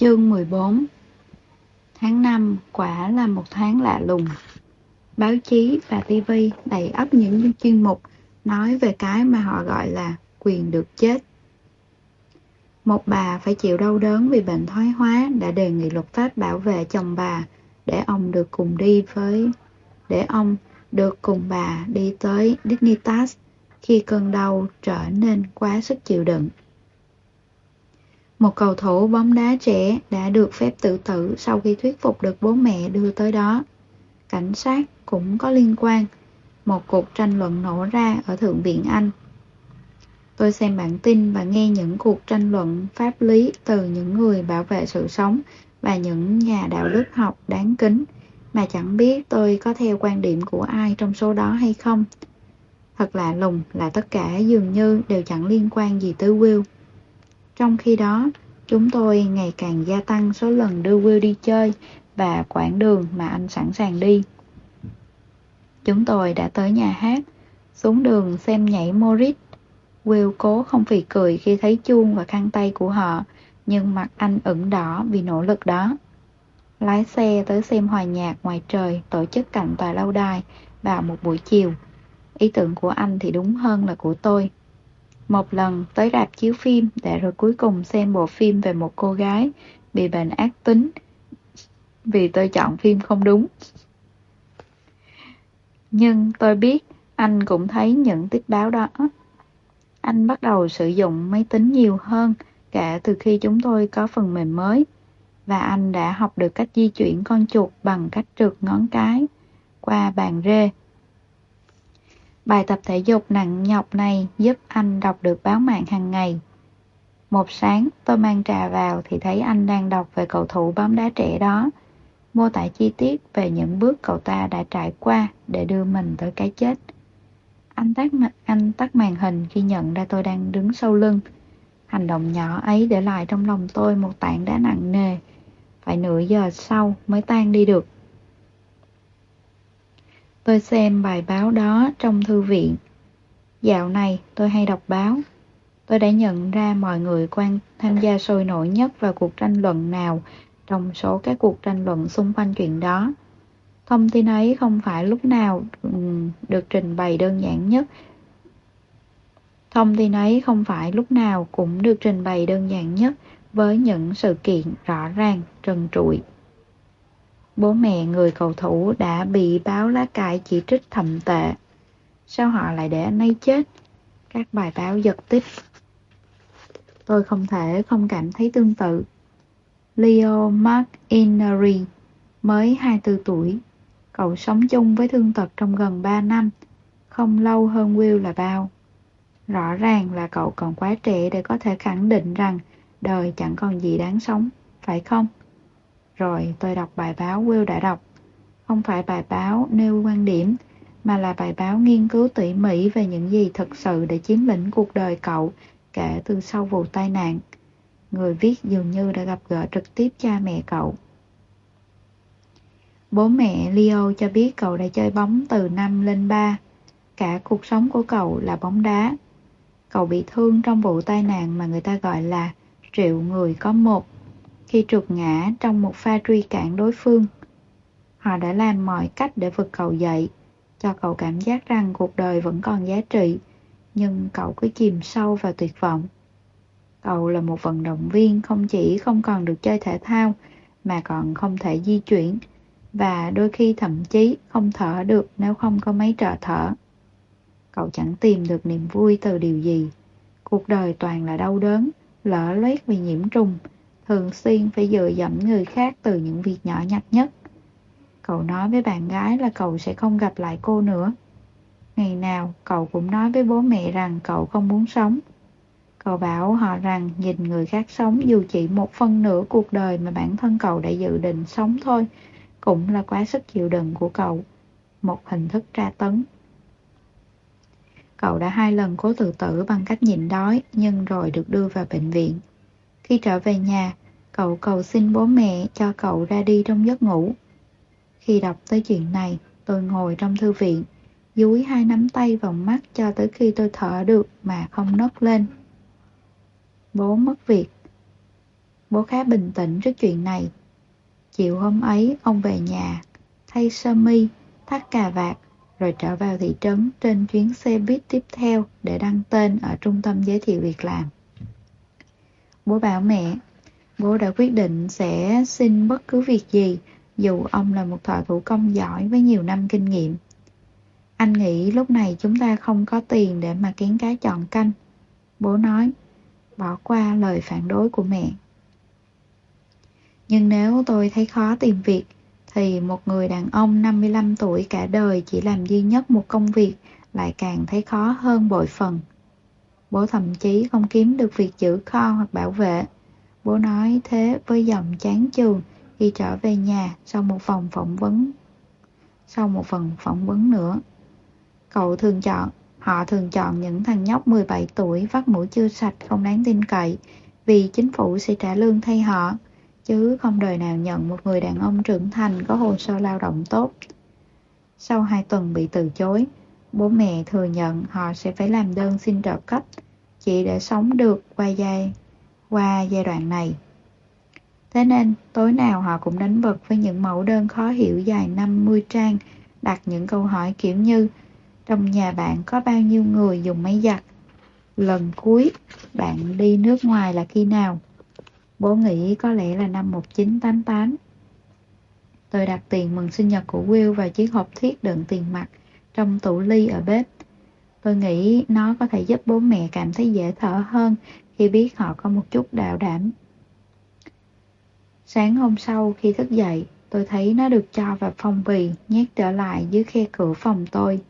Chương 14 Tháng 5 quả là một tháng lạ lùng. Báo chí và TV đầy ắp những chuyên mục nói về cái mà họ gọi là quyền được chết. Một bà phải chịu đau đớn vì bệnh thoái hóa đã đề nghị luật pháp bảo vệ chồng bà để ông được cùng đi với, để ông được cùng bà đi tới Dignitas khi cơn đau trở nên quá sức chịu đựng. Một cầu thủ bóng đá trẻ đã được phép tự tử sau khi thuyết phục được bố mẹ đưa tới đó. Cảnh sát cũng có liên quan. Một cuộc tranh luận nổ ra ở Thượng viện Anh. Tôi xem bản tin và nghe những cuộc tranh luận pháp lý từ những người bảo vệ sự sống và những nhà đạo đức học đáng kính, mà chẳng biết tôi có theo quan điểm của ai trong số đó hay không. Thật lạ lùng là tất cả dường như đều chẳng liên quan gì tới Will. Trong khi đó, chúng tôi ngày càng gia tăng số lần đưa Will đi chơi và quãng đường mà anh sẵn sàng đi. Chúng tôi đã tới nhà hát, xuống đường xem nhảy Morris. Will cố không phì cười khi thấy chuông và khăn tay của họ, nhưng mặt anh ửng đỏ vì nỗ lực đó. Lái xe tới xem hòa nhạc ngoài trời tổ chức cạnh tòa lâu đài vào một buổi chiều. Ý tưởng của anh thì đúng hơn là của tôi. Một lần tới rạp chiếu phim, để rồi cuối cùng xem bộ phim về một cô gái bị bệnh ác tính vì tôi chọn phim không đúng. Nhưng tôi biết anh cũng thấy những tích báo đó. Anh bắt đầu sử dụng máy tính nhiều hơn kể từ khi chúng tôi có phần mềm mới, và anh đã học được cách di chuyển con chuột bằng cách trượt ngón cái qua bàn rê Bài tập thể dục nặng nhọc này giúp anh đọc được báo mạng hàng ngày. Một sáng, tôi mang trà vào thì thấy anh đang đọc về cầu thủ bóng đá trẻ đó, mô tả chi tiết về những bước cậu ta đã trải qua để đưa mình tới cái chết. Anh tắt, anh tắt màn hình khi nhận ra tôi đang đứng sau lưng. Hành động nhỏ ấy để lại trong lòng tôi một tảng đá nặng nề. Phải nửa giờ sau mới tan đi được. Tôi xem bài báo đó trong thư viện. Dạo này tôi hay đọc báo. Tôi đã nhận ra mọi người quan tham gia sôi nổi nhất vào cuộc tranh luận nào trong số các cuộc tranh luận xung quanh chuyện đó. Thông tin ấy không phải lúc nào ừ, được trình bày đơn giản nhất. Thông tin ấy không phải lúc nào cũng được trình bày đơn giản nhất với những sự kiện rõ ràng, trần trụi. Bố mẹ người cầu thủ đã bị báo lá cải chỉ trích thậm tệ. Sao họ lại để anh ấy chết? Các bài báo giật tích. Tôi không thể không cảm thấy tương tự. Leo McInerney mới 24 tuổi. Cậu sống chung với thương tật trong gần 3 năm, không lâu hơn Will là bao. Rõ ràng là cậu còn quá trẻ để có thể khẳng định rằng đời chẳng còn gì đáng sống, phải không? Rồi tôi đọc bài báo Will đã đọc. Không phải bài báo nêu quan điểm, mà là bài báo nghiên cứu tỉ mỉ về những gì thực sự để chiếm lĩnh cuộc đời cậu kể từ sau vụ tai nạn. Người viết dường như đã gặp gỡ trực tiếp cha mẹ cậu. Bố mẹ Leo cho biết cậu đã chơi bóng từ năm lên 3. Cả cuộc sống của cậu là bóng đá. Cậu bị thương trong vụ tai nạn mà người ta gọi là triệu người có một khi trượt ngã trong một pha truy cản đối phương. Họ đã làm mọi cách để vực cậu dậy, cho cậu cảm giác rằng cuộc đời vẫn còn giá trị, nhưng cậu cứ chìm sâu vào tuyệt vọng. Cậu là một vận động viên không chỉ không còn được chơi thể thao, mà còn không thể di chuyển, và đôi khi thậm chí không thở được nếu không có máy trợ thở. Cậu chẳng tìm được niềm vui từ điều gì. Cuộc đời toàn là đau đớn, lỡ loét vì nhiễm trùng, thường xuyên phải dựa dẫm người khác từ những việc nhỏ nhặt nhất. Cậu nói với bạn gái là cậu sẽ không gặp lại cô nữa. Ngày nào cậu cũng nói với bố mẹ rằng cậu không muốn sống. Cậu bảo họ rằng nhìn người khác sống dù chỉ một phần nửa cuộc đời mà bản thân cậu đã dự định sống thôi, cũng là quá sức chịu đựng của cậu. Một hình thức tra tấn. Cậu đã hai lần cố tự tử bằng cách nhịn đói, nhưng rồi được đưa vào bệnh viện. Khi trở về nhà, cậu cầu xin bố mẹ cho cậu ra đi trong giấc ngủ. Khi đọc tới chuyện này, tôi ngồi trong thư viện, dúi hai nắm tay vào mắt cho tới khi tôi thở được mà không nấc lên. Bố mất việc. Bố khá bình tĩnh trước chuyện này. Chiều hôm ấy, ông về nhà, thay sơ mi, thắt cà vạt, rồi trở vào thị trấn trên chuyến xe buýt tiếp theo để đăng tên ở trung tâm giới thiệu việc làm. Bố bảo mẹ, bố đã quyết định sẽ xin bất cứ việc gì dù ông là một thợ thủ công giỏi với nhiều năm kinh nghiệm. Anh nghĩ lúc này chúng ta không có tiền để mà kén cá chọn canh. Bố nói, bỏ qua lời phản đối của mẹ. Nhưng nếu tôi thấy khó tìm việc, thì một người đàn ông 55 tuổi cả đời chỉ làm duy nhất một công việc lại càng thấy khó hơn bội phần. Bố thậm chí không kiếm được việc giữ kho hoặc bảo vệ. Bố nói thế với giọng chán chường khi trở về nhà sau một vòng phỏng vấn. Sau một phần phỏng vấn nữa. Cậu thường chọn, họ thường chọn những thằng nhóc 17 tuổi vắt mũi chưa sạch không đáng tin cậy vì chính phủ sẽ trả lương thay họ chứ không đời nào nhận một người đàn ông trưởng thành có hồ sơ lao động tốt. Sau hai tuần bị từ chối, bố mẹ thừa nhận họ sẽ phải làm đơn xin trợ cấp chỉ để sống được qua giai, qua giai đoạn này. Thế nên, tối nào họ cũng đánh vật với những mẫu đơn khó hiểu dài 50 trang, đặt những câu hỏi kiểu như Trong nhà bạn có bao nhiêu người dùng máy giặt? Lần cuối, bạn đi nước ngoài là khi nào? Bố nghĩ có lẽ là năm 1988. Tôi đặt tiền mừng sinh nhật của Will vào chiếc hộp thiết đựng tiền mặt trong tủ ly ở bếp. Tôi nghĩ nó có thể giúp bố mẹ cảm thấy dễ thở hơn khi biết họ có một chút đạo đảm. Sáng hôm sau khi thức dậy, tôi thấy nó được cho vào phong bì nhét trở lại dưới khe cửa phòng tôi.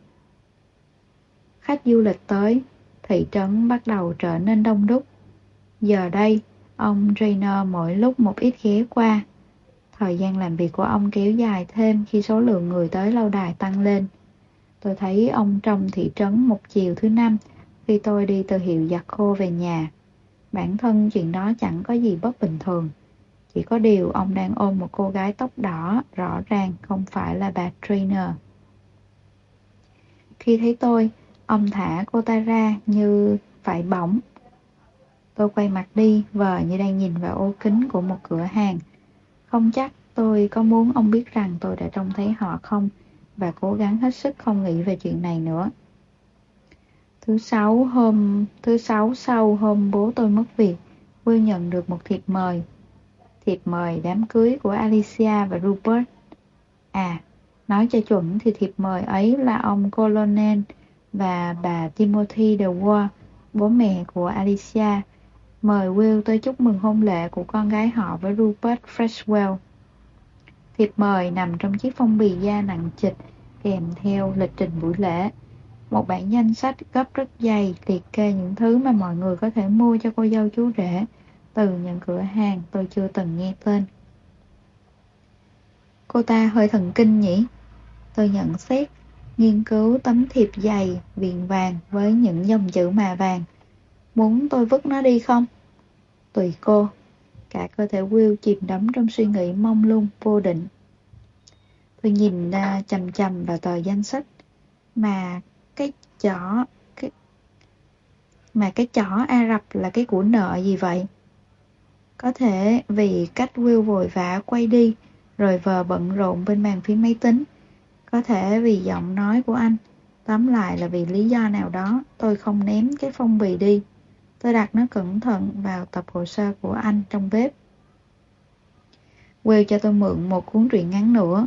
Khách du lịch tới, thị trấn bắt đầu trở nên đông đúc. Giờ đây, Ông Rainer mỗi lúc một ít ghé qua. Thời gian làm việc của ông kéo dài thêm khi số lượng người tới lâu đài tăng lên. Tôi thấy ông trong thị trấn một chiều thứ năm khi tôi đi từ hiệu giặt khô về nhà. Bản thân chuyện đó chẳng có gì bất bình thường. Chỉ có điều ông đang ôm một cô gái tóc đỏ rõ ràng không phải là bà Trainer. Khi thấy tôi, ông thả cô ta ra như phải bỏng Tôi quay mặt đi, vờ như đang nhìn vào ô kính của một cửa hàng. Không chắc tôi có muốn ông biết rằng tôi đã trông thấy họ không, và cố gắng hết sức không nghĩ về chuyện này nữa. Thứ sáu hôm thứ sáu sau hôm bố tôi mất việc, Will nhận được một thiệp mời. Thiệp mời đám cưới của Alicia và Rupert. À, nói cho chuẩn thì thiệp mời ấy là ông Colonel và bà Timothy DeWar, bố mẹ của Alicia, Mời Will tới chúc mừng hôn lễ của con gái họ với Rupert Freshwell. Thiệp mời nằm trong chiếc phong bì da nặng trịch kèm theo lịch trình buổi lễ. Một bản danh sách gấp rất dày liệt kê những thứ mà mọi người có thể mua cho cô dâu chú rể từ những cửa hàng tôi chưa từng nghe tên. Cô ta hơi thần kinh nhỉ? Tôi nhận xét, nghiên cứu tấm thiệp dày, viền vàng với những dòng chữ mà vàng. Muốn tôi vứt nó đi không? Tùy cô. Cả cơ thể Will chìm đắm trong suy nghĩ mong lung, vô định. Tôi nhìn à, ra chầm chầm vào tờ danh sách. Mà chỏ... Cái... Mà cái chỏ Ả Rập là cái của nợ gì vậy? Có thể vì cách Will vội vã quay đi, rồi vờ bận rộn bên bàn phím máy tính. Có thể vì giọng nói của anh. Tóm lại là vì lý do nào đó tôi không ném cái phong bì đi. Tôi đặt nó cẩn thận vào tập hồ sơ của anh trong bếp. Will cho tôi mượn một cuốn truyện ngắn nữa,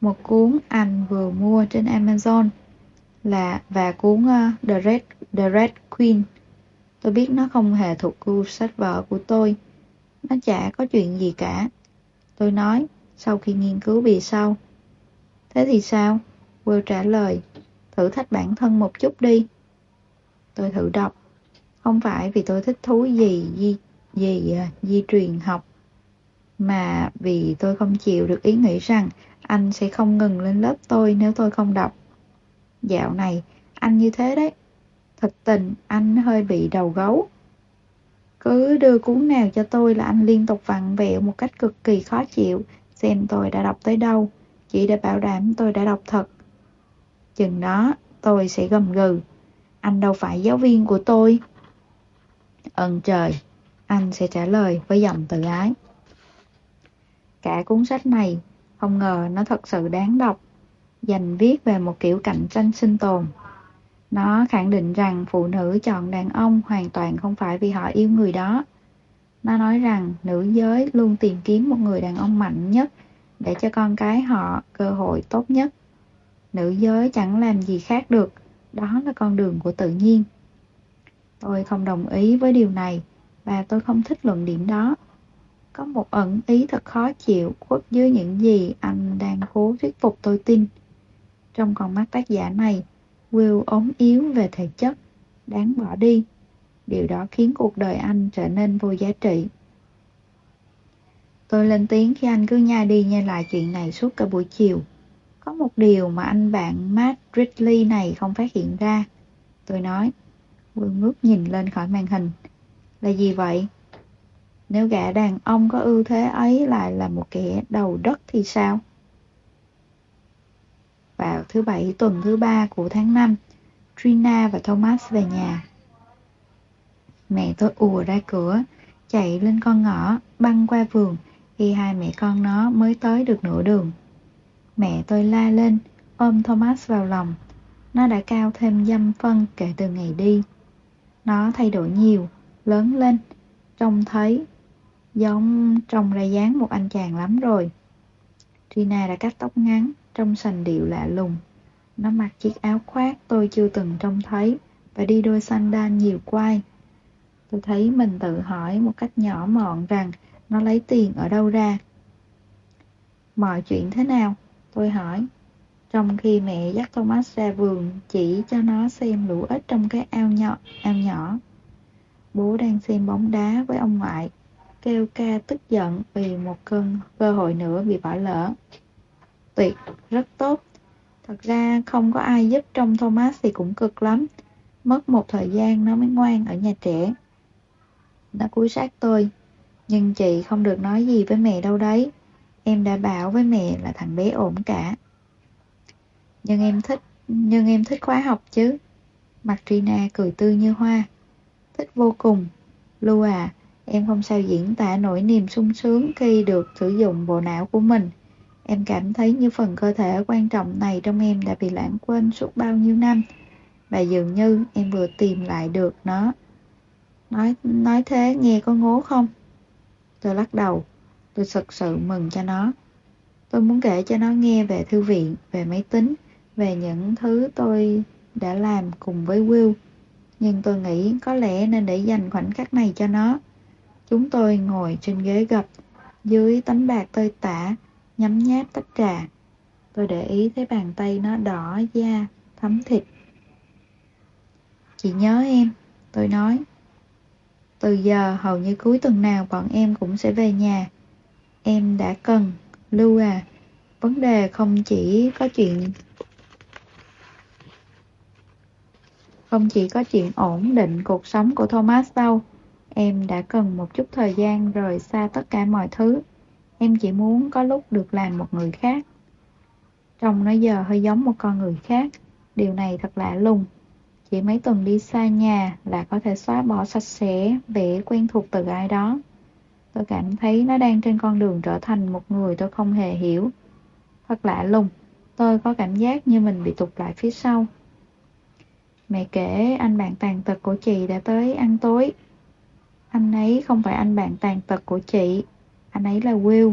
một cuốn anh vừa mua trên Amazon là và cuốn uh, The Red The Red Queen. Tôi biết nó không hề thuộc gu sách vở của tôi. Nó chả có chuyện gì cả. Tôi nói sau khi nghiên cứu bì sau. Thế thì sao? Will trả lời. Thử thách bản thân một chút đi. Tôi thử đọc. Không phải vì tôi thích thú gì gì gì di truyền học Mà vì tôi không chịu được ý nghĩ rằng Anh sẽ không ngừng lên lớp tôi nếu tôi không đọc Dạo này anh như thế đấy. Thật tình anh hơi bị đầu gấu. Cứ đưa cuốn nào cho tôi là anh liên tục vặn vẹo một cách cực kỳ khó chịu. Xem tôi đã đọc tới đâu Chỉ để bảo đảm tôi đã đọc thật. Chừng đó tôi sẽ gầm gừ. Anh đâu phải giáo viên của tôi. Ơn trời Anh sẽ trả lời với giọng tự ái. Cả cuốn sách này, không ngờ nó thật sự đáng đọc, dành viết về một kiểu cạnh tranh sinh tồn. Nó khẳng định rằng phụ nữ chọn đàn ông hoàn toàn không phải vì họ yêu người đó. Nó nói rằng nữ giới luôn tìm kiếm một người đàn ông mạnh nhất để cho con cái họ cơ hội tốt nhất. Nữ giới chẳng làm gì khác được, đó là con đường của tự nhiên. Tôi không đồng ý với điều này và tôi không thích luận điểm đó. Có một ẩn ý thật khó chịu khuất dưới những gì anh đang cố thuyết phục tôi tin. Trong con mắt tác giả này, Will ốm yếu về thể chất, đáng bỏ đi. Điều đó khiến cuộc đời anh trở nên vô giá trị. Tôi lên tiếng khi anh cứ nhai đi nhai lại chuyện này suốt cả buổi chiều. Có một điều mà anh bạn Matt Ridley này không phát hiện ra. Tôi nói, Will ngước nhìn lên khỏi màn hình. Là gì vậy? Nếu gã đàn ông có ưu thế ấy lại là một kẻ đầu đất thì sao? Vào thứ bảy tuần thứ ba của tháng 5, Trina và Thomas về nhà. Mẹ tôi ùa ra cửa, chạy lên con ngõ, băng qua vườn khi hai mẹ con nó mới tới được nửa đường. Mẹ tôi la lên, ôm Thomas vào lòng. Nó đã cao thêm dăm phân kể từ ngày đi. Nó thay đổi nhiều, lớn lên, trông thấy giống trông ra dáng một anh chàng lắm rồi. Trina đã cắt tóc ngắn, trong sành điệu lạ lùng. Nó mặc chiếc áo khoác tôi chưa từng trông thấy và đi đôi sandal nhiều quai. Tôi thấy mình tự hỏi một cách nhỏ mọn rằng nó lấy tiền ở đâu ra. Mọi chuyện thế nào? Tôi hỏi. Trong khi mẹ dắt Thomas ra vườn chỉ cho nó xem lũ ếch trong cái ao nhỏ, ao nhỏ. Bố đang xem bóng đá với ông ngoại, kêu ca tức giận vì một cơn cơ hội nữa bị bỏ lỡ. Tuyệt, rất tốt. Thật ra không có ai giúp trong Thomas thì cũng cực lắm. Mất một thời gian nó mới ngoan ở nhà trẻ. Nó cúi sát tôi. Nhưng chị không được nói gì với mẹ đâu đấy. Em đã bảo với mẹ là thằng bé ổn cả. Nhưng em thích, nhưng em thích khóa học chứ. Mặt Trina cười tươi như hoa. Thích vô cùng. Lu à, em không sao diễn tả nỗi niềm sung sướng khi được sử dụng bộ não của mình. Em cảm thấy như phần cơ thể quan trọng này trong em đã bị lãng quên suốt bao nhiêu năm. Và dường như em vừa tìm lại được nó. Nói, nói thế nghe có ngố không? Tôi lắc đầu. Tôi thực sự mừng cho nó. Tôi muốn kể cho nó nghe về thư viện, về máy tính, về những thứ tôi đã làm cùng với Will. Nhưng tôi nghĩ có lẽ nên để dành khoảnh khắc này cho nó. Chúng tôi ngồi trên ghế gập, dưới tấm bạc tơi tả, nhấm nháp tách trà. Tôi để ý thấy bàn tay nó đỏ da, thấm thịt. Chị nhớ em, tôi nói. Từ giờ hầu như cuối tuần nào bọn em cũng sẽ về nhà. Em đã cần, Lưu à, vấn đề không chỉ có chuyện Không chỉ có chuyện ổn định cuộc sống của Thomas đâu Em đã cần một chút thời gian rời xa tất cả mọi thứ Em chỉ muốn có lúc được làm một người khác. Trông nó giờ hơi giống một con người khác. Điều này thật lạ lùng. Chỉ mấy tuần đi xa nhà là có thể xóa bỏ sạch sẽ vẻ quen thuộc từ ai đó. Tôi cảm thấy nó đang trên con đường trở thành một người tôi không hề hiểu. Thật lạ lùng. Tôi có cảm giác như mình bị tụt lại phía sau. Mẹ kể anh bạn tàn tật của chị đã tới ăn tối. Anh ấy không phải anh bạn tàn tật của chị. Anh ấy là Will.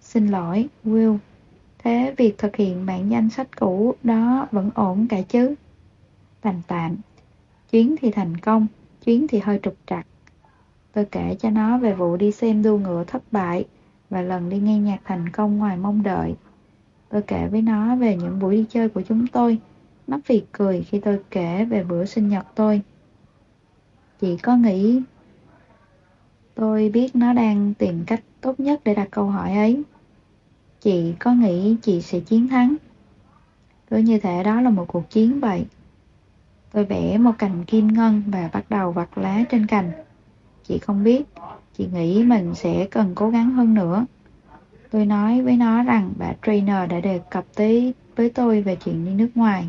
Xin lỗi, Will. Thế việc thực hiện bản danh sách cũ đó vẫn ổn cả chứ? Tạm tạm. Chuyến thì thành công Chuyến thì hơi trục trặc. Tôi kể cho nó về vụ đi xem đua ngựa thất bại Và lần đi nghe nhạc thành công ngoài mong đợi. Tôi kể với nó về những buổi đi chơi của chúng tôi. Nó phì cười khi tôi kể về bữa sinh nhật tôi. Chị có nghĩ tôi biết nó đang tìm cách tốt nhất để đặt câu hỏi ấy. Chị có nghĩ chị sẽ chiến thắng? Cứ như thể đó là một cuộc chiến vậy. Tôi vẽ một cành kim ngân và bắt đầu vặt lá trên cành. Chị không biết, chị nghĩ mình sẽ cần cố gắng hơn nữa. Tôi nói với nó rằng bà trainer đã đề cập tới với tôi về chuyện đi nước ngoài.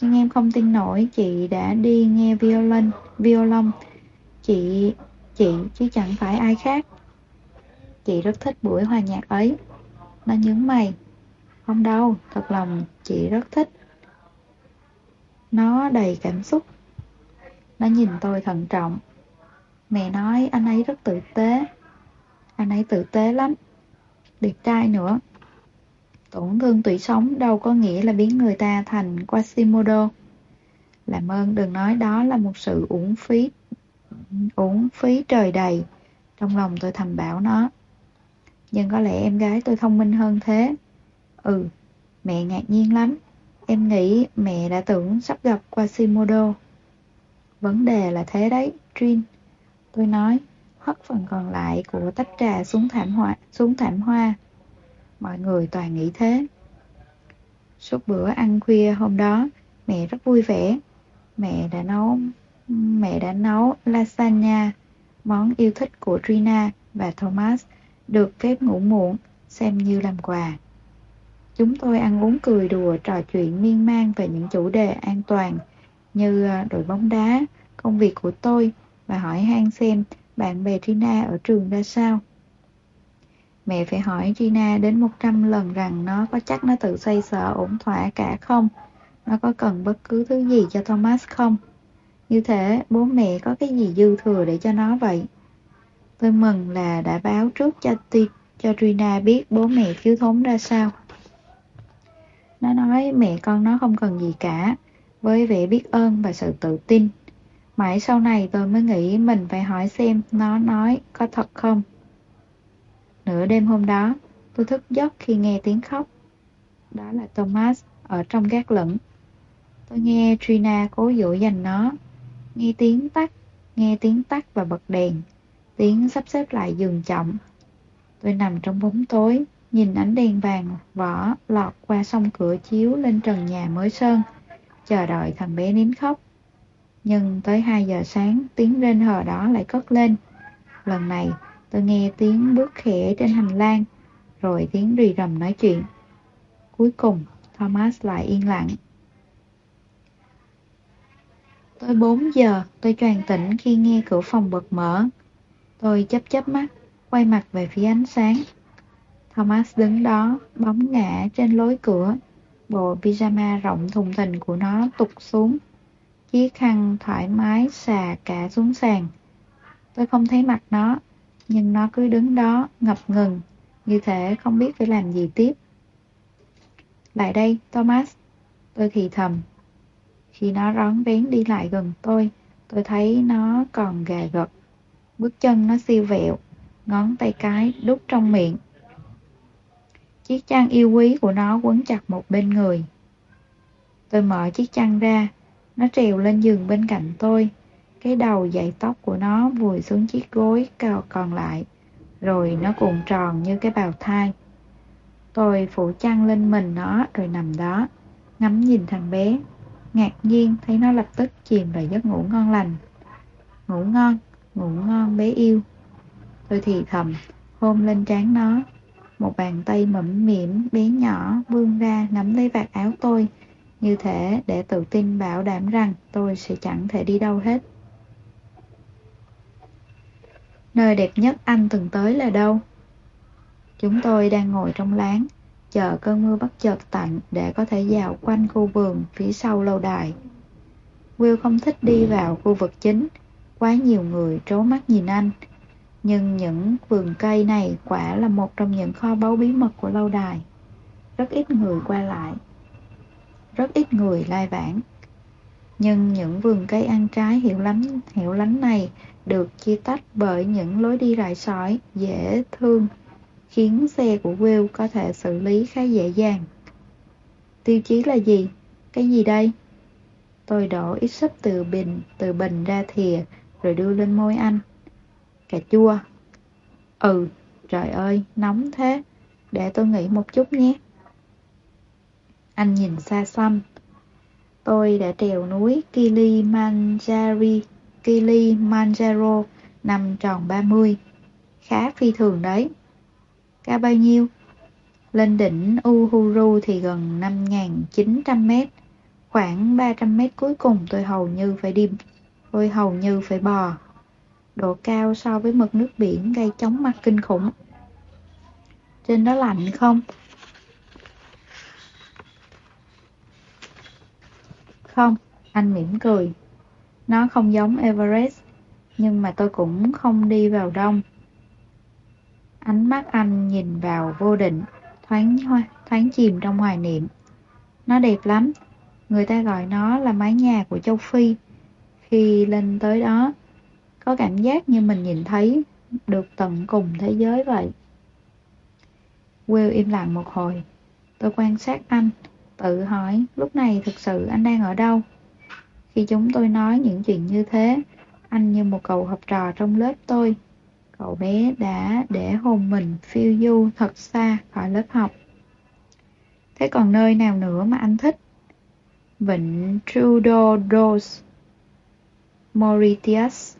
Nhưng em không tin nổi chị đã đi nghe violin, violon. Chị Chị chứ chẳng phải ai khác. Chị rất thích buổi hòa nhạc ấy. Nó nhướng mày. Không đâu, thật lòng chị rất thích. Nó đầy cảm xúc. Nó nhìn tôi thận trọng. Mẹ nói anh ấy rất tử tế. Anh ấy tử tế lắm. Đẹp trai nữa. Tổn thương tủy sống đâu có nghĩa là biến người ta thành Quasimodo. Làm ơn đừng nói đó là một sự uổng phí uống phí trời đầy Trong lòng tôi thầm bảo nó Nhưng có lẽ em gái tôi thông minh hơn thế Ừ, mẹ ngạc nhiên lắm Em nghĩ mẹ đã tưởng sắp gặp Quasimodo Vấn đề là thế đấy, Trin Tôi nói, hất phần còn lại của tách trà xuống thảm hoa, xuống thảm hoa. Mọi người toàn nghĩ thế. Suốt bữa ăn khuya hôm đó, mẹ rất vui vẻ. Mẹ đã nấu mẹ đã nấu lasagna, món yêu thích của Trina và Thomas, được phép ngủ muộn, xem như làm quà. Chúng tôi ăn uống cười đùa trò chuyện miên man về những chủ đề an toàn như ờ, đội bóng đá, công việc của tôi và hỏi han xem bạn bè Trina ở trường ra sao. Mẹ phải hỏi Gina đến 100 lần rằng nó có chắc nó tự xoay sở ổn thỏa cả không? Nó có cần bất cứ thứ gì cho Thomas không? Như thế, bố mẹ có cái gì dư thừa để cho nó vậy? Tôi mừng là đã báo trước cho, cho Trina biết bố mẹ thiếu thốn ra sao. Nó nói mẹ con nó không cần gì cả, với vẻ biết ơn và sự tự tin. Mãi sau này tôi mới nghĩ mình phải hỏi xem nó nói có thật không. Nửa đêm hôm đó, tôi thức giấc khi nghe tiếng khóc. Đó là Thomas ở trong gác lửng. Tôi nghe Trina cố dỗ dành nó. Nghe tiếng tắt, nghe tiếng tắt và bật đèn. Tiếng sắp xếp lại giường chậm. Tôi nằm trong bóng tối, nhìn ánh đèn vàng vỏ lọt qua sông cửa chiếu lên trần nhà mới sơn, chờ đợi thằng bé nín khóc. Nhưng tới 2 giờ sáng, tiếng rên hờ đó lại cất lên. Lần này, tôi nghe tiếng bước khẽ trên hành lang, rồi tiếng rì rầm nói chuyện. Cuối cùng, Thomas lại yên lặng. Tới 4 giờ, tôi choàng tỉnh khi nghe cửa phòng bật mở. Tôi chấp chấp mắt, quay mặt về phía ánh sáng. Thomas đứng đó, bóng ngã trên lối cửa. Bộ pyjama rộng thùng thình của nó tụt xuống. Chiếc khăn thoải mái xà cả xuống sàn. Tôi không thấy mặt nó, nhưng nó cứ đứng đó ngập ngừng, như thể không biết phải làm gì tiếp. Lại đây, Thomas. Tôi thì thầm. Khi nó rón rén đi lại gần tôi, tôi thấy nó còn gà gật. Bước chân nó siêu vẹo, ngón tay cái đút trong miệng. Chiếc chăn yêu quý của nó quấn chặt một bên người. Tôi mở chiếc chăn ra, nó trèo lên giường bên cạnh tôi. Cái đầu dậy tóc của nó vùi xuống chiếc gối cao còn lại, rồi nó cuộn tròn như cái bào thai. Tôi phủ chăn lên mình nó rồi nằm đó, ngắm nhìn thằng bé. Ngạc nhiên thấy nó lập tức chìm vào giấc ngủ ngon lành. Ngủ ngon, ngủ ngon bé yêu. Tôi thì thầm, hôn lên trán nó. Một bàn tay mẫm mỉm, bé nhỏ, vươn ra nắm lấy vạt áo tôi, như thể để tự tin bảo đảm rằng tôi sẽ chẳng thể đi đâu hết. Nơi đẹp nhất anh từng tới là đâu? Chúng tôi đang ngồi trong láng, chờ cơn mưa bất chợt tạnh để có thể dạo quanh khu vườn phía sau lâu đài. Will không thích đi vào khu vực chính, quá nhiều người trố mắt nhìn anh. Nhưng những vườn cây này quả là một trong những kho báu bí mật của lâu đài. Rất ít người qua lại rất ít người lai vãng. Nhưng những vườn cây ăn trái hiệu lánh, hiệu lánh này được chia tách bởi những lối đi rải sỏi dễ thương, khiến xe của Will có thể xử lý khá dễ dàng. Tiêu chí là gì? Cái gì đây? Tôi đổ ít súp từ bình, từ bình ra thìa rồi đưa lên môi anh. Cà chua. Ừ, trời ơi, nóng thế. Để tôi nghĩ một chút nhé. Anh nhìn xa xăm. Tôi đã trèo núi Kilimanjaro, Kilimanjaro năm tròn 30. Khá phi thường đấy. Cao bao nhiêu? Lên đỉnh Uhuru thì gần 5.900 mét. Khoảng 300 mét cuối cùng tôi hầu như phải đi, tôi hầu như phải bò. Độ cao so với mực nước biển gây chóng mặt kinh khủng. Trên đó lạnh không? Không, anh mỉm cười. Nó không giống Everest, nhưng mà tôi cũng không đi vào đông. Ánh mắt anh nhìn vào vô định, thoáng thoáng chìm trong hoài niệm. Nó đẹp lắm, người ta gọi nó là mái nhà của châu Phi. Khi lên tới đó, có cảm giác như mình nhìn thấy được tận cùng thế giới vậy. Will im lặng một hồi. Tôi quan sát anh, tự hỏi lúc này thực sự anh đang ở đâu. Khi chúng tôi nói những chuyện như thế, anh như một cậu học trò trong lớp tôi. Cậu bé đã để hồn mình phiêu du thật xa khỏi lớp học. Thế còn nơi nào nữa mà anh thích? Vịnh Trudeau Mauritius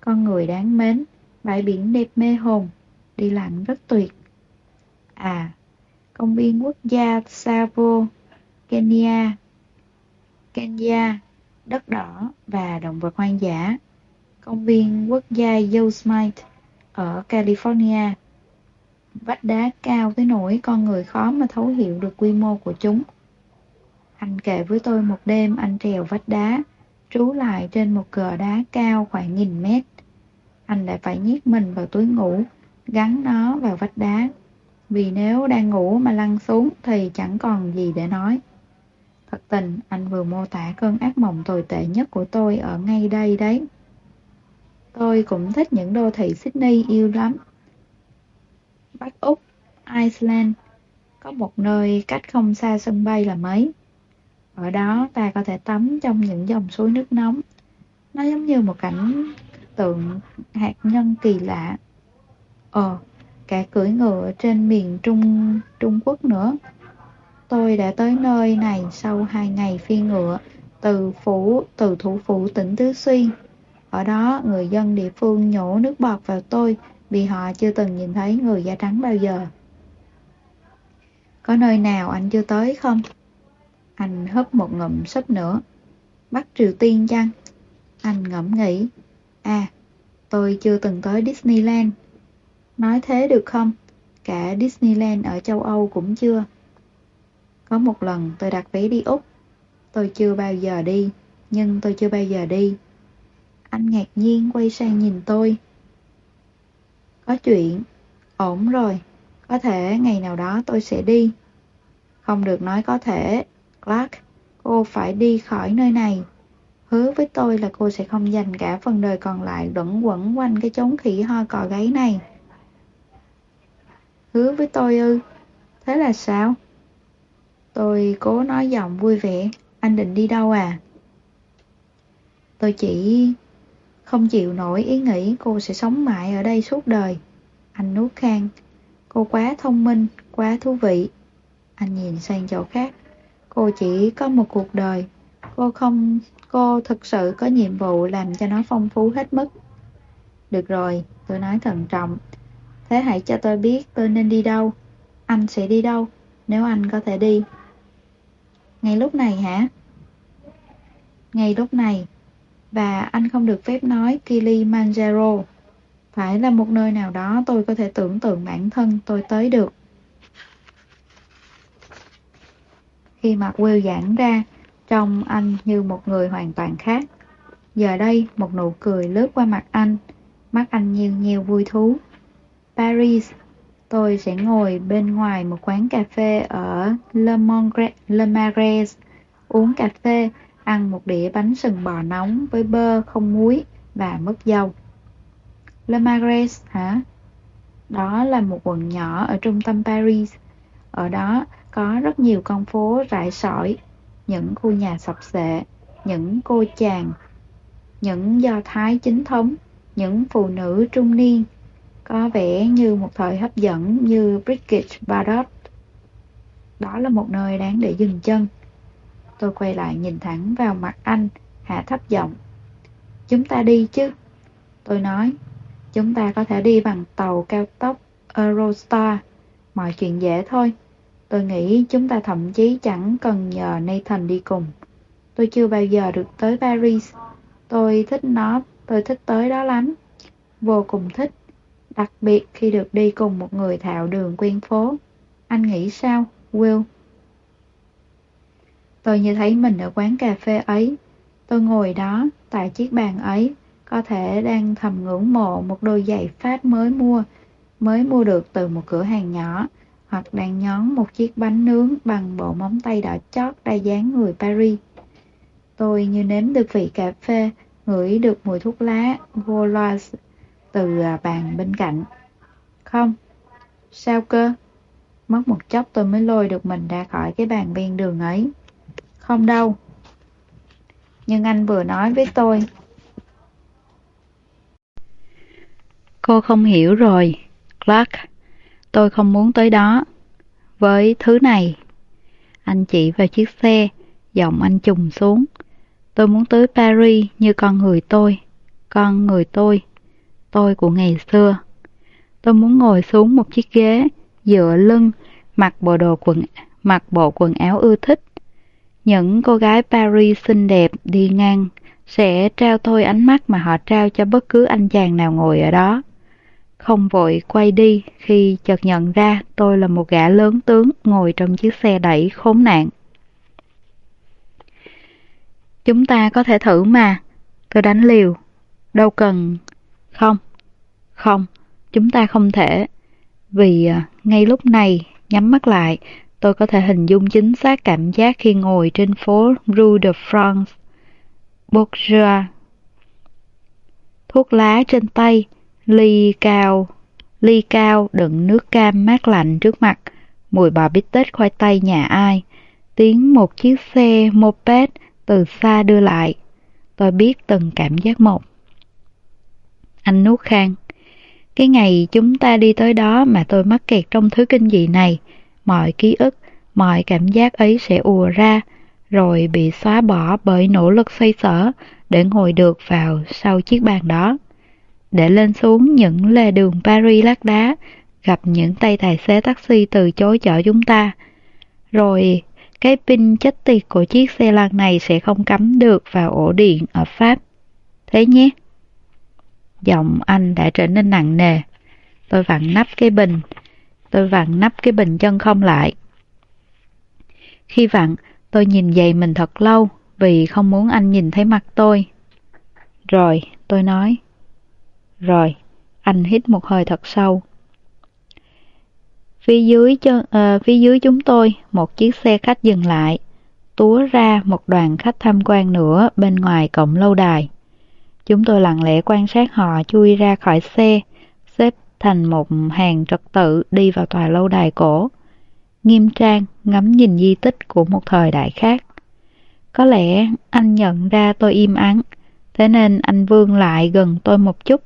Con người đáng mến, bãi biển đẹp mê hồn, đi lặn rất tuyệt. À, công viên quốc gia Tsavo, Kenya, Kenya, đất đỏ và động vật hoang dã. Công viên quốc gia Yosemite ở California. Vách đá cao tới nỗi con người khó mà thấu hiểu được quy mô của chúng. Anh kể với tôi một đêm anh trèo vách đá, trú lại trên một cờ đá cao khoảng nghìn mét. Anh lại phải nhét mình vào túi ngủ, gắn nó vào vách đá. Vì nếu đang ngủ mà lăn xuống thì chẳng còn gì để nói. Thật tình, anh vừa mô tả cơn ác mộng tồi tệ nhất của tôi ở ngay đây đấy. Tôi cũng thích những đô thị Sydney yêu lắm. Bắc Úc, Iceland, có một nơi cách không xa sân bay là mấy. Ở đó ta có thể tắm trong những dòng suối nước nóng. Nó giống như một cảnh tượng hạt nhân kỳ lạ. Ờ, cả cưỡi ngựa trên miền Trung Trung Quốc nữa. Tôi đã tới nơi này sau hai ngày phi ngựa từ phủ từ thủ phủ tỉnh Tứ Xuyên. Ở đó, người dân địa phương nhổ nước bọt vào tôi vì họ chưa từng nhìn thấy người da trắng bao giờ. Có nơi nào anh chưa tới không? Anh hấp một ngụm sấp nữa. Bắc Triều Tiên chăng? Anh ngẫm nghĩ. À, tôi chưa từng tới Disneyland. Nói thế được không? Cả Disneyland ở châu Âu cũng chưa. Có một lần tôi đặt vé đi Úc. Tôi chưa bao giờ đi, nhưng tôi chưa bao giờ đi. Anh ngạc nhiên quay sang nhìn tôi. Có chuyện. Ổn rồi. Có thể ngày nào đó tôi sẽ đi. Không được nói có thể. Clark, cô phải đi khỏi nơi này. Hứa với tôi là cô sẽ không dành cả phần đời còn lại đẩn quẩn quanh cái chốn khỉ ho cò gáy này. Hứa với tôi ư? Thế là sao? Tôi cố nói giọng vui vẻ. Anh định đi đâu à? Tôi chỉ không chịu nổi ý nghĩ cô sẽ sống mãi ở đây suốt đời. Anh nuốt khang. Cô quá thông minh, quá thú vị. Anh nhìn sang chỗ khác. Cô chỉ có một cuộc đời. Cô không... Cô thực sự có nhiệm vụ làm cho nó phong phú hết mức. Được rồi, tôi nói thận trọng. Thế hãy cho tôi biết tôi nên đi đâu. Anh sẽ đi đâu, nếu anh có thể đi. Ngay lúc này hả? Ngay lúc này, và anh không được phép nói Kilimanjaro. Phải là một nơi nào đó tôi có thể tưởng tượng bản thân tôi tới được. Khi mặt Will giãn ra, trông anh như một người hoàn toàn khác. Giờ đây, một nụ cười lướt qua mặt anh, mắt anh nhiều nhiều vui thú. Paris, tôi sẽ ngồi bên ngoài một quán cà phê ở Le, Mongre, Le Marais, uống cà phê ăn một đĩa bánh sừng bò nóng với bơ không muối và mứt dâu. Le Marais hả? Đó là một quận nhỏ ở trung tâm Paris. Ở đó có rất nhiều con phố rải sỏi, những khu nhà sập xệ, những cô chàng, những do thái chính thống, những phụ nữ trung niên, có vẻ như một thời hấp dẫn như Bridget Bardot. Đó là một nơi đáng để dừng chân. Tôi quay lại nhìn thẳng vào mặt anh, hạ thấp giọng. Chúng ta đi chứ? Tôi nói, chúng ta có thể đi bằng tàu cao tốc Eurostar. Mọi chuyện dễ thôi. Tôi nghĩ chúng ta thậm chí chẳng cần nhờ Nathan đi cùng. Tôi chưa bao giờ được tới Paris. Tôi thích nó, tôi thích tới đó lắm. vô cùng thích, đặc biệt khi được đi cùng một người thạo đường quen phố. Anh nghĩ sao, Will? Tôi như thấy mình ở quán cà phê ấy. Tôi ngồi đó, tại chiếc bàn ấy, có thể đang thầm ngưỡng mộ một đôi giày phát mới mua, mới mua được từ một cửa hàng nhỏ, hoặc đang nhón một chiếc bánh nướng bằng bộ móng tay đỏ chót đa dáng người Paris. Tôi như nếm được vị cà phê, ngửi được mùi thuốc lá Goloise từ à, bàn bên cạnh. Không, sao cơ? Mất một chốc tôi mới lôi được mình ra khỏi cái bàn ven đường ấy. Không đâu. Nhưng anh vừa nói với tôi. Cô không hiểu rồi, Clark. Tôi không muốn tới đó. Với thứ này. Anh chỉ vào chiếc xe, giọng anh trùng xuống. Tôi muốn tới Paris như con người tôi. Con người tôi. Tôi của ngày xưa. Tôi muốn ngồi xuống một chiếc ghế, dựa lưng, mặc bộ đồ quần mặc bộ quần áo ưa thích. Những cô gái Paris xinh đẹp đi ngang sẽ trao tôi ánh mắt mà họ trao cho bất cứ anh chàng nào ngồi ở đó. Không vội quay đi khi chợt nhận ra tôi là một gã lớn tướng ngồi trong chiếc xe đẩy khốn nạn. Chúng ta có thể thử mà. Tôi đánh liều. Đâu cần... Không. Không, chúng ta không thể. Vì à, ngay lúc này, nhắm mắt lại, tôi có thể hình dung chính xác cảm giác khi ngồi trên phố Rue de France. Bourgeois. Thuốc lá trên tay, ly cao, ly cao đựng nước cam mát lạnh trước mặt, mùi bò bít tết khoai tây nhà ai, tiếng một chiếc xe moped từ xa đưa lại. Tôi biết từng cảm giác một. Anh nuốt khang. Cái ngày chúng ta đi tới đó mà tôi mắc kẹt trong thứ kinh dị này, mọi ký ức, mọi cảm giác ấy sẽ ùa ra, rồi bị xóa bỏ bởi nỗ lực xoay sở để ngồi được vào sau chiếc bàn đó. Để lên xuống những lề đường Paris lát đá, gặp những tay tài xế taxi từ chối chở chúng ta. Rồi cái pin chết tiệt của chiếc xe lăn này sẽ không cắm được vào ổ điện ở Pháp. Thế nhé. Giọng anh đã trở nên nặng nề. Tôi vặn nắp cái bình. Tôi vặn nắp cái bình chân không lại. Khi vặn, tôi nhìn giày mình thật lâu vì không muốn anh nhìn thấy mặt tôi. Rồi, tôi nói. Rồi, anh hít một hơi thật sâu. Phía dưới, chân, uh, phía dưới chúng tôi, một chiếc xe khách dừng lại, túa ra một đoàn khách tham quan nữa bên ngoài cổng lâu đài. Chúng tôi lặng lẽ quan sát họ chui ra khỏi xe, thành một hàng trật tự đi vào tòa lâu đài cổ. Nghiêm trang ngắm nhìn di tích của một thời đại khác. Có lẽ anh nhận ra tôi im ắng, thế nên anh vươn lại gần tôi một chút.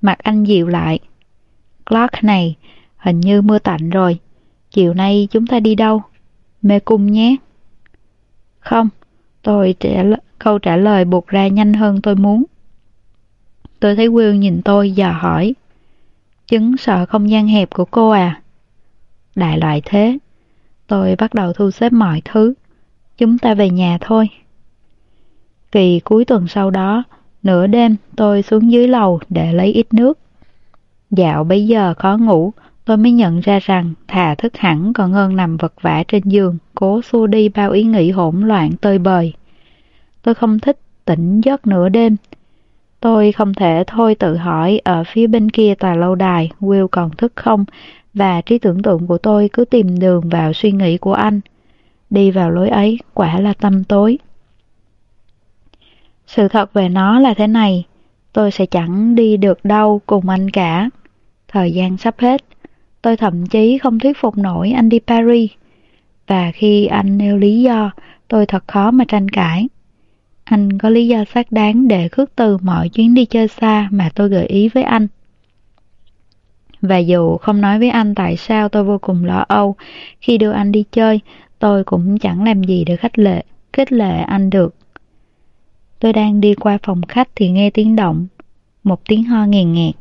Mặt anh dịu lại. Clark này, Hình như mưa tạnh rồi. Chiều nay chúng ta đi đâu? Mê cung nhé. Không, tôi trả câu trả lời buộc ra nhanh hơn tôi muốn. Tôi thấy Will nhìn tôi dò hỏi. Chứng sợ không gian hẹp của cô à? Đại loại thế. Tôi bắt đầu thu xếp mọi thứ. Chúng ta về nhà thôi. Kỳ cuối tuần sau đó, nửa đêm tôi xuống dưới lầu để lấy ít nước. Dạo bây giờ khó ngủ, tôi mới nhận ra rằng thà thức hẳn còn hơn nằm vật vã trên giường, cố xua đi bao ý nghĩ hỗn loạn tơi bời. Tôi không thích tỉnh giấc nửa đêm. Tôi không thể thôi tự hỏi ở phía bên kia tòa lâu đài Will còn thức không và trí tưởng tượng của tôi cứ tìm đường vào suy nghĩ của anh. Đi vào lối ấy quả là tâm tối. Sự thật về nó là thế này, tôi sẽ chẳng đi được đâu cùng anh cả. Thời gian sắp hết, Tôi thậm chí không thuyết phục nổi anh đi Paris. Và khi anh nêu lý do, tôi thật khó mà tranh cãi. Anh có lý do xác đáng để khước từ mọi chuyến đi chơi xa mà tôi gợi ý với anh. Và dù không nói với anh tại sao tôi vô cùng lo âu khi đưa anh đi chơi, tôi cũng chẳng làm gì để khách lệ, khích lệ anh được. Tôi đang đi qua phòng khách thì nghe tiếng động, một tiếng ho nghèn nghẹt,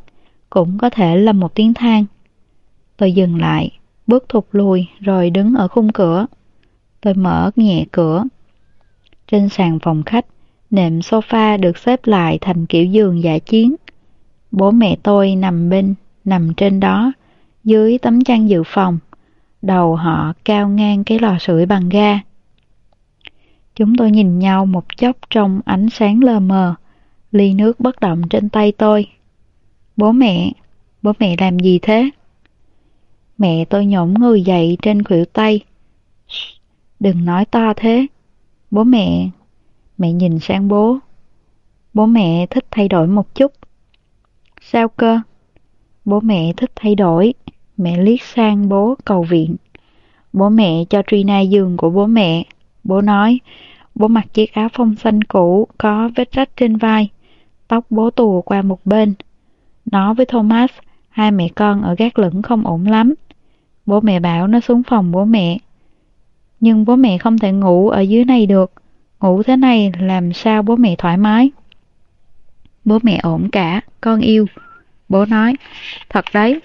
cũng có thể là một tiếng than. Tôi dừng lại, bước thụt lùi rồi đứng ở khung cửa. Tôi mở nhẹ cửa. Trên sàn phòng khách, nệm sofa được xếp lại thành kiểu giường giả chiến. Bố mẹ tôi nằm bên, nằm trên đó, dưới tấm chăn dự phòng. Đầu họ cao ngang cái lò sưởi bằng ga. Chúng tôi nhìn nhau một chốc trong ánh sáng lờ mờ, ly nước bất động trên tay tôi. Bố mẹ, bố mẹ làm gì thế? Mẹ tôi nhổm người dậy trên khuỷu tay. Đừng nói to thế. Bố mẹ, mẹ nhìn sang bố. Bố mẹ thích thay đổi một chút. Sao cơ? Bố mẹ thích thay đổi. Mẹ liếc sang bố cầu viện. Bố mẹ cho Trina giường của bố mẹ. Bố nói, bố mặc chiếc áo phông xanh cũ có vết rách trên vai. Tóc bố tù qua một bên. Nó với Thomas, hai mẹ con ở gác lửng không ổn lắm. Bố mẹ bảo nó xuống phòng bố mẹ. Nhưng bố mẹ không thể ngủ ở dưới này được. Ngủ thế này làm sao bố mẹ thoải mái? Bố mẹ ổn cả, con yêu. Bố nói, thật đấy.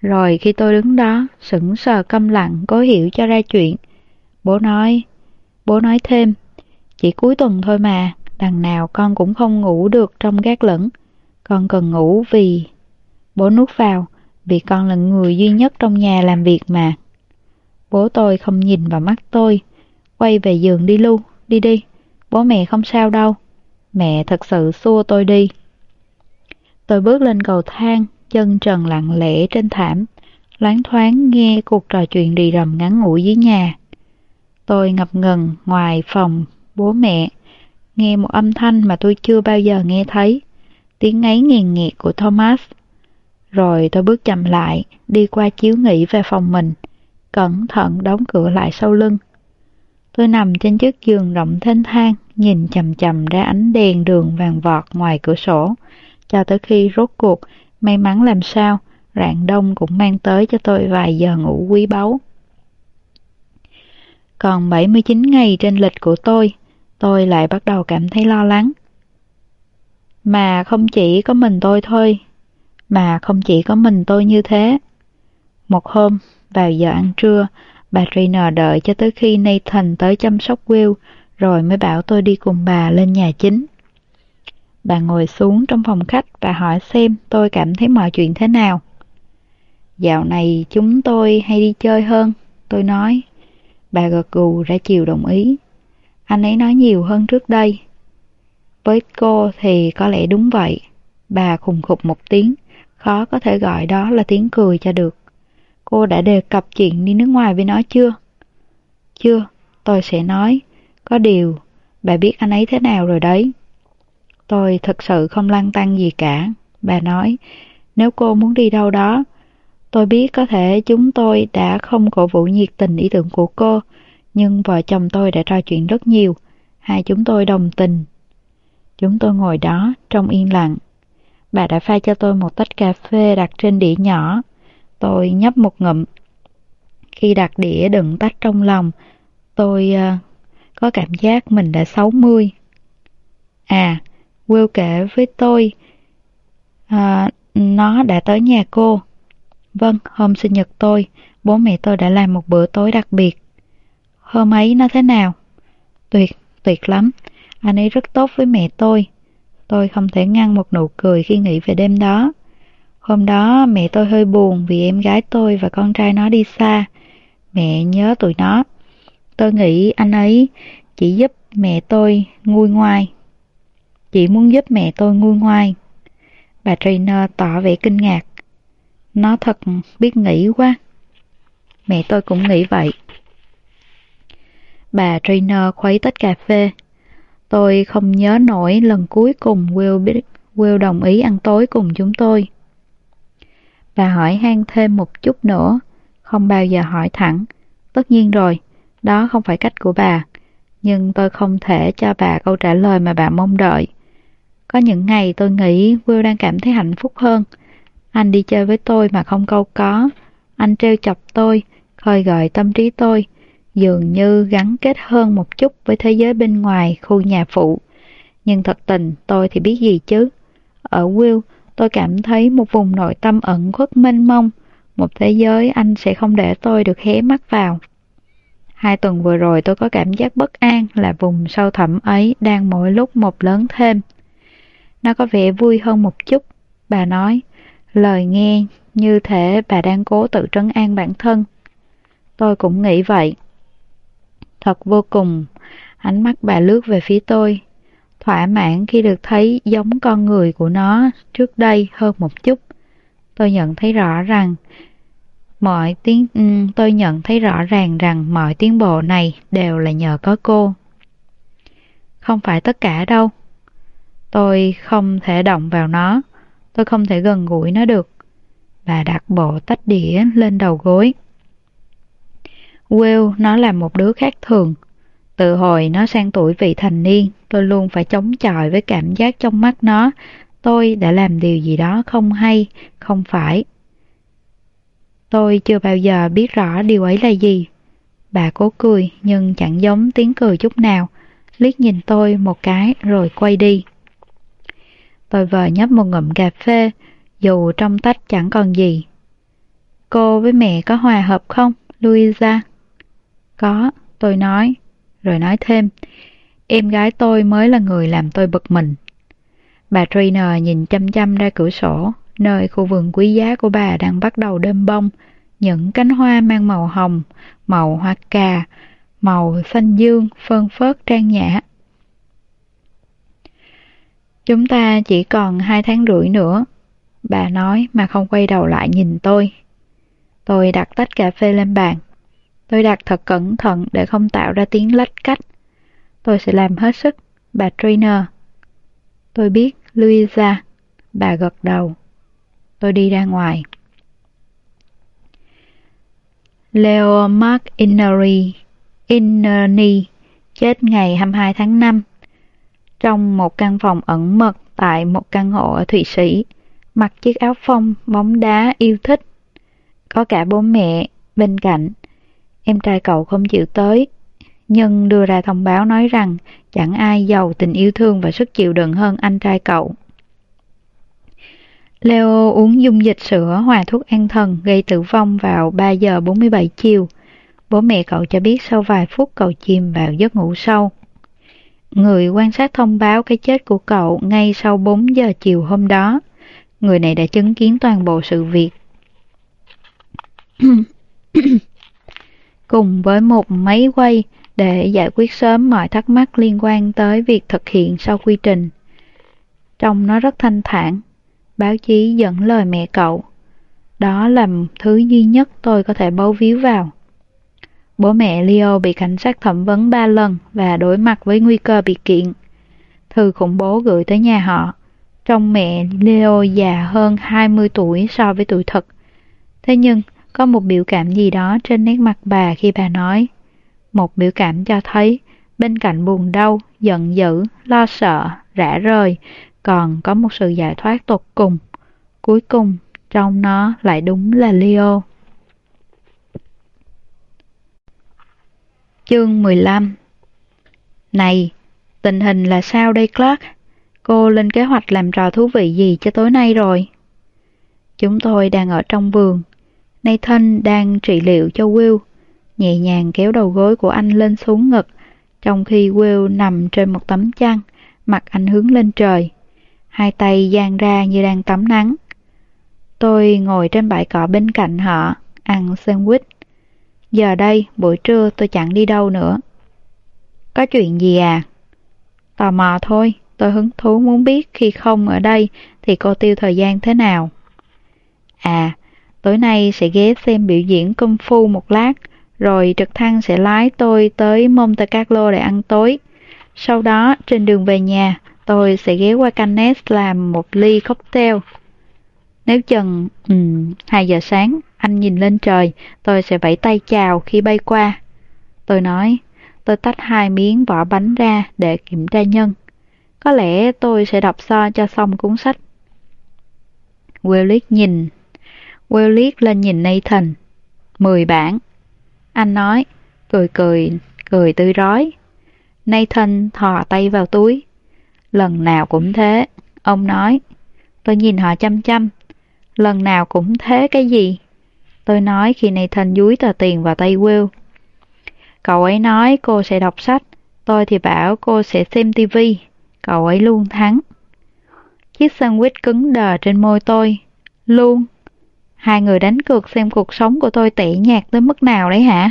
Rồi khi tôi đứng đó, sững sờ câm lặng, cố hiểu cho ra chuyện. Bố nói, bố nói thêm, chỉ cuối tuần thôi mà, đằng nào con cũng không ngủ được trong gác lửng. Con cần ngủ vì... Bố nuốt vào, vì con là người duy nhất trong nhà làm việc mà. Bố tôi không nhìn vào mắt tôi, quay về giường đi lưu, đi đi, bố mẹ không sao đâu. Mẹ thật sự xua tôi đi. Tôi bước lên cầu thang, chân trần lặng lẽ trên thảm, loáng thoáng nghe cuộc trò chuyện rì rầm ngắn ngủi dưới nhà. Tôi ngập ngừng ngoài phòng bố mẹ, nghe một âm thanh mà tôi chưa bao giờ nghe thấy, tiếng ấy nghiền nghẹt của Thomas. Rồi tôi bước chậm lại, đi qua chiếu nghỉ về phòng mình, cẩn thận đóng cửa lại sau lưng. Tôi nằm trên chiếc giường rộng thênh thang, nhìn chầm chầm ra ánh đèn đường vàng vọt ngoài cửa sổ, cho tới khi rốt cuộc, may mắn làm sao, rạng đông cũng mang tới cho tôi vài giờ ngủ quý báu. Còn 79 ngày trên lịch của tôi, tôi lại bắt đầu cảm thấy lo lắng. Mà không chỉ có mình tôi thôi, mà không chỉ có mình tôi như thế. Một hôm, vào giờ ăn trưa, bà Trina đợi cho tới khi Nathan tới chăm sóc Will, rồi mới bảo tôi đi cùng bà lên nhà chính. Bà ngồi xuống trong phòng khách và hỏi xem tôi cảm thấy mọi chuyện thế nào. Dạo này chúng tôi hay đi chơi hơn, tôi nói. Bà gật gù ra chiều đồng ý. Anh ấy nói nhiều hơn trước đây. Với cô thì có lẽ đúng vậy. Bà khùng khục một tiếng, khó có thể gọi đó là tiếng cười cho được. Cô đã đề cập chuyện đi nước ngoài với nó chưa? Chưa, tôi sẽ nói. Có điều, bà biết anh ấy thế nào rồi đấy. Tôi thật sự không lăng tăng gì cả. Bà nói, nếu cô muốn đi đâu đó, tôi biết có thể chúng tôi đã không cổ vũ nhiệt tình ý tưởng của cô, nhưng vợ chồng tôi đã trò chuyện rất nhiều, hai chúng tôi đồng tình. Chúng tôi ngồi đó trong yên lặng. Bà đã pha cho tôi một tách cà phê đặt trên đĩa nhỏ. Tôi nhấp một ngụm. Khi đặt đĩa đựng tách trong lòng, tôi uh, có cảm giác mình đã 60. À, Will kể với tôi, uh, nó đã tới nhà cô. Vâng, hôm sinh nhật tôi, bố mẹ tôi đã làm một bữa tối đặc biệt. Hôm ấy nó thế nào? Tuyệt, tuyệt lắm. Anh ấy rất tốt với mẹ tôi. Tôi không thể ngăn một nụ cười khi nghĩ về đêm đó. Hôm đó mẹ tôi hơi buồn vì em gái tôi và con trai nó đi xa. Mẹ nhớ tụi nó. Tôi nghĩ anh ấy chỉ giúp mẹ tôi nguôi ngoai. Chỉ muốn giúp mẹ tôi nguôi ngoai. Bà trainer tỏ vẻ kinh ngạc. Nó thật biết nghĩ quá. Mẹ tôi cũng nghĩ vậy. Bà trainer khuấy tách cà phê. Tôi không nhớ nổi lần cuối cùng Will, biết, Will đồng ý ăn tối cùng chúng tôi và hỏi han thêm một chút nữa, không bao giờ hỏi thẳng. Tất nhiên rồi, đó không phải cách của bà, nhưng tôi không thể cho bà câu trả lời mà bà mong đợi. Có những ngày tôi nghĩ Will đang cảm thấy hạnh phúc hơn. Anh đi chơi với tôi mà không câu có. Anh trêu chọc tôi, khơi gợi tâm trí tôi, dường như gắn kết hơn một chút với thế giới bên ngoài khu nhà phụ. Nhưng thật tình tôi thì biết gì chứ. Ở Will, tôi cảm thấy một vùng nội tâm ẩn khuất mênh mông, một thế giới anh sẽ không để tôi được hé mắt vào. Hai tuần vừa rồi tôi có cảm giác bất an là vùng sâu thẳm ấy đang mỗi lúc một lớn thêm. Nó có vẻ vui hơn một chút. Bà nói, lời nghe như thể bà đang cố tự trấn an bản thân. Tôi cũng nghĩ vậy. Thật vô cùng, ánh mắt bà lướt về phía tôi, thỏa mãn khi được thấy giống con người của nó trước đây hơn một chút. Tôi nhận thấy rõ rằng mọi tiến ừ, tôi nhận thấy rõ ràng rằng mọi tiến bộ này đều là nhờ có cô. Không phải tất cả đâu. Tôi không thể động vào nó, tôi không thể gần gũi nó được. Bà đặt bộ tách đĩa lên đầu gối. Will nó là một đứa khác thường. Từ hồi nó sang tuổi vị thành niên, tôi luôn phải chống chọi với cảm giác trong mắt nó. Tôi đã làm điều gì đó không hay, không phải. Tôi chưa bao giờ biết rõ điều ấy là gì. Bà cố cười nhưng chẳng giống tiếng cười chút nào, liếc nhìn tôi một cái rồi quay đi. Tôi vờ nhấp một ngụm cà phê, dù trong tách chẳng còn gì. Cô với mẹ có hòa hợp không, Louisa? Có, tôi nói, rồi nói thêm, em gái tôi mới là người làm tôi bực mình. Bà Trainer nhìn chăm chăm ra cửa sổ, nơi khu vườn quý giá của bà đang bắt đầu đơm bông, những cánh hoa mang màu hồng, màu hoa cà, màu xanh dương, phân phớt trang nhã. Chúng ta chỉ còn hai tháng rưỡi nữa, bà nói mà không quay đầu lại nhìn tôi. Tôi đặt tách cà phê lên bàn. Tôi đặt thật cẩn thận để không tạo ra tiếng lách cách. Tôi sẽ làm hết sức, bà trainer. Tôi biết, Louisa. Bà gật đầu. Tôi đi ra ngoài. Leo Mark Innery, Innerny chết ngày 22 tháng 5 trong một căn phòng ẩn mật tại một căn hộ ở Thụy Sĩ, mặc chiếc áo phông bóng đá yêu thích. Có cả bố mẹ bên cạnh. Em trai cậu không chịu tới, nhưng đưa ra thông báo nói rằng chẳng ai giàu tình yêu thương và sức chịu đựng hơn anh trai cậu. Leo uống dung dịch sữa hòa thuốc an thần gây tử vong vào 3 giờ 47 chiều. Bố mẹ cậu cho biết sau vài phút cậu chìm vào giấc ngủ sâu. Người quan sát thông báo cái chết của cậu ngay sau 4 giờ chiều hôm đó. Người này đã chứng kiến toàn bộ sự việc. Cùng với một máy quay để giải quyết sớm mọi thắc mắc liên quan tới việc thực hiện sau quy trình. Trông nó rất thanh thản, báo chí dẫn lời mẹ cậu. Đó là thứ duy nhất tôi có thể bấu víu vào. Bố mẹ Leo bị cảnh sát thẩm vấn ba lần và đối mặt với nguy cơ bị kiện. Thư khủng bố gửi tới nhà họ. Trong mẹ Leo già hơn 20 tuổi so với tuổi thật. Thế nhưng, có một biểu cảm gì đó trên nét mặt bà khi bà nói. Một biểu cảm cho thấy, bên cạnh buồn đau, giận dữ, lo sợ, rã rời, còn có một sự giải thoát tột cùng. Cuối cùng, trong nó lại đúng là Leo. Chương 15 Này, tình hình là sao đây Clark? Cô lên kế hoạch làm trò thú vị gì cho tối nay rồi? Chúng tôi đang ở trong vườn. Nathan đang trị liệu cho Will, nhẹ nhàng kéo đầu gối của anh lên xuống ngực, trong khi Will nằm trên một tấm chăn, mặt anh hướng lên trời. Hai tay dang ra như đang tắm nắng. Tôi ngồi trên bãi cỏ bên cạnh họ, ăn sandwich. Giờ đây, buổi trưa tôi chẳng đi đâu nữa. Có chuyện gì à? Tò mò thôi, tôi hứng thú muốn biết khi không ở đây thì cô tiêu thời gian thế nào. À, tối nay sẽ ghé xem biểu diễn công phu một lát, rồi trực thăng sẽ lái tôi tới Monte Carlo để ăn tối. Sau đó, trên đường về nhà, tôi sẽ ghé qua Cannes làm một ly cocktail. Nếu chừng um, 2 giờ sáng, anh nhìn lên trời, tôi sẽ vẫy tay chào khi bay qua. Tôi nói, tôi tách hai miếng vỏ bánh ra để kiểm tra nhân. Có lẽ tôi sẽ đọc so cho xong cuốn sách. Willis nhìn. Will lên nhìn Nathan. Mười bản. Anh nói, cười cười, cười tươi rói. Nathan thò tay vào túi. Lần nào cũng thế, ông nói. Tôi nhìn họ chăm chăm. Lần nào cũng thế cái gì? Tôi nói khi Nathan dúi tờ tiền vào tay Will. Cậu ấy nói cô sẽ đọc sách, tôi thì bảo cô sẽ xem tivi. Cậu ấy luôn thắng. Chiếc sandwich cứng đờ trên môi tôi. Luôn. Hai người đánh cược xem cuộc sống của tôi tệ nhạt tới mức nào đấy hả?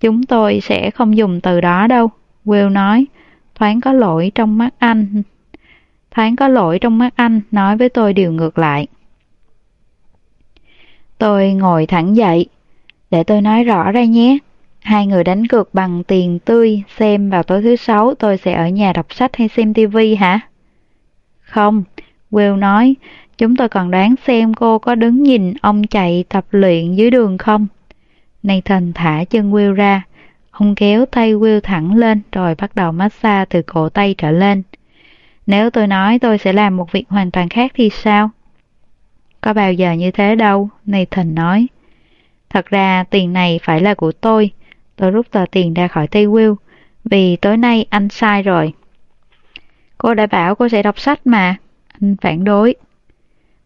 Chúng tôi sẽ không dùng từ đó đâu, Will nói. Thoáng có lỗi trong mắt anh. Thoáng có lỗi trong mắt anh nói với tôi điều ngược lại. Tôi ngồi thẳng dậy. Để tôi nói rõ ra nhé. Hai người đánh cược bằng tiền tươi xem vào tối thứ sáu tôi sẽ ở nhà đọc sách hay xem tivi hả? Không, Will nói, chúng tôi còn đoán xem cô có đứng nhìn ông chạy tập luyện dưới đường không. Nathan thả chân Will ra. Ông kéo tay Will thẳng lên rồi bắt đầu massage từ cổ tay trở lên. Nếu tôi nói tôi sẽ làm một việc hoàn toàn khác thì sao? Có bao giờ như thế đâu, Nathan nói. Thật ra tiền này phải là của tôi. Tôi rút tờ tiền ra khỏi tay Will, vì tối nay anh sai rồi. Cô đã bảo cô sẽ đọc sách mà. Anh phản đối.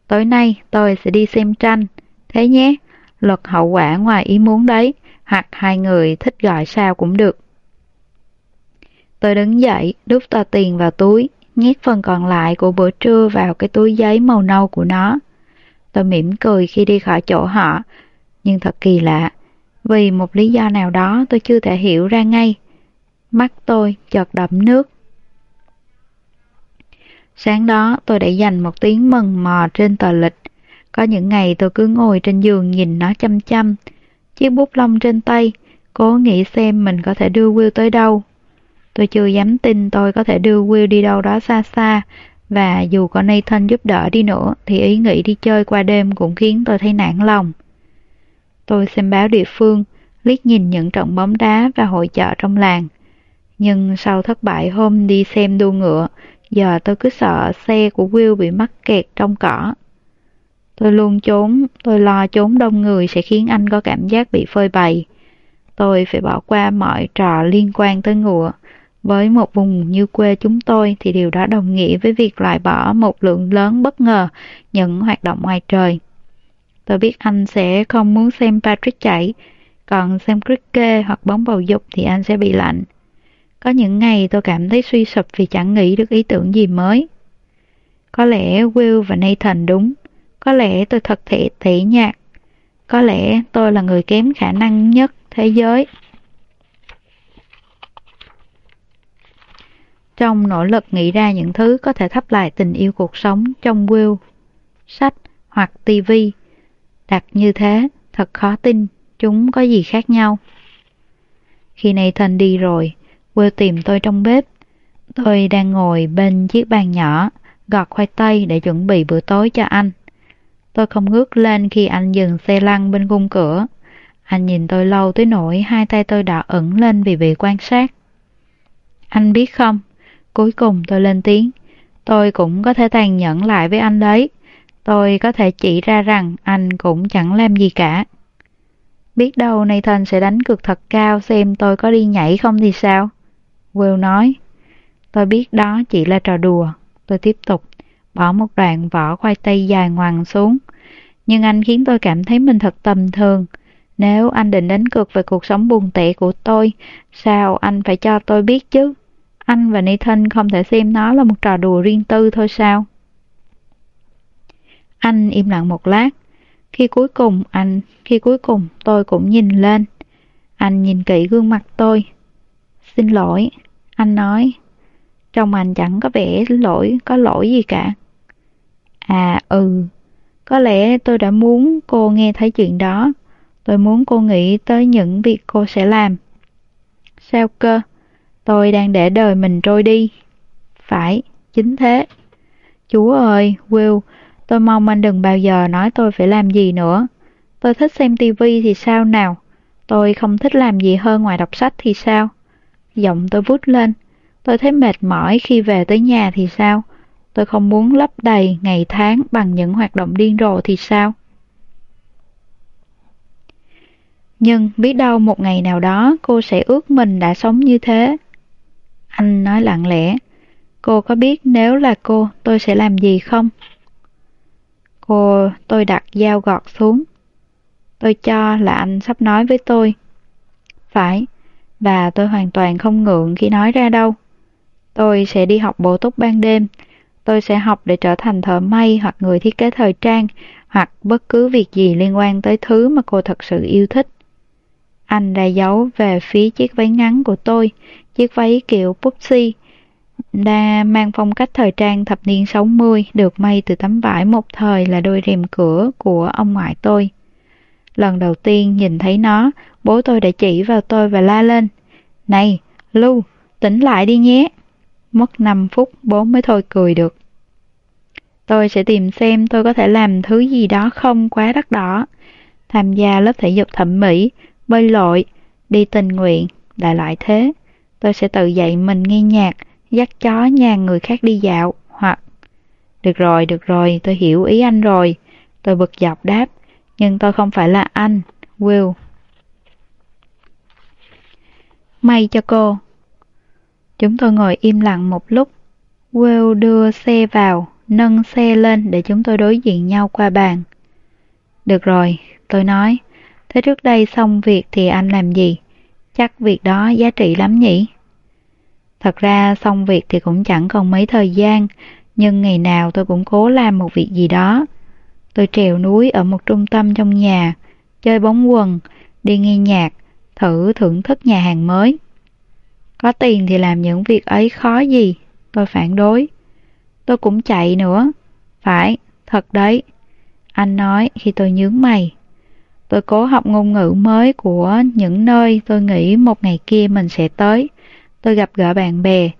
Tối nay tôi sẽ đi xem tranh. Thế nhé, luật hậu quả ngoài ý muốn đấy, hoặc hai người thích gọi sao cũng được. Tôi đứng dậy, đút tờ tiền vào túi, nhét phần còn lại của bữa trưa vào cái túi giấy màu nâu của nó. Tôi mỉm cười khi đi khỏi chỗ họ, nhưng thật kỳ lạ, vì một lý do nào đó tôi chưa thể hiểu ra ngay. Mắt tôi chợt đậm nước. Sáng đó tôi đã dành một tiếng mần mò trên tờ lịch. Có những ngày tôi cứ ngồi trên giường nhìn nó chăm chăm, chiếc bút lông trên tay, cố nghĩ xem mình có thể đưa Will tới đâu. Tôi chưa dám tin tôi có thể đưa Will đi đâu đó xa xa, và dù có Nathan giúp đỡ đi nữa thì ý nghĩ đi chơi qua đêm cũng khiến tôi thấy nản lòng. Tôi xem báo địa phương, liếc nhìn những trận bóng đá và hội chợ trong làng. Nhưng sau thất bại hôm đi xem đua ngựa, giờ tôi cứ sợ xe của Will bị mắc kẹt trong cỏ. Tôi luôn trốn, tôi lo trốn đông người sẽ khiến anh có cảm giác bị phơi bày. Tôi phải bỏ qua mọi trò liên quan tới ngựa. Với một vùng như quê chúng tôi thì điều đó đồng nghĩa với việc loại bỏ một lượng lớn bất ngờ những hoạt động ngoài trời. Tôi biết anh sẽ không muốn xem Patrick chạy, còn xem cricket hoặc bóng bầu dục thì anh sẽ bị lạnh. Có những ngày tôi cảm thấy suy sụp vì chẳng nghĩ được ý tưởng gì mới. Có lẽ Will và Nathan đúng. Có lẽ tôi thật thể tỉ nhạt. Có lẽ tôi là người kém khả năng nhất thế giới. Trong nỗ lực nghĩ ra những thứ có thể thắp lại tình yêu cuộc sống trong Will, sách hoặc TV, đặt như thế, thật khó tin, chúng có gì khác nhau. Khi Nathan đi rồi, Will tìm tôi trong bếp. Tôi đang ngồi bên chiếc bàn nhỏ, gọt khoai tây để chuẩn bị bữa tối cho anh. Tôi không ngước lên khi anh dừng xe lăn bên khung cửa. Anh nhìn tôi lâu tới nỗi hai tay tôi đỏ ẩn lên vì bị quan sát. Anh biết không, cuối cùng tôi lên tiếng. Tôi cũng có thể tàn nhẫn lại với anh đấy. Tôi có thể chỉ ra rằng anh cũng chẳng làm gì cả. Biết đâu Nathan sẽ đánh cược thật cao xem tôi có đi nhảy không thì sao? Will nói. Tôi biết đó chỉ là trò đùa. Tôi tiếp tục, bỏ một đoạn vỏ khoai tây dài ngoằn xuống. Nhưng anh khiến tôi cảm thấy mình thật tầm thường. Nếu anh định đánh cược về cuộc sống buồn tệ của tôi, sao anh phải cho tôi biết chứ? Anh và Nathan không thể xem nó là một trò đùa riêng tư thôi sao? Anh im lặng một lát. Khi cuối cùng anh, khi cuối cùng tôi cũng nhìn lên. Anh nhìn kỹ gương mặt tôi. Xin lỗi, anh nói. Trong anh chẳng có vẻ lỗi, có lỗi gì cả. À ừ, có lẽ tôi đã muốn cô nghe thấy chuyện đó. Tôi muốn cô nghĩ tới những việc cô sẽ làm. Sao cơ? Tôi đang để đời mình trôi đi. Phải, chính thế. Chúa ơi, Will, tôi mong anh đừng bao giờ nói tôi phải làm gì nữa. Tôi thích xem tivi thì sao nào? Tôi không thích làm gì hơn ngoài đọc sách thì sao? Giọng tôi vút lên. Tôi thấy mệt mỏi khi về tới nhà thì sao? Tôi không muốn lấp đầy ngày tháng bằng những hoạt động điên rồ thì sao? Nhưng biết đâu một ngày nào đó cô sẽ ước mình đã sống như thế. Anh nói lặng lẽ, cô có biết nếu là cô tôi sẽ làm gì không? Cô, tôi đặt dao gọt xuống. Tôi cho là anh sắp nói với tôi. Phải, và tôi hoàn toàn không ngượng khi nói ra đâu. Tôi sẽ đi học bổ túc ban đêm. Tôi sẽ học để trở thành thợ may hoặc người thiết kế thời trang hoặc bất cứ việc gì liên quan tới thứ mà cô thật sự yêu thích. Anh đã giấu về phía chiếc váy ngắn của tôi, chiếc váy kiểu Pupsi, đa mang phong cách thời trang thập niên 60 được may từ tấm vải một thời là đôi rèm cửa của ông ngoại tôi. Lần đầu tiên nhìn thấy nó, bố tôi đã chỉ vào tôi và la lên. Này, Lưu, tỉnh lại đi nhé. Mất 5 phút bố mới thôi cười được. Tôi sẽ tìm xem tôi có thể làm thứ gì đó không quá đắt đỏ. Tham gia lớp thể dục thẩm mỹ, bơi lội, đi tình nguyện, đại loại thế. Tôi sẽ tự dạy mình nghe nhạc, dắt chó nhà người khác đi dạo, hoặc... Được rồi, được rồi, tôi hiểu ý anh rồi. Tôi bực dọc đáp, nhưng tôi không phải là anh, Will. May cho cô. Chúng tôi ngồi im lặng một lúc. Will đưa xe vào, nâng xe lên để chúng tôi đối diện nhau qua bàn. Được rồi, tôi nói. Thế trước đây xong việc thì anh làm gì? Chắc việc đó giá trị lắm nhỉ? Thật ra xong việc thì cũng chẳng còn mấy thời gian, nhưng ngày nào tôi cũng cố làm một việc gì đó. Tôi trèo núi ở một trung tâm trong nhà, chơi bóng quần, đi nghe nhạc, thử thưởng thức nhà hàng mới. Có tiền thì làm những việc ấy khó gì, tôi phản đối. Tôi cũng chạy nữa. Phải, thật đấy. Anh nói khi tôi nhướng mày. Tôi cố học ngôn ngữ mới của những nơi tôi nghĩ một ngày kia mình sẽ tới. Tôi gặp gỡ bạn bè,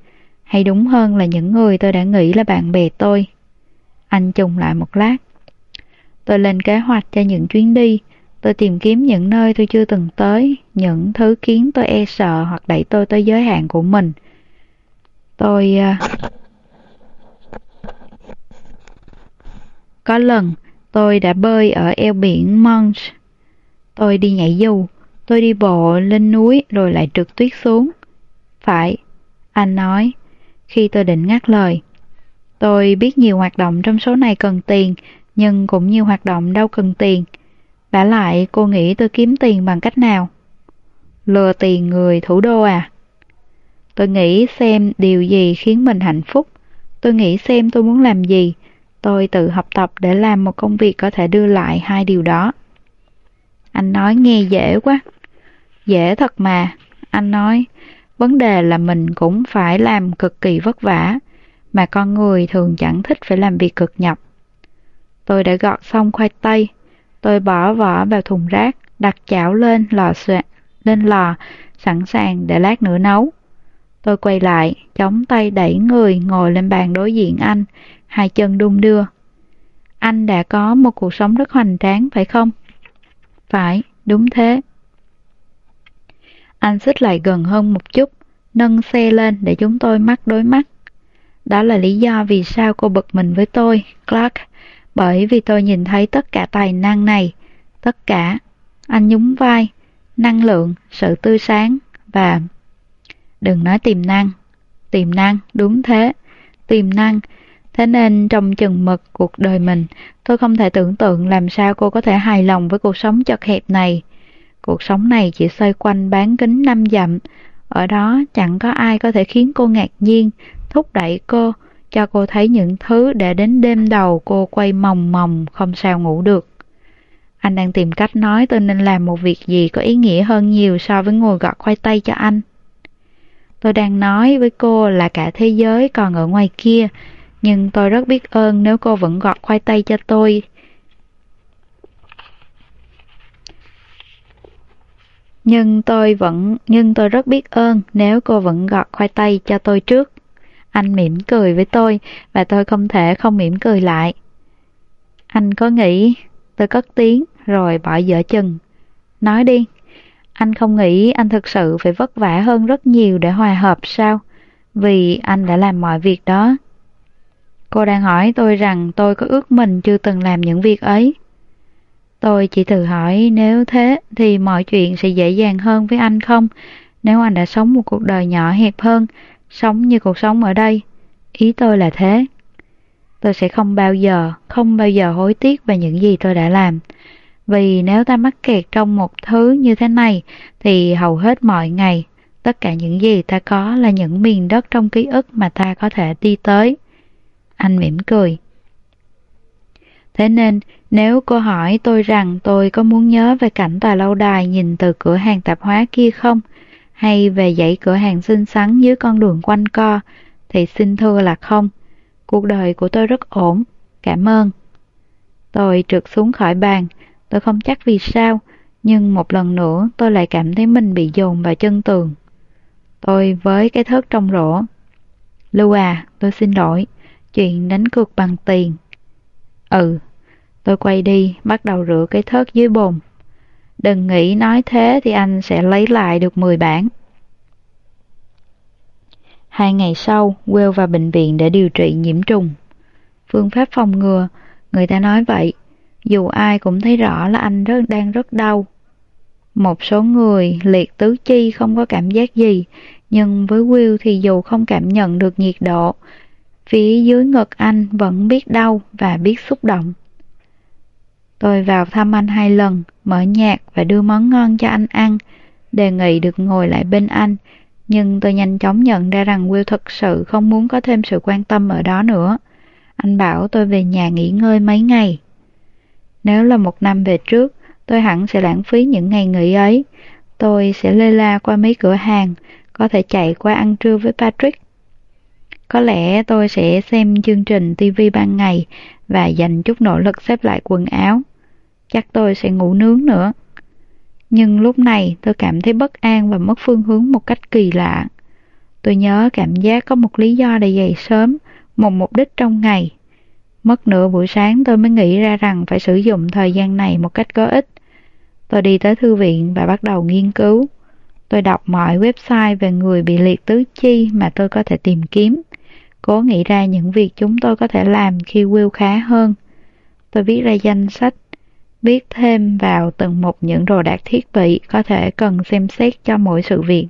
hay đúng hơn là những người tôi đã nghĩ là bạn bè tôi. Anh trùng lại một lát. Tôi lên kế hoạch cho những chuyến đi. Tôi tìm kiếm những nơi tôi chưa từng tới, những thứ khiến tôi e sợ hoặc đẩy tôi tới giới hạn của mình. Tôi... Uh... Có lần, tôi đã bơi ở eo biển Monch. Tôi đi nhảy dù, tôi đi bộ lên núi rồi lại trượt tuyết xuống. Phải, anh nói, khi tôi định ngắt lời. Tôi biết nhiều hoạt động trong số này cần tiền, nhưng cũng nhiều hoạt động đâu cần tiền. Đã lại, cô nghĩ tôi kiếm tiền bằng cách nào? Lừa tiền người thủ đô à? Tôi nghĩ xem điều gì khiến mình hạnh phúc. Tôi nghĩ xem tôi muốn làm gì. Tôi tự học tập để làm một công việc có thể đưa lại hai điều đó. Anh nói nghe dễ quá. Dễ thật mà. Anh nói, vấn đề là mình cũng phải làm cực kỳ vất vả, mà con người thường chẳng thích phải làm việc cực nhọc. Tôi đã gọt xong khoai tây, tôi bỏ vỏ vào thùng rác, đặt chảo lên lò xoạn, lên lò, sẵn sàng để lát nữa nấu. Tôi quay lại, chống tay đẩy người ngồi lên bàn đối diện anh, hai chân đung đưa. Anh đã có một cuộc sống rất hoành tráng, phải không? Phải, đúng thế. Anh xích lại gần hơn một chút, nâng xe lên để chúng tôi mắt đối mắt. Đó là lý do vì sao cô bực mình với tôi, Clark, bởi vì tôi nhìn thấy tất cả tài năng này, tất cả. Anh nhún vai, năng lượng, sự tươi sáng và... Đừng nói tiềm năng. Tiềm năng, đúng thế. Tiềm năng. Thế nên trong chừng mực cuộc đời mình, tôi không thể tưởng tượng làm sao cô có thể hài lòng với cuộc sống chật hẹp này. Cuộc sống này chỉ xoay quanh bán kính năm dặm, ở đó chẳng có ai có thể khiến cô ngạc nhiên, thúc đẩy cô, cho cô thấy những thứ để đến đêm đầu cô quay mòng mòng không sao ngủ được. Anh đang tìm cách nói tôi nên làm một việc gì có ý nghĩa hơn nhiều so với ngồi gọt khoai tây cho anh. Tôi đang nói với cô là cả thế giới còn ở ngoài kia, nhưng tôi rất biết ơn nếu cô vẫn gọt khoai tây cho tôi. Nhưng tôi vẫn, nhưng tôi rất biết ơn nếu cô vẫn gọt khoai tây cho tôi trước. Anh mỉm cười với tôi và tôi không thể không mỉm cười lại. Anh có nghĩ, tôi cất tiếng rồi bỏ dở chừng. Nói đi, anh không nghĩ anh thực sự phải vất vả hơn rất nhiều để hòa hợp sao? Vì anh đã làm mọi việc đó. Cô đang hỏi tôi rằng tôi có ước mình chưa từng làm những việc ấy. Tôi chỉ tự hỏi nếu thế thì mọi chuyện sẽ dễ dàng hơn với anh không? Nếu anh đã sống một cuộc đời nhỏ hẹp hơn, sống như cuộc sống ở đây. Ý tôi là thế. Tôi sẽ không bao giờ, không bao giờ hối tiếc về những gì tôi đã làm. Vì nếu ta mắc kẹt trong một thứ như thế này thì hầu hết mọi ngày, tất cả những gì ta có là những miền đất trong ký ức mà ta có thể đi tới. Anh mỉm cười. Thế nên, nếu cô hỏi tôi rằng tôi có muốn nhớ về cảnh tòa lâu đài nhìn từ cửa hàng tạp hóa kia không, hay về dãy cửa hàng xinh xắn dưới con đường quanh co, thì xin thưa là không. Cuộc đời của tôi rất ổn, cảm ơn. Tôi trượt xuống khỏi bàn, tôi không chắc vì sao, nhưng một lần nữa tôi lại cảm thấy mình bị dồn vào chân tường. Tôi với cái thớt trong rổ. Lưu à, tôi xin lỗi, chuyện đánh cược bằng tiền. Ừ, tôi quay đi, bắt đầu rửa cái thớt dưới bồn. Đừng nghĩ nói thế thì anh sẽ lấy lại được 10 bản. Hai ngày sau, Will vào bệnh viện để điều trị nhiễm trùng. Phương pháp phòng ngừa, người ta nói vậy, dù ai cũng thấy rõ là anh rất, đang rất đau. Một số người liệt tứ chi không có cảm giác gì, nhưng với Will thì dù không cảm nhận được nhiệt độ, phía dưới ngực anh vẫn biết đau và biết xúc động. Tôi vào thăm anh hai lần, mở nhạc và đưa món ngon cho anh ăn, đề nghị được ngồi lại bên anh, nhưng tôi nhanh chóng nhận ra rằng Will thật sự không muốn có thêm sự quan tâm ở đó nữa. Anh bảo tôi về nhà nghỉ ngơi mấy ngày. Nếu là một năm về trước, tôi hẳn sẽ lãng phí những ngày nghỉ ấy. Tôi sẽ lê la qua mấy cửa hàng, có thể chạy qua ăn trưa với Patrick. Có lẽ tôi sẽ xem chương trình TV ban ngày và dành chút nỗ lực xếp lại quần áo. Chắc tôi sẽ ngủ nướng nữa. Nhưng lúc này tôi cảm thấy bất an và mất phương hướng một cách kỳ lạ. Tôi nhớ cảm giác có một lý do để dậy sớm, một mục đích trong ngày. Mất nửa buổi sáng tôi mới nghĩ ra rằng phải sử dụng thời gian này một cách có ích. Tôi đi tới thư viện và bắt đầu nghiên cứu. Tôi đọc mọi website về người bị liệt tứ chi mà tôi có thể tìm kiếm. Cố nghĩ ra những việc chúng tôi có thể làm khi Will khá hơn. Tôi viết ra danh sách viết thêm vào từng một những đồ đạc thiết bị có thể cần xem xét cho mỗi sự việc.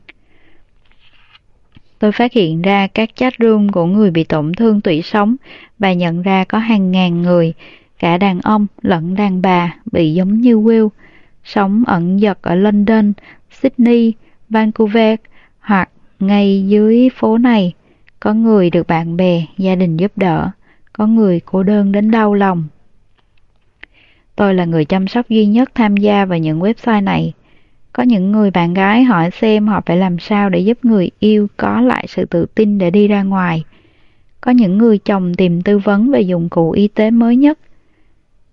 Tôi phát hiện ra các chat room của người bị tổn thương tủy sống và nhận ra có hàng ngàn người, cả đàn ông lẫn đàn bà bị giống như Will, sống ẩn dật ở London, Sydney, Vancouver hoặc ngay dưới phố này. Có người được bạn bè, gia đình giúp đỡ, có người cô đơn đến đau lòng. Tôi là người chăm sóc duy nhất tham gia vào những website này. Có những người bạn gái hỏi xem họ phải làm sao để giúp người yêu có lại sự tự tin để đi ra ngoài. Có những người chồng tìm tư vấn về dụng cụ y tế mới nhất.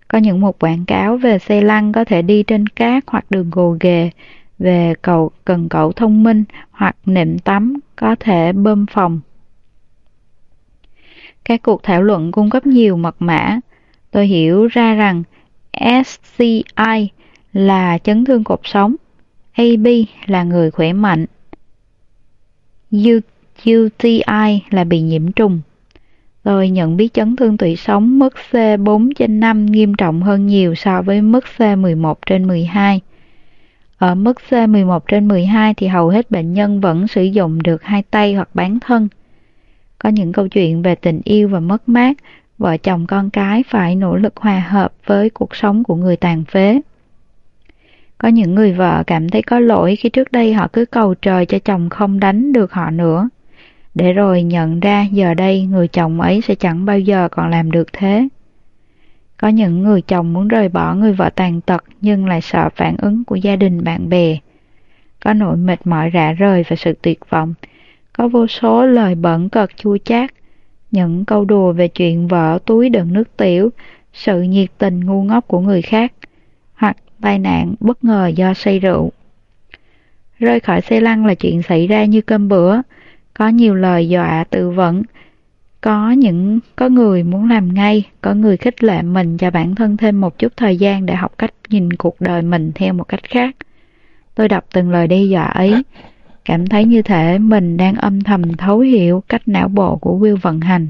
Có những một quảng cáo về xe lăn có thể đi trên cát hoặc đường gồ ghề, về cầu cần cẩu thông minh hoặc nệm tắm có thể bơm phòng. Các cuộc thảo luận cung cấp nhiều mật mã. Tôi hiểu ra rằng SCI là chấn thương cột sống, AB là người khỏe mạnh, UTI là bị nhiễm trùng. Tôi nhận biết chấn thương tủy sống mức C4 trên 5 nghiêm trọng hơn nhiều so với mức C11 trên 12. Ở mức C11 trên 12 thì hầu hết bệnh nhân vẫn sử dụng được hai tay hoặc bán thân. Có những câu chuyện về tình yêu và mất mát vợ chồng con cái phải nỗ lực hòa hợp với cuộc sống của người tàn phế. Có những người vợ cảm thấy có lỗi khi trước đây họ cứ cầu trời cho chồng không đánh được họ nữa. Để rồi nhận ra giờ đây người chồng ấy sẽ chẳng bao giờ còn làm được thế. Có những người chồng muốn rời bỏ người vợ tàn tật nhưng lại sợ phản ứng của gia đình bạn bè. Có nỗi mệt mỏi rã rời và sự tuyệt vọng. Có vô số lời bẩn cợt chua chát những câu đùa về chuyện vợ túi đựng nước tiểu, sự nhiệt tình ngu ngốc của người khác, hoặc tai nạn bất ngờ do say rượu. Rơi khỏi xe lăn là chuyện xảy ra như cơm bữa, có nhiều lời dọa tự vẫn, có những có người muốn làm ngay, có người khích lệ mình cho bản thân thêm một chút thời gian để học cách nhìn cuộc đời mình theo một cách khác. Tôi đọc từng lời đe dọa ấy, cảm thấy như thể mình đang âm thầm thấu hiểu cách não bộ của Will vận hành.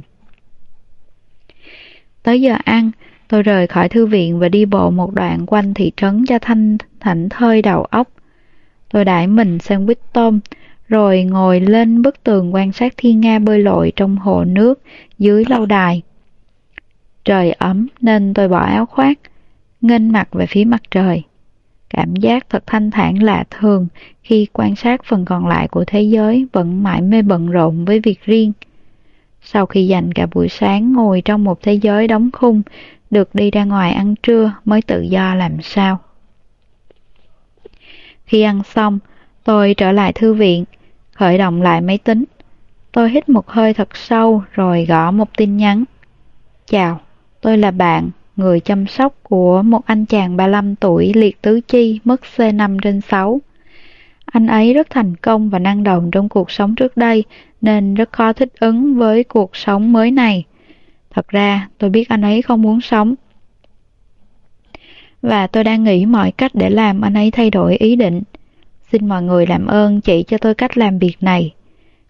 Tới giờ ăn, tôi rời khỏi thư viện và đi bộ một đoạn quanh thị trấn cho thanh thảnh thơi đầu óc. Tôi đãi mình sandwich tôm, rồi ngồi lên bức tường quan sát thiên nga bơi lội trong hồ nước dưới lâu đài. Trời ấm nên tôi bỏ áo khoác, nghênh mặt về phía mặt trời. Cảm giác thật thanh thản lạ thường khi quan sát phần còn lại của thế giới vẫn mãi mê bận rộn với việc riêng. Sau khi dành cả buổi sáng ngồi trong một thế giới đóng khung, được đi ra ngoài ăn trưa mới tự do làm sao. Khi ăn xong, tôi trở lại thư viện, khởi động lại máy tính. Tôi hít một hơi thật sâu rồi gõ một tin nhắn. Chào, tôi là bạn, người chăm sóc của một anh chàng 35 tuổi liệt tứ chi mất C5 trên 6. Anh ấy rất thành công và năng động trong cuộc sống trước đây nên rất khó thích ứng với cuộc sống mới này. Thật ra, tôi biết anh ấy không muốn sống. Và tôi đang nghĩ mọi cách để làm anh ấy thay đổi ý định. Xin mọi người làm ơn chỉ cho tôi cách làm việc này.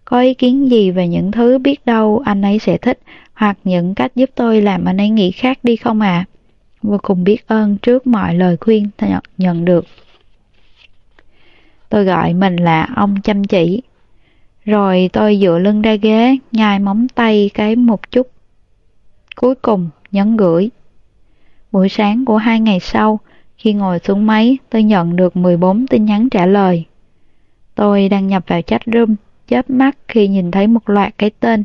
Có ý kiến gì về những thứ biết đâu anh ấy sẽ thích hoặc những cách giúp tôi làm anh ấy nghĩ khác đi không ạ? À? Vô cùng biết ơn trước mọi lời khuyên nhận được. Tôi gọi mình là ông chăm chỉ. Rồi tôi dựa lưng ra ghế, nhai móng tay cái một chút. Cuối cùng, nhấn gửi. Buổi sáng của hai ngày sau, khi ngồi xuống máy, tôi nhận được 14 tin nhắn trả lời. Tôi đăng nhập vào chat room, chớp mắt khi nhìn thấy một loạt cái tên.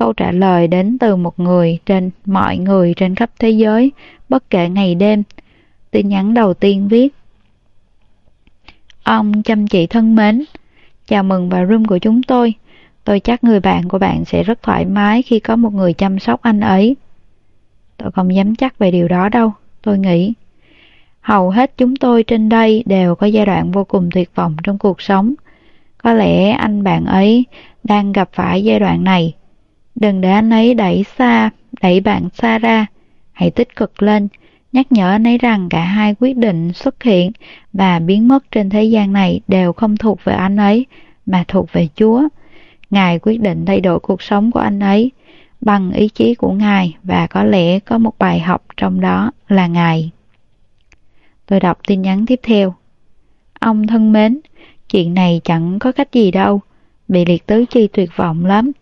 Câu trả lời đến từ một người trên mọi người trên khắp thế giới, bất kể ngày đêm. Tin nhắn đầu tiên viết Ông chăm chỉ thân mến, chào mừng vào room của chúng tôi. Tôi chắc người bạn của bạn sẽ rất thoải mái khi có một người chăm sóc anh ấy. Tôi không dám chắc về điều đó đâu, tôi nghĩ. Hầu hết chúng tôi trên đây đều có giai đoạn vô cùng tuyệt vọng trong cuộc sống. Có lẽ anh bạn ấy đang gặp phải giai đoạn này. Đừng để anh ấy đẩy xa, đẩy bạn xa ra. Hãy tích cực lên, nhắc nhở anh ấy rằng cả hai quyết định xuất hiện và biến mất trên thế gian này đều không thuộc về anh ấy, mà thuộc về Chúa. Ngài quyết định thay đổi cuộc sống của anh ấy bằng ý chí của Ngài và có lẽ có một bài học trong đó là Ngài. Tôi đọc tin nhắn tiếp theo. Ông thân mến, chuyện này chẳng có cách gì đâu, bị liệt tứ chi tuyệt vọng lắm.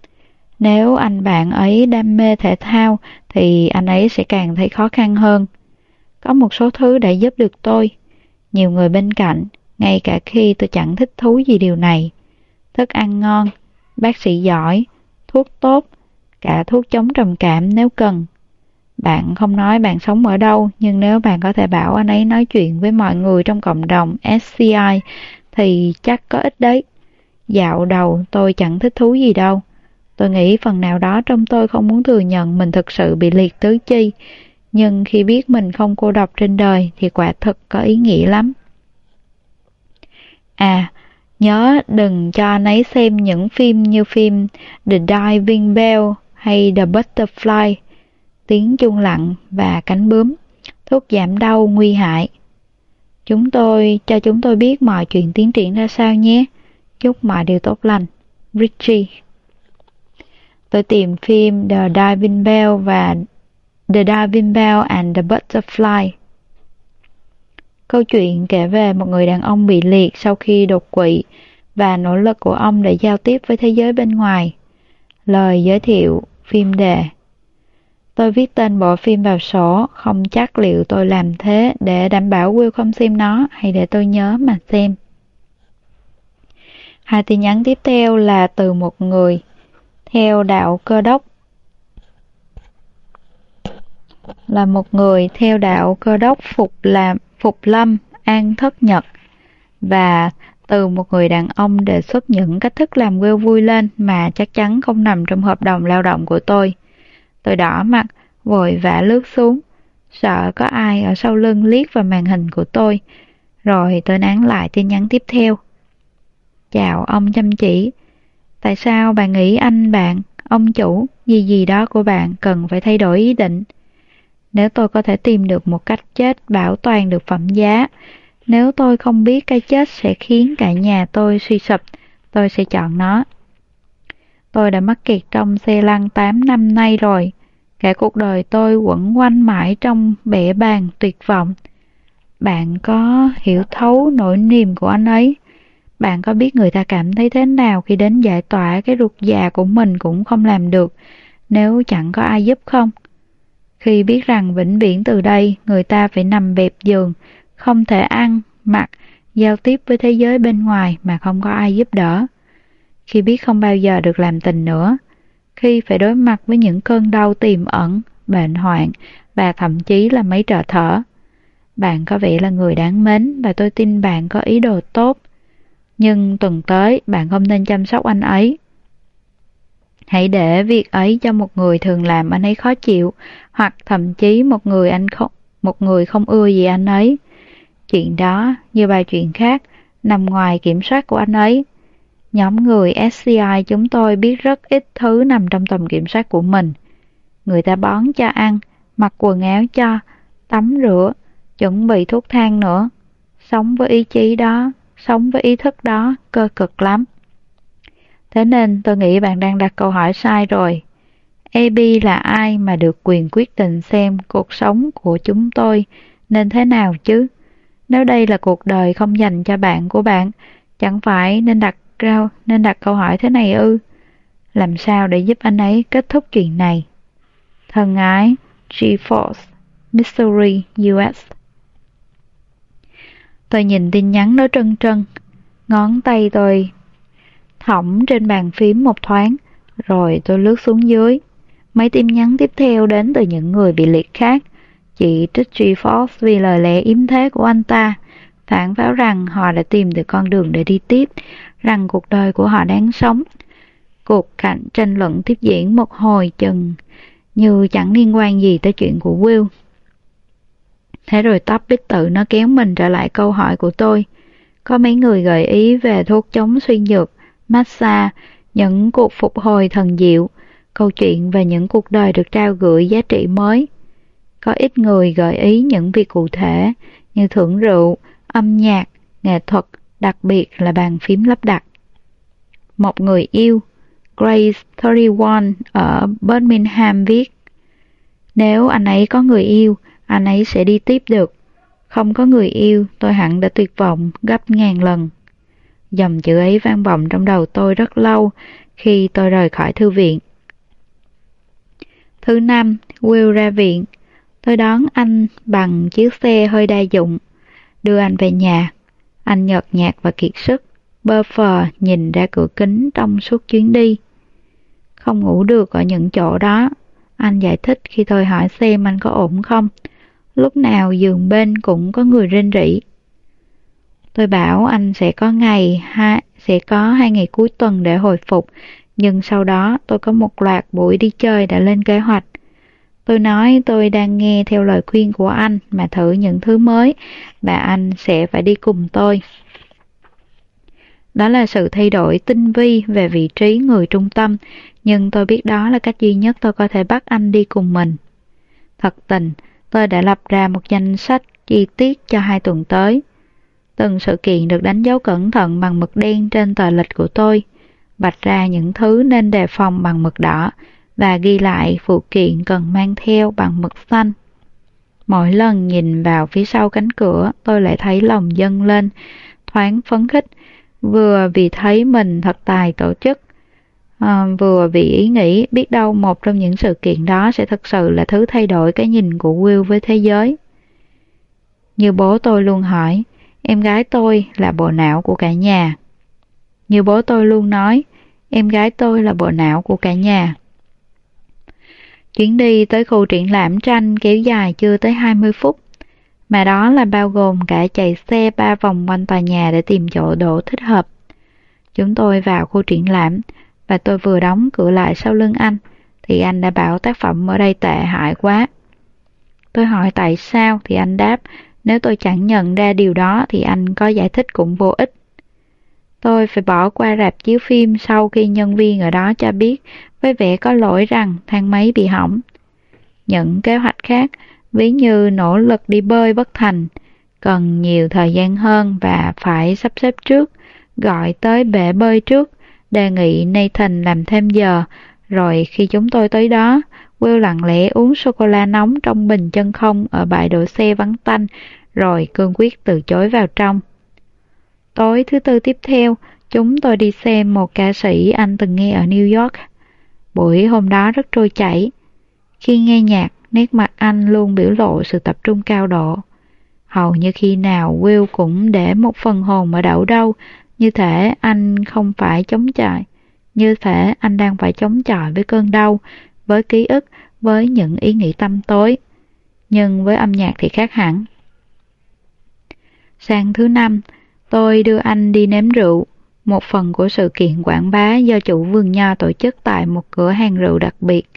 Nếu anh bạn ấy đam mê thể thao thì anh ấy sẽ càng thấy khó khăn hơn. Có một số thứ đã giúp được tôi. Nhiều người bên cạnh, ngay cả khi tôi chẳng thích thú gì điều này. Thức ăn ngon, bác sĩ giỏi, thuốc tốt, cả thuốc chống trầm cảm nếu cần. Bạn không nói bạn sống ở đâu, nhưng nếu bạn có thể bảo anh ấy nói chuyện với mọi người trong cộng đồng SCI thì chắc có ích đấy. Dạo đầu tôi chẳng thích thú gì đâu. Tôi nghĩ phần nào đó trong tôi không muốn thừa nhận mình thực sự bị liệt tứ chi, nhưng khi biết mình không cô độc trên đời thì quả thực có ý nghĩa lắm. À, nhớ đừng cho anh ấy xem những phim như phim The Diving Bell hay The Butterfly, tiếng chuông lặng và cánh bướm, thuốc giảm đau nguy hại. Chúng tôi, cho chúng tôi biết mọi chuyện tiến triển ra sao nhé. Chúc mọi điều tốt lành. Richie Tôi tìm phim The Diving Bell và The Diving Bell and the Butterfly. Câu chuyện kể về một người đàn ông bị liệt sau khi đột quỵ và nỗ lực của ông để giao tiếp với thế giới bên ngoài. Lời giới thiệu phim đề Tôi viết tên bộ phim vào sổ, không chắc liệu tôi làm thế để đảm bảo Will không xem nó hay để tôi nhớ mà xem. Hai tin nhắn tiếp theo là từ một người theo đạo cơ đốc là một người theo đạo cơ đốc phục làm phục lâm an thất nhật và từ một người đàn ông đề xuất những cách thức làm quê vui lên mà chắc chắn không nằm trong hợp đồng lao động của tôi. Tôi đỏ mặt, vội vã lướt xuống, sợ có ai ở sau lưng liếc vào màn hình của tôi. Rồi tôi nán lại tin nhắn tiếp theo. Chào ông chăm chỉ. Tại sao bạn nghĩ anh bạn, ông chủ, gì gì đó của bạn cần phải thay đổi ý định? Nếu tôi có thể tìm được một cách chết bảo toàn được phẩm giá, nếu tôi không biết cái chết sẽ khiến cả nhà tôi suy sụp, tôi sẽ chọn nó. Tôi đã mắc kẹt trong xe lăn 8 năm nay rồi. Cả cuộc đời tôi quẩn quanh mãi trong bể bàn tuyệt vọng. Bạn có hiểu thấu nỗi niềm của anh ấy? Bạn có biết người ta cảm thấy thế nào khi đến giải tỏa cái ruột già của mình cũng không làm được nếu chẳng có ai giúp không? Khi biết rằng vĩnh viễn từ đây người ta phải nằm bẹp giường, không thể ăn, mặc, giao tiếp với thế giới bên ngoài mà không có ai giúp đỡ. Khi biết không bao giờ được làm tình nữa, khi phải đối mặt với những cơn đau tiềm ẩn, bệnh hoạn và thậm chí là mấy trợ thở. Bạn có vẻ là người đáng mến và tôi tin bạn có ý đồ tốt. Nhưng tuần tới bạn không nên chăm sóc anh ấy. Hãy để việc ấy cho một người thường làm anh ấy khó chịu hoặc thậm chí một người anh không một người không ưa gì anh ấy. Chuyện đó, như bài chuyện khác, nằm ngoài kiểm soát của anh ấy. Nhóm người SCI chúng tôi biết rất ít thứ nằm trong tầm kiểm soát của mình. Người ta bón cho ăn, mặc quần áo cho, tắm rửa, chuẩn bị thuốc thang nữa. Sống với ý chí đó, sống với ý thức đó, cơ cực lắm. Thế nên tôi nghĩ bạn đang đặt câu hỏi sai rồi. AB là ai mà được quyền quyết định xem cuộc sống của chúng tôi nên thế nào chứ? Nếu đây là cuộc đời không dành cho bạn của bạn, chẳng phải nên đặt rao nên đặt câu hỏi thế này ư? Làm sao để giúp anh ấy kết thúc chuyện này? Thân ái, G-Force, Missouri, US Tôi nhìn tin nhắn nó trân trân, ngón tay tôi thõng trên bàn phím một thoáng, rồi tôi lướt xuống dưới. Mấy tin nhắn tiếp theo đến từ những người bị liệt khác, chỉ trích G-Force vì lời lẽ yếm thế của anh ta, phản pháo rằng họ đã tìm được con đường để đi tiếp, rằng cuộc đời của họ đáng sống. Cuộc cạnh tranh luận tiếp diễn một hồi chừng, như chẳng liên quan gì tới chuyện của Will. Thế rồi topic tự nó kéo mình trở lại câu hỏi của tôi. Có mấy người gợi ý về thuốc chống suy nhược, massage, những cuộc phục hồi thần diệu, câu chuyện về những cuộc đời được trao gửi giá trị mới. Có ít người gợi ý những việc cụ thể như thưởng rượu, âm nhạc, nghệ thuật, đặc biệt là bàn phím lắp đặt. Một người yêu, Grace 31 ở Birmingham viết Nếu anh ấy có người yêu, anh ấy sẽ đi tiếp được. Không có người yêu, tôi hẳn đã tuyệt vọng gấp ngàn lần. Dòng chữ ấy vang vọng trong đầu tôi rất lâu khi tôi rời khỏi thư viện. Thứ năm, Will ra viện. Tôi đón anh bằng chiếc xe hơi đa dụng, đưa anh về nhà. Anh nhợt nhạt và kiệt sức, bơ phờ nhìn ra cửa kính trong suốt chuyến đi. Không ngủ được ở những chỗ đó, anh giải thích khi tôi hỏi xem anh có ổn không. Lúc nào giường bên cũng có người rên rỉ. Tôi bảo anh sẽ có ngày ha, sẽ có hai ngày cuối tuần để hồi phục, nhưng sau đó tôi có một loạt buổi đi chơi đã lên kế hoạch. Tôi nói tôi đang nghe theo lời khuyên của anh mà thử những thứ mới và anh sẽ phải đi cùng tôi. Đó là sự thay đổi tinh vi về vị trí người trung tâm, nhưng tôi biết đó là cách duy nhất tôi có thể bắt anh đi cùng mình. Thật tình, tôi đã lập ra một danh sách chi tiết cho hai tuần tới. Từng sự kiện được đánh dấu cẩn thận bằng mực đen trên tờ lịch của tôi, vạch ra những thứ nên đề phòng bằng mực đỏ và ghi lại phụ kiện cần mang theo bằng mực xanh. Mỗi lần nhìn vào phía sau cánh cửa, tôi lại thấy lòng dâng lên, thoáng phấn khích, vừa vì thấy mình thật tài tổ chức, à, vừa vì ý nghĩ biết đâu một trong những sự kiện đó sẽ thực sự là thứ thay đổi cái nhìn của Will với thế giới. Như bố tôi luôn hỏi, em gái tôi là bộ não của cả nhà. Như bố tôi luôn nói, em gái tôi là bộ não của cả nhà. Chuyến đi tới khu triển lãm tranh kéo dài chưa tới 20 phút, mà đó là bao gồm cả chạy xe ba vòng quanh tòa nhà để tìm chỗ đổ thích hợp. Chúng tôi vào khu triển lãm và tôi vừa đóng cửa lại sau lưng anh thì anh đã bảo tác phẩm ở đây tệ hại quá. Tôi hỏi tại sao thì anh đáp nếu tôi chẳng nhận ra điều đó thì anh có giải thích cũng vô ích. Tôi phải bỏ qua rạp chiếu phim sau khi nhân viên ở đó cho biết với vẻ có lỗi rằng thang máy bị hỏng. Những kế hoạch khác, ví như nỗ lực đi bơi bất thành, cần nhiều thời gian hơn và phải sắp xếp trước, gọi tới bể bơi trước, đề nghị Nathan làm thêm giờ, rồi khi chúng tôi tới đó, Will lặng lẽ uống sô-cô-la nóng trong bình chân không ở bãi đổ xe vắng tanh, rồi cương quyết từ chối vào trong. Tối thứ tư tiếp theo, chúng tôi đi xem một ca sĩ anh từng nghe ở New York. Buổi hôm đó rất trôi chảy. Khi nghe nhạc, nét mặt anh luôn biểu lộ sự tập trung cao độ. Hầu như khi nào Will cũng để một phần hồn ở đậu đâu, như thể anh không phải chống chọi, như thể anh đang phải chống chọi với cơn đau, với ký ức, với những ý nghĩ tâm tối. Nhưng với âm nhạc thì khác hẳn. Sang thứ năm, tôi đưa anh đi nếm rượu, một phần của sự kiện quảng bá do chủ vườn nho tổ chức tại một cửa hàng rượu đặc biệt.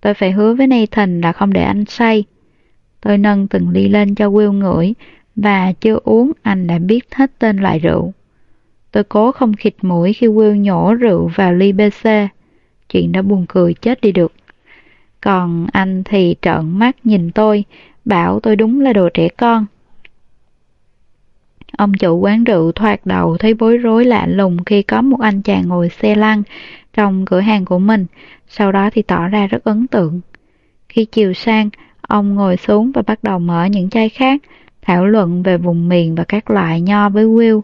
Tôi phải hứa với Nathan là không để anh say. Tôi nâng từng ly lên cho Will ngửi, và chưa uống anh đã biết hết tên loại rượu. Tôi cố không khịt mũi khi Will nhổ rượu vào ly BC. Chuyện đã buồn cười chết đi được. Còn anh thì trợn mắt nhìn tôi, bảo tôi đúng là đồ trẻ con. Ông chủ quán rượu thoạt đầu thấy bối rối lạ lùng khi có một anh chàng ngồi xe lăn trong cửa hàng của mình, sau đó thì tỏ ra rất ấn tượng. Khi chiều sang, ông ngồi xuống và bắt đầu mở những chai khác, thảo luận về vùng miền và các loại nho với Will,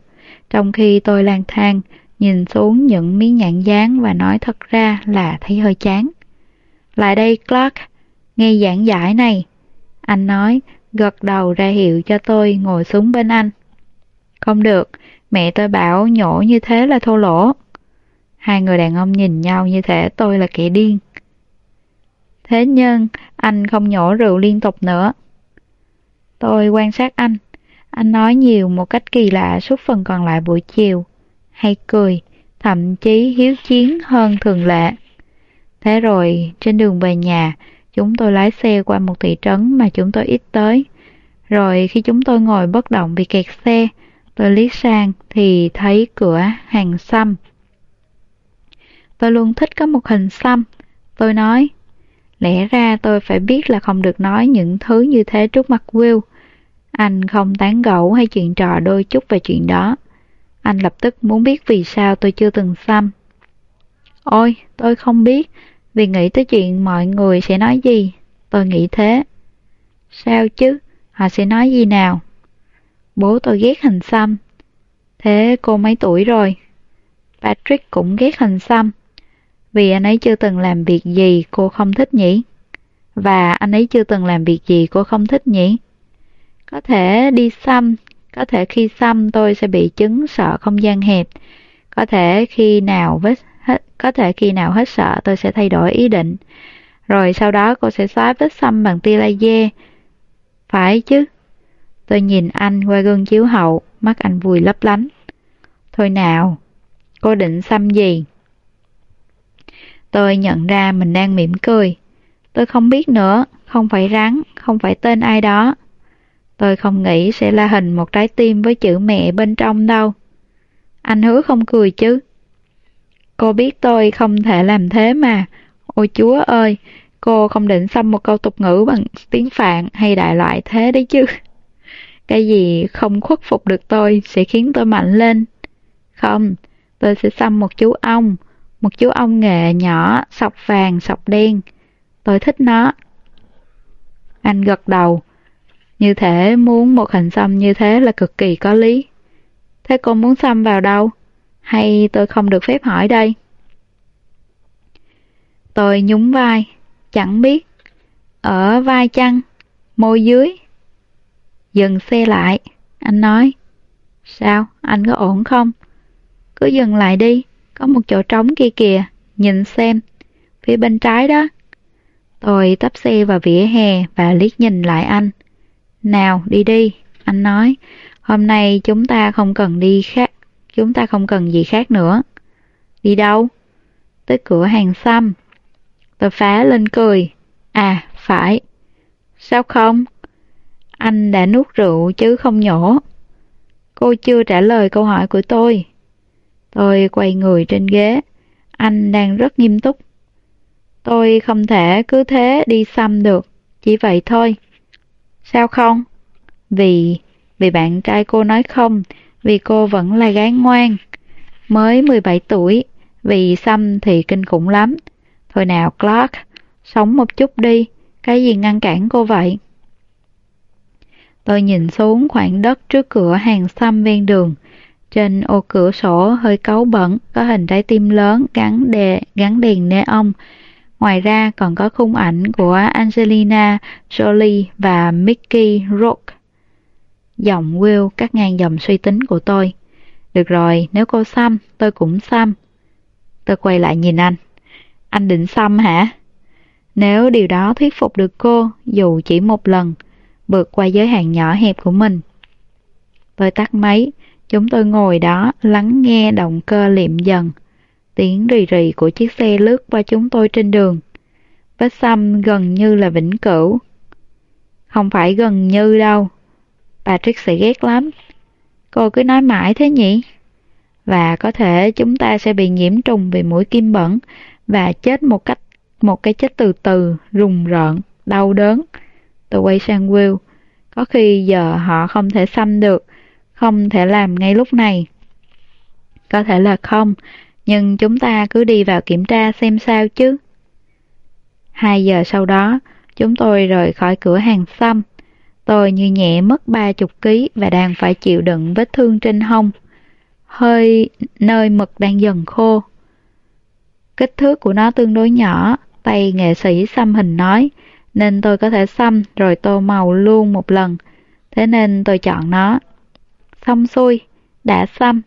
trong khi tôi lang thang, nhìn xuống những miếng nhãn dán và nói thật ra là thấy hơi chán. Lại đây Clark, nghe giảng giải này. Anh nói, gật đầu ra hiệu cho tôi ngồi xuống bên anh. Không được, mẹ tôi bảo nhổ như thế là thô lỗ. Hai người đàn ông nhìn nhau như thể tôi là kẻ điên. Thế nhưng, anh không nhổ rượu liên tục nữa. Tôi quan sát anh. Anh nói nhiều một cách kỳ lạ suốt phần còn lại buổi chiều. Hay cười, thậm chí hiếu chiến hơn thường lệ. Thế rồi, trên đường về nhà, chúng tôi lái xe qua một thị trấn mà chúng tôi ít tới. Rồi khi chúng tôi ngồi bất động vì kẹt xe, tôi liếc sang thì thấy cửa hàng xăm. Tôi luôn thích có một hình xăm. Tôi nói, lẽ ra tôi phải biết là không được nói những thứ như thế trước mặt Will. Anh không tán gẫu hay chuyện trò đôi chút về chuyện đó. Anh lập tức muốn biết vì sao tôi chưa từng xăm. Ôi, tôi không biết, vì nghĩ tới chuyện mọi người sẽ nói gì. Tôi nghĩ thế. Sao chứ? Họ sẽ nói gì nào? Bố tôi ghét hình xăm. Thế cô mấy tuổi rồi? Patrick cũng ghét hình xăm. Vì anh ấy chưa từng làm việc gì cô không thích nhỉ? Và anh ấy chưa từng làm việc gì cô không thích nhỉ? Có thể đi xăm, có thể khi xăm tôi sẽ bị chứng sợ không gian hẹp. Có thể khi nào vết hết, có thể khi nào hết sợ tôi sẽ thay đổi ý định. Rồi sau đó cô sẽ xóa vết xăm bằng tia laser. Phải chứ? Tôi nhìn anh qua gương chiếu hậu, mắt anh vui lấp lánh. Thôi nào, cô định xăm gì? Tôi nhận ra mình đang mỉm cười. Tôi không biết nữa, không phải rắn, không phải tên ai đó. Tôi không nghĩ sẽ là hình một trái tim với chữ mẹ bên trong đâu. Anh hứa không cười chứ? Cô biết tôi không thể làm thế mà. Ôi chúa ơi, cô không định xăm một câu tục ngữ bằng tiếng Phạn hay đại loại thế đấy chứ. Cái gì không khuất phục được tôi sẽ khiến tôi mạnh lên. Không, tôi sẽ xăm một chú ong, một chú ong nghệ nhỏ, sọc vàng, sọc đen. Tôi thích nó. Anh gật đầu. Như thể muốn một hình xăm như thế là cực kỳ có lý. Thế cô muốn xăm vào đâu? Hay tôi không được phép hỏi đây? Tôi nhún vai, chẳng biết. Ở vai chăng? Môi dưới? Dừng xe lại, anh nói. Sao, anh có ổn không? Cứ dừng lại đi, có một chỗ trống kia kìa, nhìn xem. Phía bên trái đó. Tôi tấp xe vào vỉa hè và liếc nhìn lại anh. Nào, đi đi, anh nói. Hôm nay chúng ta không cần đi khác, chúng ta không cần gì khác nữa. Đi đâu? Tới cửa hàng xăm. Tôi phá lên cười. À, phải. Sao không? Anh đã nuốt rượu chứ không nhổ. Cô chưa trả lời câu hỏi của tôi. Tôi quay người trên ghế. Anh đang rất nghiêm túc. Tôi không thể cứ thế đi xăm được. Chỉ vậy thôi. Sao không? Vì... Vì bạn trai cô nói không. Vì cô vẫn là gái ngoan. Mới 17 tuổi. Vì xăm thì kinh khủng lắm. Thôi nào Clark, sống một chút đi. Cái gì ngăn cản cô vậy? Tôi nhìn xuống khoảng đất trước cửa hàng xăm ven đường. Trên ô cửa sổ hơi cấu bẩn, có hình trái tim lớn gắn đè, gắn đèn neon. Ngoài ra còn có khung ảnh của Angelina Jolie và Mickey Rourke. Giọng Will cắt ngang dòng suy tính của tôi. Được rồi, nếu cô xăm, tôi cũng xăm. Tôi quay lại nhìn anh. Anh định xăm hả? Nếu điều đó thuyết phục được cô, dù chỉ một lần, vượt qua giới hạn nhỏ hẹp của mình. Tôi tắt máy, chúng tôi ngồi đó lắng nghe động cơ liệm dần. Tiếng rì rì của chiếc xe lướt qua chúng tôi trên đường. Vết xăm gần như là vĩnh cửu. Không phải gần như đâu. Patrick sẽ ghét lắm. Cô cứ nói mãi thế nhỉ? Và có thể chúng ta sẽ bị nhiễm trùng vì mũi kim bẩn và chết một cách một cái chết từ từ, rùng rợn, đau đớn. Tôi quay sang Will. Có khi giờ họ không thể xăm được, không thể làm ngay lúc này. Có thể là không, nhưng chúng ta cứ đi vào kiểm tra xem sao chứ. Hai giờ sau đó, chúng tôi rời khỏi cửa hàng xăm. Tôi như nhẹ mất ba chục ký và đang phải chịu đựng vết thương trên hông, hơi nơi mực đang dần khô. Kích thước của nó tương đối nhỏ, tay nghệ sĩ xăm hình nói, nên tôi có thể xăm rồi tô màu luôn một lần, thế nên tôi chọn nó. Xong xuôi, đã xăm.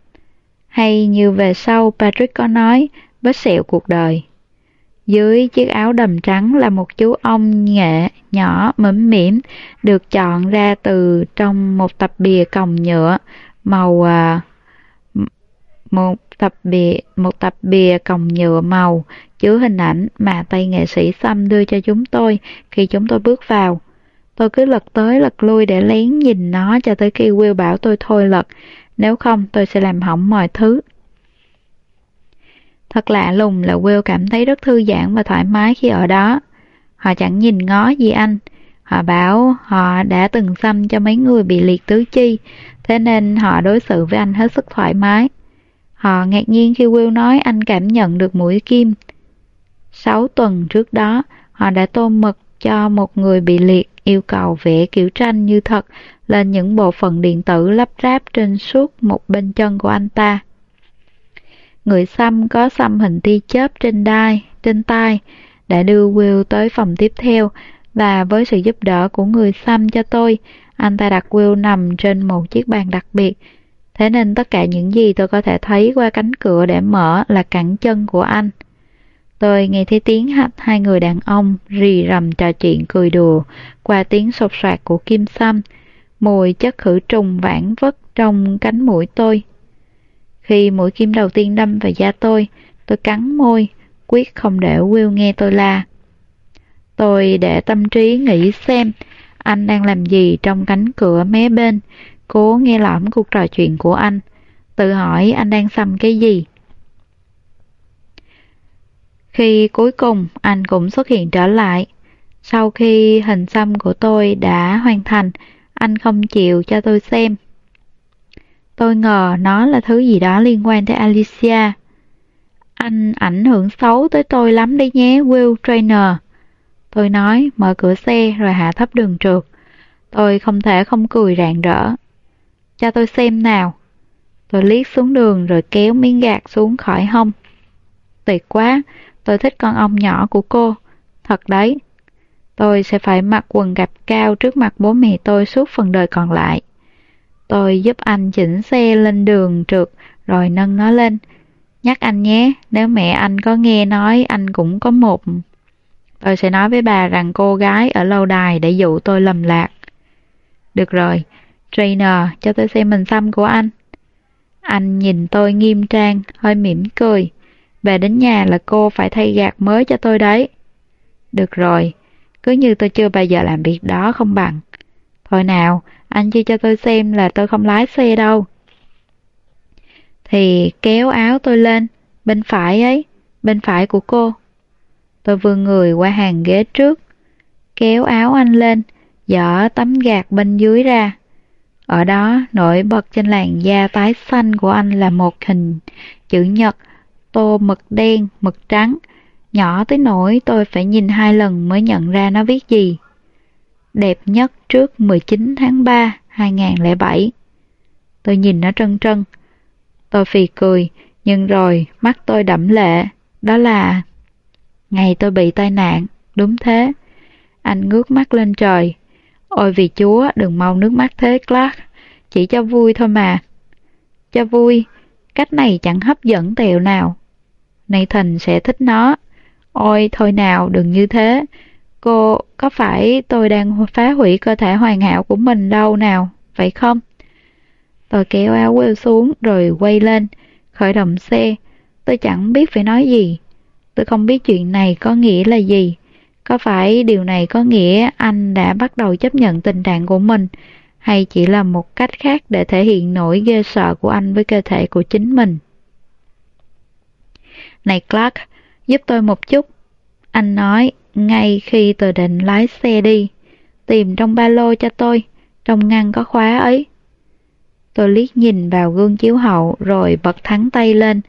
Hay như về sau Patrick có nói, vết sẹo cuộc đời. Dưới chiếc áo đầm trắng là một chú ong nghệ nhỏ mẫm mỉm được chọn ra từ trong một tập bìa còng nhựa màu à, một tập bìa một tập bìa còng nhựa màu chứa hình ảnh mà tay nghệ sĩ xăm đưa cho chúng tôi khi chúng tôi bước vào. Tôi cứ lật tới lật lui để lén nhìn nó cho tới khi Will bảo tôi thôi lật, nếu không tôi sẽ làm hỏng mọi thứ. Thật lạ lùng là Will cảm thấy rất thư giãn và thoải mái khi ở đó. Họ chẳng nhìn ngó gì anh. Họ bảo họ đã từng xăm cho mấy người bị liệt tứ chi, thế nên họ đối xử với anh hết sức thoải mái. Họ ngạc nhiên khi Will nói anh cảm nhận được mũi kim. Sáu tuần trước đó, họ đã tôm mực cho một người bị liệt yêu cầu vẽ kiểu tranh như thật lên những bộ phận điện tử lắp ráp trên suốt một bên chân của anh ta. Người xăm có xăm hình tia chớp trên đai, trên tay, đã đưa Will tới phòng tiếp theo và với sự giúp đỡ của người xăm cho tôi, anh ta đặt Will nằm trên một chiếc bàn đặc biệt. Thế nên tất cả những gì tôi có thể thấy qua cánh cửa để mở là cẳng chân của anh. Tôi nghe thấy tiếng hạch hai người đàn ông rì rầm trò chuyện cười đùa qua tiếng sột soạt của kim xăm, mùi chất khử trùng vãng vất trong cánh mũi tôi. Khi mũi kim đầu tiên đâm vào da tôi, tôi cắn môi, quyết không để Will nghe tôi la. Tôi để tâm trí nghĩ xem anh đang làm gì trong cánh cửa mé bên, cố nghe lỏm cuộc trò chuyện của anh, tự hỏi anh đang xăm cái gì. Khi cuối cùng anh cũng xuất hiện trở lại, sau khi hình xăm của tôi đã hoàn thành, anh không chịu cho tôi xem. Tôi ngờ nó là thứ gì đó liên quan tới Alicia. Anh ảnh hưởng xấu tới tôi lắm đấy nhé, Will Trainer. Tôi nói, mở cửa xe rồi hạ thấp đường trượt. Tôi không thể không cười rạng rỡ. Cho tôi xem nào. Tôi liếc xuống đường rồi kéo miếng gạt xuống khỏi hông. Tuyệt quá, tôi thích con ong nhỏ của cô. Thật đấy. Tôi sẽ phải mặc quần gạch cao trước mặt bố mẹ tôi suốt phần đời còn lại. Tôi giúp anh chỉnh xe lên đường trượt rồi nâng nó lên. Nhắc anh nhé, nếu mẹ anh có nghe nói anh cũng có một... Tôi sẽ nói với bà rằng cô gái ở lâu đài để dụ tôi lầm lạc. Được rồi, trainer, cho tôi xem mình xăm của anh. Anh nhìn tôi nghiêm trang, hơi mỉm cười. Về đến nhà là cô phải thay gạt mới cho tôi đấy. Được rồi, cứ như tôi chưa bao giờ làm việc đó không bằng. Thôi nào, anh chia cho tôi xem là tôi không lái xe đâu. Thì kéo áo tôi lên, bên phải ấy, bên phải của cô. Tôi vươn người qua hàng ghế trước, kéo áo anh lên, dở tấm gạt bên dưới ra. Ở đó, nổi bật trên làn da tái xanh của anh là một hình chữ nhật, tô mực đen, mực trắng, nhỏ tới nỗi tôi phải nhìn hai lần mới nhận ra nó viết gì đẹp nhất trước 19 tháng 3, 2007. Tôi nhìn nó trân trân. Tôi phì cười, nhưng rồi mắt tôi đẫm lệ. Đó là... Ngày tôi bị tai nạn, đúng thế. Anh ngước mắt lên trời. Ôi vì chúa, đừng mau nước mắt thế Clark. Chỉ cho vui thôi mà. Cho vui, cách này chẳng hấp dẫn tèo nào. Nathan sẽ thích nó. Ôi, thôi nào, đừng như thế. Cô, có phải tôi đang phá hủy cơ thể hoàn hảo của mình đâu nào, phải không? Tôi kéo áo Will xuống rồi quay lên, khởi động xe. Tôi chẳng biết phải nói gì. Tôi không biết chuyện này có nghĩa là gì. Có phải điều này có nghĩa anh đã bắt đầu chấp nhận tình trạng của mình hay chỉ là một cách khác để thể hiện nỗi ghê sợ của anh với cơ thể của chính mình? Này Clark, giúp tôi một chút. Anh nói ngay khi tôi định lái xe đi. Tìm trong ba lô cho tôi, trong ngăn có khóa ấy. Tôi liếc nhìn vào gương chiếu hậu rồi bật thắng tay lên.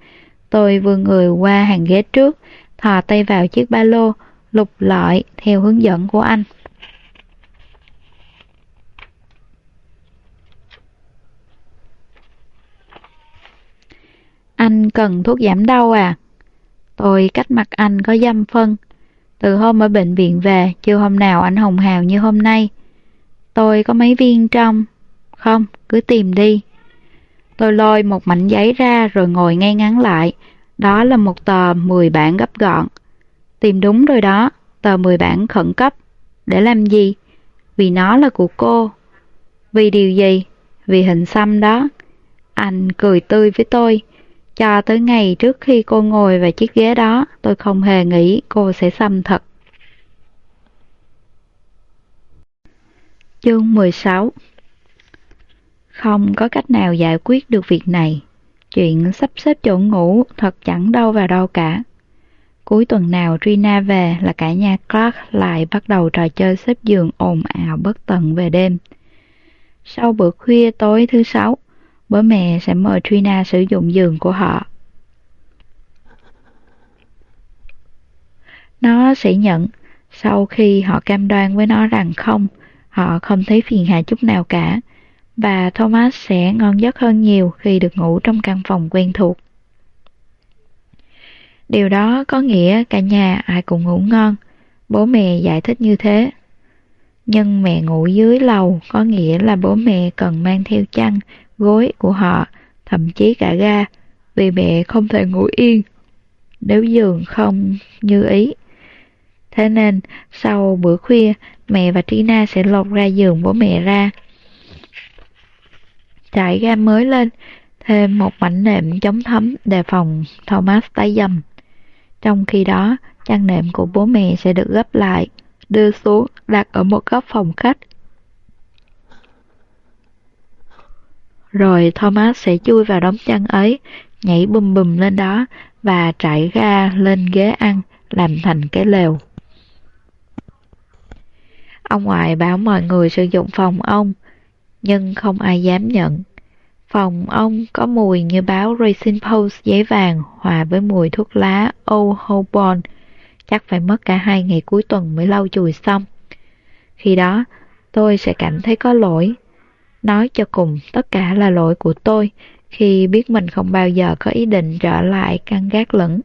Tôi vươn người qua hàng ghế trước, thò tay vào chiếc ba lô, lục lọi theo hướng dẫn của anh. Anh cần thuốc giảm đau à? Tôi cách mặt anh có dâm phân. Từ hôm ở bệnh viện về, chưa hôm nào anh hồng hào như hôm nay. Tôi có mấy viên trong. Không, cứ tìm đi. Tôi lôi một mảnh giấy ra rồi ngồi ngay ngắn lại. Đó là một tờ 10 bản gấp gọn. Tìm đúng rồi đó, tờ 10 bản khẩn cấp. Để làm gì? Vì nó là của cô. Vì điều gì? Vì hình xăm đó. Anh cười tươi với tôi. Cho tới ngày trước khi cô ngồi vào chiếc ghế đó, tôi không hề nghĩ cô sẽ xăm thật. Chương 16 Không có cách nào giải quyết được việc này. Chuyện sắp xếp chỗ ngủ thật chẳng đâu vào đâu cả. Cuối tuần nào Trina về là cả nhà Clark lại bắt đầu trò chơi xếp giường ồn ào bất tận về đêm. Sau bữa khuya tối thứ sáu, bố mẹ sẽ mời Trina sử dụng giường của họ. Nó sẽ nhận, sau khi họ cam đoan với nó rằng không, họ không thấy phiền hà chút nào cả, và Thomas sẽ ngon giấc hơn nhiều khi được ngủ trong căn phòng quen thuộc. Điều đó có nghĩa cả nhà ai cũng ngủ ngon, bố mẹ giải thích như thế. Nhưng mẹ ngủ dưới lầu có nghĩa là bố mẹ cần mang theo chăn, gối của họ, thậm chí cả ga, vì mẹ không thể ngủ yên nếu giường không như ý. Thế nên, sau bữa khuya, mẹ và Trina sẽ lột ra giường bố mẹ ra. Trải ga mới lên, thêm một mảnh nệm chống thấm đề phòng Thomas tái dầm. Trong khi đó, chăn nệm của bố mẹ sẽ được gấp lại, đưa xuống, đặt ở một góc phòng khách. Rồi Thomas sẽ chui vào đống chăn ấy, nhảy bùm bùm lên đó và trải ga lên ghế ăn, làm thành cái lều. Ông ngoại bảo mọi người sử dụng phòng ông, nhưng không ai dám nhận. Phòng ông có mùi như báo Racing Post giấy vàng hòa với mùi thuốc lá Old Holborn. Chắc phải mất cả hai ngày cuối tuần mới lau chùi xong. Khi đó, tôi sẽ cảm thấy có lỗi. Nói cho cùng, tất cả là lỗi của tôi khi biết mình không bao giờ có ý định trở lại căn gác lửng.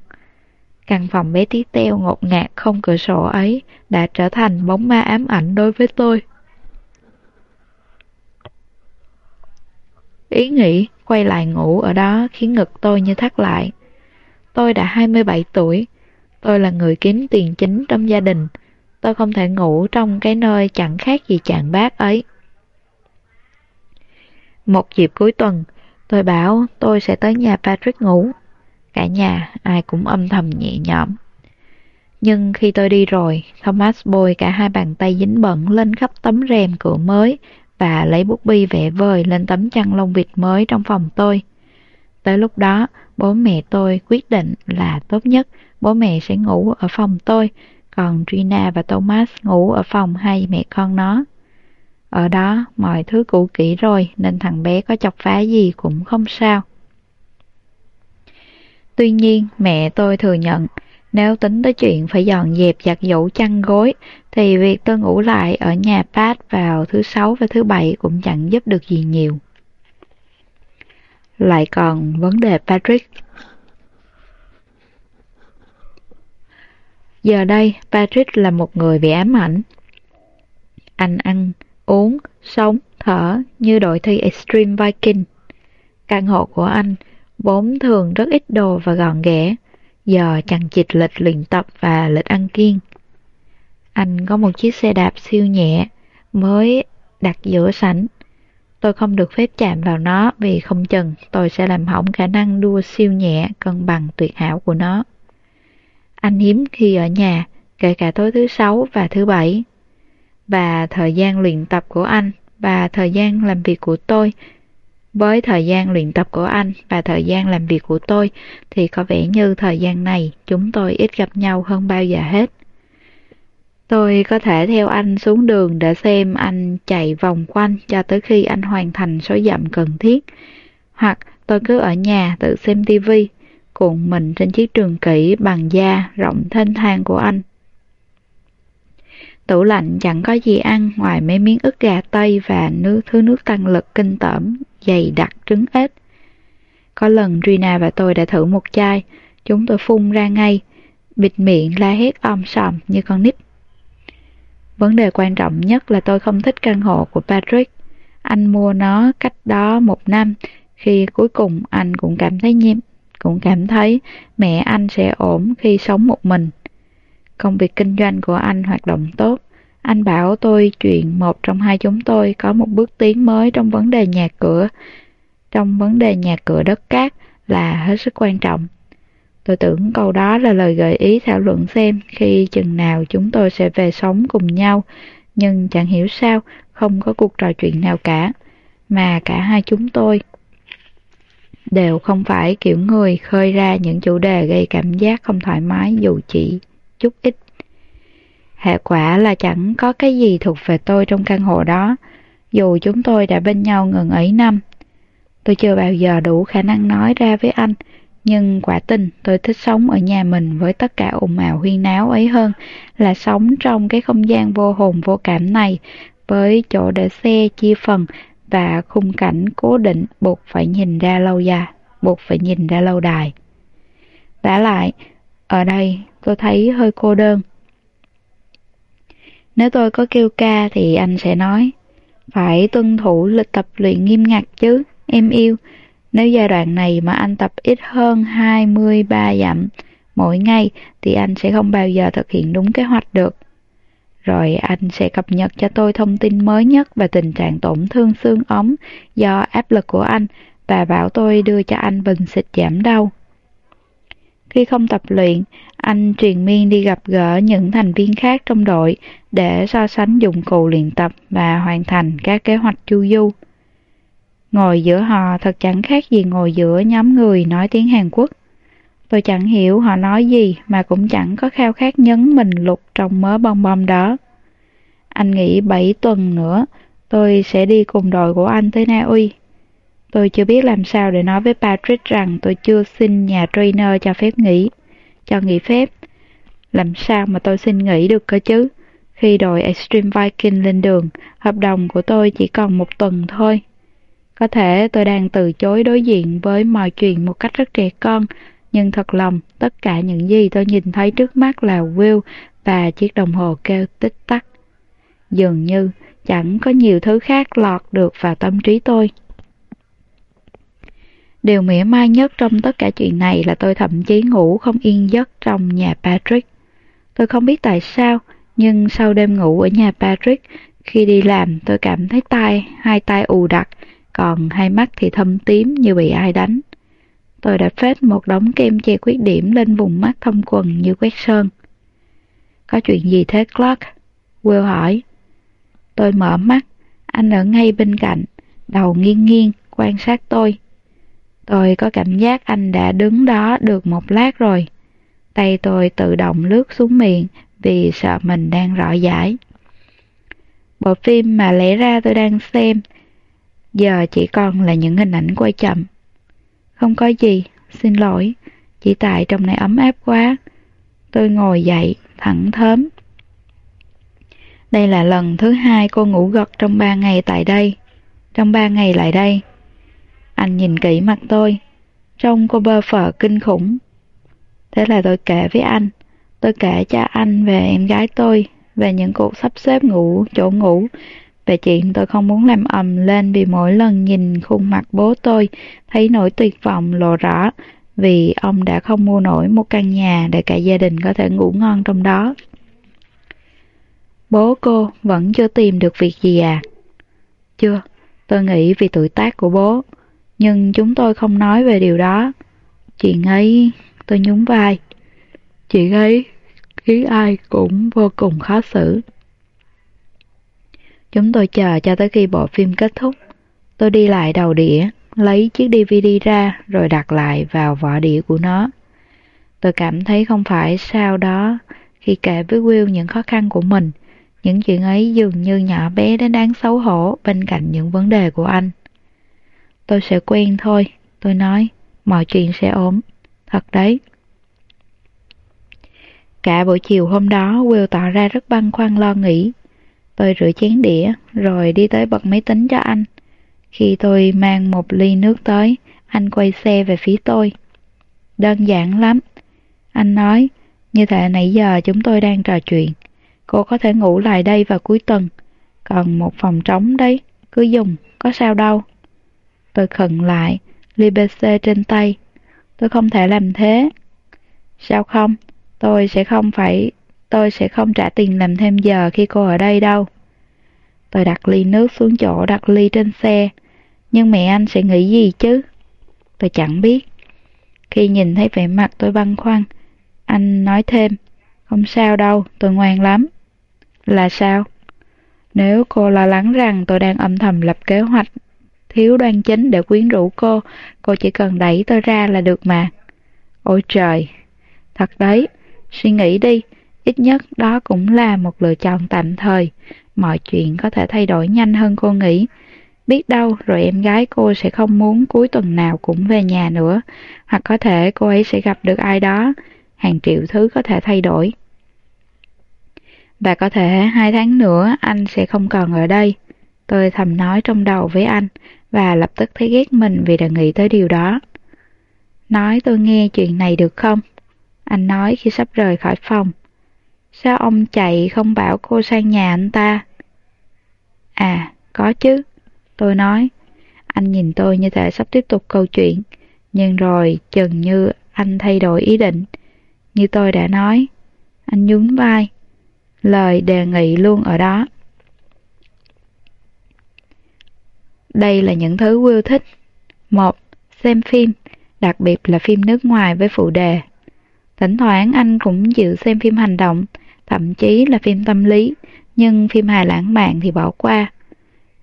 Căn phòng bé tí teo ngột ngạt không cửa sổ ấy đã trở thành bóng ma ám ảnh đối với tôi. Ý nghĩ quay lại ngủ ở đó khiến ngực tôi như thắt lại. Tôi đã 27 tuổi, tôi là người kiếm tiền chính trong gia đình. Tôi không thể ngủ trong cái nơi chẳng khác gì chàng bát ấy. Một dịp cuối tuần, tôi bảo tôi sẽ tới nhà Patrick ngủ. Cả nhà ai cũng âm thầm nhẹ nhõm. Nhưng khi tôi đi rồi, Thomas bôi cả hai bàn tay dính bẩn lên khắp tấm rèm cửa mới và lấy bút bi vẽ vời lên tấm chăn lông vịt mới trong phòng tôi. Tới lúc đó, bố mẹ tôi quyết định là tốt nhất bố mẹ sẽ ngủ ở phòng tôi, còn Trina và Thomas ngủ ở phòng hai mẹ con nó. Ở đó, mọi thứ cũ kỹ rồi nên thằng bé có chọc phá gì cũng không sao. Tuy nhiên, mẹ tôi thừa nhận, nếu tính tới chuyện phải dọn dẹp giặt giũ chăn gối, thì việc tôi ngủ lại ở nhà Pat vào thứ sáu và thứ bảy cũng chẳng giúp được gì nhiều. Lại còn vấn đề Patrick. Giờ đây, Patrick là một người bị ám ảnh. Anh ăn, uống, sống, thở như đội thi Extreme Viking. Căn hộ của anh vốn thường rất ít đồ và gọn ghẽ, giờ chẳng chịt lịch luyện tập và lịch ăn kiêng. Anh có một chiếc xe đạp siêu nhẹ, mới đặt giữa sảnh. Tôi không được phép chạm vào nó vì không chừng tôi sẽ làm hỏng khả năng đua siêu nhẹ cân bằng tuyệt hảo của nó. Anh hiếm khi ở nhà, kể cả tối thứ sáu và thứ bảy. Và thời gian luyện tập của anh và thời gian làm việc của tôi với thời gian luyện tập của anh và thời gian làm việc của tôi thì có vẻ như thời gian này chúng tôi ít gặp nhau hơn bao giờ hết. Tôi có thể theo anh xuống đường để xem anh chạy vòng quanh cho tới khi anh hoàn thành số dặm cần thiết. Hoặc tôi cứ ở nhà tự xem tivi, cuộn mình trên chiếc trường kỷ bằng da rộng thênh thang của anh. Tủ lạnh chẳng có gì ăn ngoài mấy miếng ức gà tây và nước thứ nước tăng lực kinh tởm, dày đặc trứng ếch. Có lần Rina và tôi đã thử một chai, chúng tôi phun ra ngay, bịt miệng la hét om sòm như con nít. Vấn đề quan trọng nhất là tôi không thích căn hộ của Patrick. Anh mua nó cách đó một năm, khi cuối cùng anh cũng cảm thấy nhiêm, cũng cảm thấy mẹ anh sẽ ổn khi sống một mình. Công việc kinh doanh của anh hoạt động tốt. Anh bảo tôi chuyện một trong hai chúng tôi có một bước tiến mới trong vấn đề nhà cửa. Trong vấn đề nhà cửa đất cát là hết sức quan trọng. Tôi tưởng câu đó là lời gợi ý thảo luận xem khi chừng nào chúng tôi sẽ về sống cùng nhau, nhưng chẳng hiểu sao không có cuộc trò chuyện nào cả, mà cả hai chúng tôi đều không phải kiểu người khơi ra những chủ đề gây cảm giác không thoải mái dù chỉ chút ít. Hệ quả là chẳng có cái gì thuộc về tôi trong căn hộ đó, dù chúng tôi đã bên nhau ngừng ấy năm. Tôi chưa bao giờ đủ khả năng nói ra với anh nhưng quả tình tôi thích sống ở nhà mình với tất cả ồn ào huyên náo ấy hơn là sống trong cái không gian vô hồn vô cảm này với chỗ để xe chia phần và khung cảnh cố định buộc phải nhìn ra lâu dài, buộc phải nhìn ra lâu đài. Đã lại, ở đây tôi thấy hơi cô đơn. Nếu tôi có kêu ca thì anh sẽ nói, phải tuân thủ lịch tập luyện nghiêm ngặt chứ, em yêu, nếu giai đoạn này mà anh tập ít hơn 23 dặm mỗi ngày thì anh sẽ không bao giờ thực hiện đúng kế hoạch được. Rồi anh sẽ cập nhật cho tôi thông tin mới nhất về tình trạng tổn thương xương ống do áp lực của anh và bảo tôi đưa cho anh bình xịt giảm đau. Khi không tập luyện, anh truyền miên đi gặp gỡ những thành viên khác trong đội để so sánh dụng cụ luyện tập và hoàn thành các kế hoạch chu du. Ngồi giữa họ thật chẳng khác gì ngồi giữa nhóm người nói tiếng Hàn Quốc. Tôi chẳng hiểu họ nói gì mà cũng chẳng có khao khát nhấn mình lục trong mớ bong bong đó. Anh nghĩ 7 tuần nữa tôi sẽ đi cùng đội của anh tới Na Uy. Tôi chưa biết làm sao để nói với Patrick rằng tôi chưa xin nhà trainer cho phép nghỉ, cho nghỉ phép. Làm sao mà tôi xin nghỉ được cơ chứ? Khi đội Extreme Viking lên đường, hợp đồng của tôi chỉ còn một tuần thôi. Có thể tôi đang từ chối đối diện với mọi chuyện một cách rất trẻ con, nhưng thật lòng tất cả những gì tôi nhìn thấy trước mắt là Will và chiếc đồng hồ kêu tích tắc. Dường như chẳng có nhiều thứ khác lọt được vào tâm trí tôi. Điều mỉa mai nhất trong tất cả chuyện này là tôi thậm chí ngủ không yên giấc trong nhà Patrick. Tôi không biết tại sao, nhưng sau đêm ngủ ở nhà Patrick, khi đi làm tôi cảm thấy tai, hai tay ù đặc, còn hai mắt thì thâm tím như bị ai đánh. Tôi đã phết một đống kem che khuyết điểm lên vùng mắt thông quần như quét sơn. Có chuyện gì thế Clark? Will hỏi. Tôi mở mắt, anh ở ngay bên cạnh, đầu nghiêng nghiêng, quan sát tôi. Tôi có cảm giác anh đã đứng đó được một lát rồi. Tay tôi tự động lướt xuống miệng vì sợ mình đang rõ giải. Bộ phim mà lẽ ra tôi đang xem giờ chỉ còn là những hình ảnh quay chậm. Không có gì, xin lỗi, chỉ tại trong này ấm áp quá. Tôi ngồi dậy, thẳng thớm. Đây là lần thứ hai cô ngủ gật trong ba ngày tại đây. Trong ba ngày lại đây. Anh nhìn kỹ mặt tôi, trông cô bơ phờ kinh khủng. Thế là tôi kể với anh, tôi kể cho anh về em gái tôi, về những cuộc sắp xếp ngủ, chỗ ngủ, về chuyện tôi không muốn làm ầm lên vì mỗi lần nhìn khuôn mặt bố tôi thấy nỗi tuyệt vọng lộ rõ vì ông đã không mua nổi một căn nhà để cả gia đình có thể ngủ ngon trong đó. Bố cô vẫn chưa tìm được việc gì à? Chưa, tôi nghĩ vì tuổi tác của bố, nhưng chúng tôi không nói về điều đó. Chuyện ấy, tôi nhún vai. Chuyện ấy khiến ai cũng vô cùng khó xử. Chúng tôi chờ cho tới khi bộ phim kết thúc. Tôi đi lại đầu đĩa, lấy chiếc DVD ra rồi đặt lại vào vỏ đĩa của nó. Tôi cảm thấy không phải sau đó khi kể với Will những khó khăn của mình, những chuyện ấy dường như nhỏ bé đến đáng xấu hổ bên cạnh những vấn đề của anh. Tôi sẽ quen thôi, tôi nói, mọi chuyện sẽ ổn. Thật đấy. Cả buổi chiều hôm đó, Will tỏ ra rất băn khoăn lo nghĩ. Tôi rửa chén đĩa, rồi đi tới bật máy tính cho anh. Khi tôi mang một ly nước tới, anh quay xe về phía tôi. Đơn giản lắm. Anh nói, như thể nãy giờ chúng tôi đang trò chuyện. Cô có thể ngủ lại đây vào cuối tuần. Còn một phòng trống đấy, cứ dùng, có sao đâu. Tôi khẩn lại, ly BC trên tay. Tôi không thể làm thế. Sao không? Tôi sẽ không phải... Tôi sẽ không trả tiền làm thêm giờ khi cô ở đây đâu. Tôi đặt ly nước xuống chỗ đặt ly trên xe. Nhưng mẹ anh sẽ nghĩ gì chứ? Tôi chẳng biết. Khi nhìn thấy vẻ mặt tôi băn khoăn, anh nói thêm, không sao đâu, tôi ngoan lắm. Là sao? Nếu cô lo lắng rằng tôi đang âm thầm lập kế hoạch thiếu đoan chính để quyến rũ cô, cô chỉ cần đẩy tôi ra là được mà. Ôi trời, thật đấy, suy nghĩ đi, ít nhất đó cũng là một lựa chọn tạm thời, mọi chuyện có thể thay đổi nhanh hơn cô nghĩ. Biết đâu rồi em gái cô sẽ không muốn cuối tuần nào cũng về nhà nữa, hoặc có thể cô ấy sẽ gặp được ai đó, hàng triệu thứ có thể thay đổi. Và có thể hai tháng nữa anh sẽ không còn ở đây. Tôi thầm nói trong đầu với anh và lập tức thấy ghét mình vì đã nghĩ tới điều đó. Nói tôi nghe chuyện này được không? Anh nói khi sắp rời khỏi phòng. Sao ông chạy không bảo cô sang nhà anh ta? À, có chứ. Tôi nói. Anh nhìn tôi như thể sắp tiếp tục câu chuyện. Nhưng rồi chừng như anh thay đổi ý định. Như tôi đã nói. Anh nhún vai. Lời đề nghị luôn ở đó. Đây là những thứ Will thích. một Xem phim, đặc biệt là phim nước ngoài với phụ đề. Thỉnh thoảng anh cũng dự xem phim hành động, thậm chí là phim tâm lý, nhưng phim hài lãng mạn thì bỏ qua.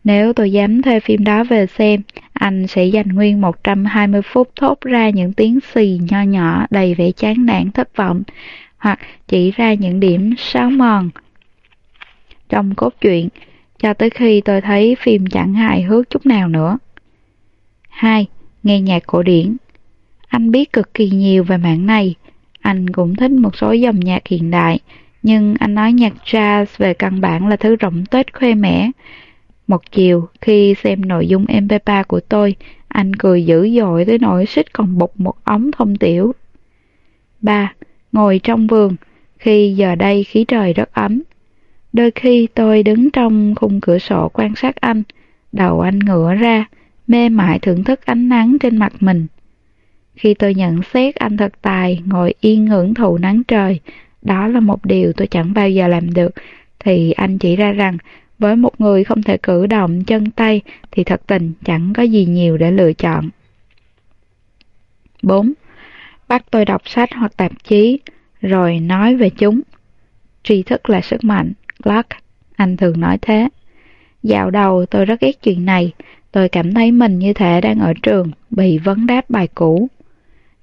Nếu tôi dám thuê phim đó về xem, anh sẽ dành nguyên 120 phút thốt ra những tiếng xì nho nhỏ đầy vẻ chán nản thất vọng, hoặc chỉ ra những điểm sáo mòn trong cốt truyện, cho tới khi tôi thấy phim chẳng hài hước chút nào nữa. 2. Nghe nhạc cổ điển Anh biết cực kỳ nhiều về mạng này. Anh cũng thích một số dòng nhạc hiện đại, nhưng anh nói nhạc jazz về căn bản là thứ rộng tết khoe mẽ. Một chiều, khi xem nội dung MP3 của tôi, anh cười dữ dội tới nỗi xích còn bục một ống thông tiểu. 3. Ngồi trong vườn, khi giờ đây khí trời rất ấm, Đôi khi tôi đứng trong khung cửa sổ quan sát anh, đầu anh ngửa ra, mê mải thưởng thức ánh nắng trên mặt mình. Khi tôi nhận xét anh thật tài, ngồi yên hưởng thụ nắng trời, đó là một điều tôi chẳng bao giờ làm được, thì anh chỉ ra rằng với một người không thể cử động chân tay thì thật tình chẳng có gì nhiều để lựa chọn. 4. Bắt tôi đọc sách hoặc tạp chí, rồi nói về chúng. Tri thức là sức mạnh. Clark, anh thường nói thế. Dạo đầu tôi rất ghét chuyện này, tôi cảm thấy mình như thể đang ở trường, bị vấn đáp bài cũ.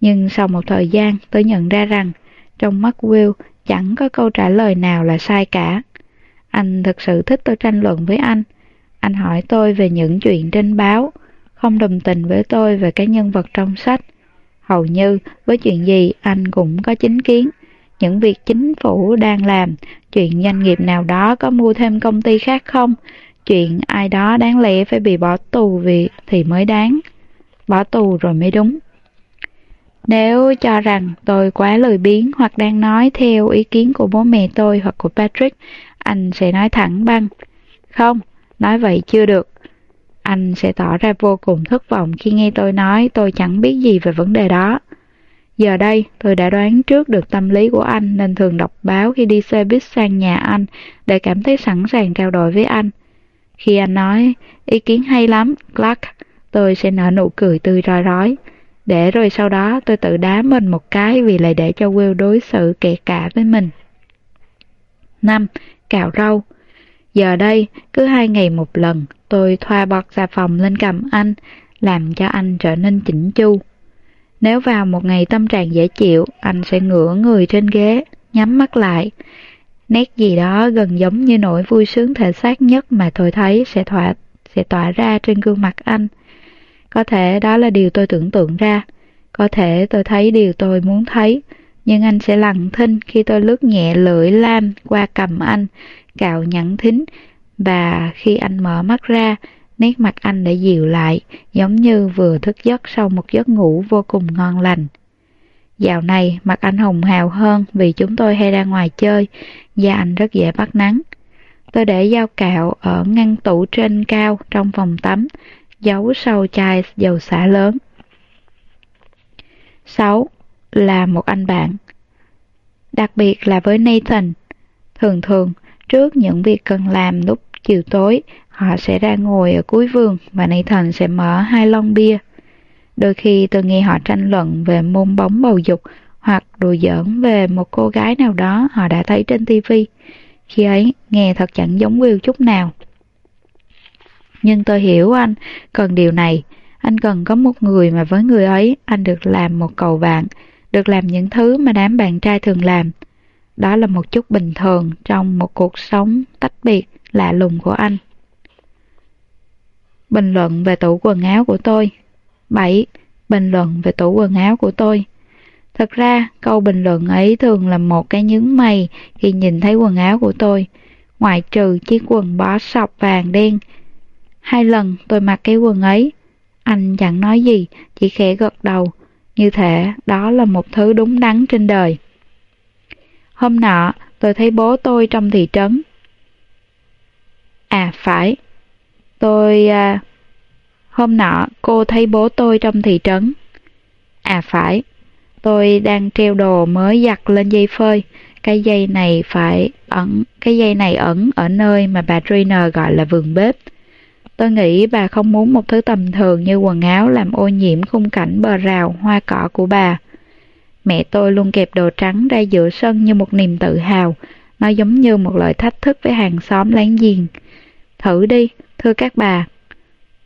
Nhưng sau một thời gian tôi nhận ra rằng, trong mắt Will chẳng có câu trả lời nào là sai cả. Anh thực sự thích tôi tranh luận với anh. Anh hỏi tôi về những chuyện trên báo, không đồng tình với tôi về cái nhân vật trong sách. Hầu như với chuyện gì anh cũng có chính kiến những việc chính phủ đang làm, chuyện doanh nghiệp nào đó có mua thêm công ty khác không, chuyện ai đó đáng lẽ phải bị bỏ tù vì thì mới đáng. Bỏ tù rồi mới đúng. Nếu cho rằng tôi quá lười biếng hoặc đang nói theo ý kiến của bố mẹ tôi hoặc của Patrick, anh sẽ nói thẳng băng. Không, nói vậy chưa được. Anh sẽ tỏ ra vô cùng thất vọng khi nghe tôi nói tôi chẳng biết gì về vấn đề đó. Giờ đây, tôi đã đoán trước được tâm lý của anh nên thường đọc báo khi đi xe buýt sang nhà anh để cảm thấy sẵn sàng trao đổi với anh. Khi anh nói, ý kiến hay lắm, Clark, tôi sẽ nở nụ cười tươi rói rói. Để rồi sau đó tôi tự đá mình một cái vì lại để cho Will đối xử kẻ cả với mình. 5. Cạo râu Giờ đây, cứ hai ngày một lần, tôi thoa bọt xà phòng lên cầm anh, làm cho anh trở nên chỉnh chu. Nếu vào một ngày tâm trạng dễ chịu, anh sẽ ngửa người trên ghế, nhắm mắt lại. Nét gì đó gần giống như nỗi vui sướng thể xác nhất mà tôi thấy sẽ thỏa, sẽ tỏa ra trên gương mặt anh. Có thể đó là điều tôi tưởng tượng ra, có thể tôi thấy điều tôi muốn thấy, nhưng anh sẽ lặng thinh khi tôi lướt nhẹ lưỡi lam qua cầm anh, cạo nhẵn thính, và khi anh mở mắt ra, nét mặt anh đã dịu lại, giống như vừa thức giấc sau một giấc ngủ vô cùng ngon lành. Dạo này, mặt anh hồng hào hơn vì chúng tôi hay ra ngoài chơi, da anh rất dễ bắt nắng. Tôi để dao cạo ở ngăn tủ trên cao trong phòng tắm, giấu sau chai dầu xả lớn. 6. Là một anh bạn Đặc biệt là với Nathan. Thường thường, trước những việc cần làm lúc chiều tối, họ sẽ ra ngồi ở cuối vườn và Nathan sẽ mở hai lon bia. Đôi khi tôi nghe họ tranh luận về môn bóng bầu dục hoặc đùa giỡn về một cô gái nào đó họ đã thấy trên tivi Khi ấy, nghe thật chẳng giống Will chút nào. Nhưng tôi hiểu anh, cần điều này. Anh cần có một người mà với người ấy anh được làm một cầu bạn, được làm những thứ mà đám bạn trai thường làm. Đó là một chút bình thường trong một cuộc sống tách biệt, lạ lùng của anh. Bình luận về tủ quần áo của tôi 7. Bình luận về tủ quần áo của tôi Thật ra, câu bình luận ấy thường là một cái nhướng mày khi nhìn thấy quần áo của tôi, ngoại trừ chiếc quần bó sọc vàng đen. Hai lần tôi mặc cái quần ấy, anh chẳng nói gì, chỉ khẽ gật đầu, như thể đó là một thứ đúng đắn trên đời. Hôm nọ, tôi thấy bố tôi trong thị trấn. À phải, tôi... À, hôm nọ cô thấy bố tôi trong thị trấn. À phải, tôi đang treo đồ mới giặt lên dây phơi. Cái dây này phải ẩn, cái dây này ẩn ở nơi mà bà Trina gọi là vườn bếp. Tôi nghĩ bà không muốn một thứ tầm thường như quần áo làm ô nhiễm khung cảnh bờ rào, hoa cỏ của bà. Mẹ tôi luôn kẹp đồ trắng ra giữa sân như một niềm tự hào, nó giống như một lời thách thức với hàng xóm láng giềng. Thử đi, thưa các bà.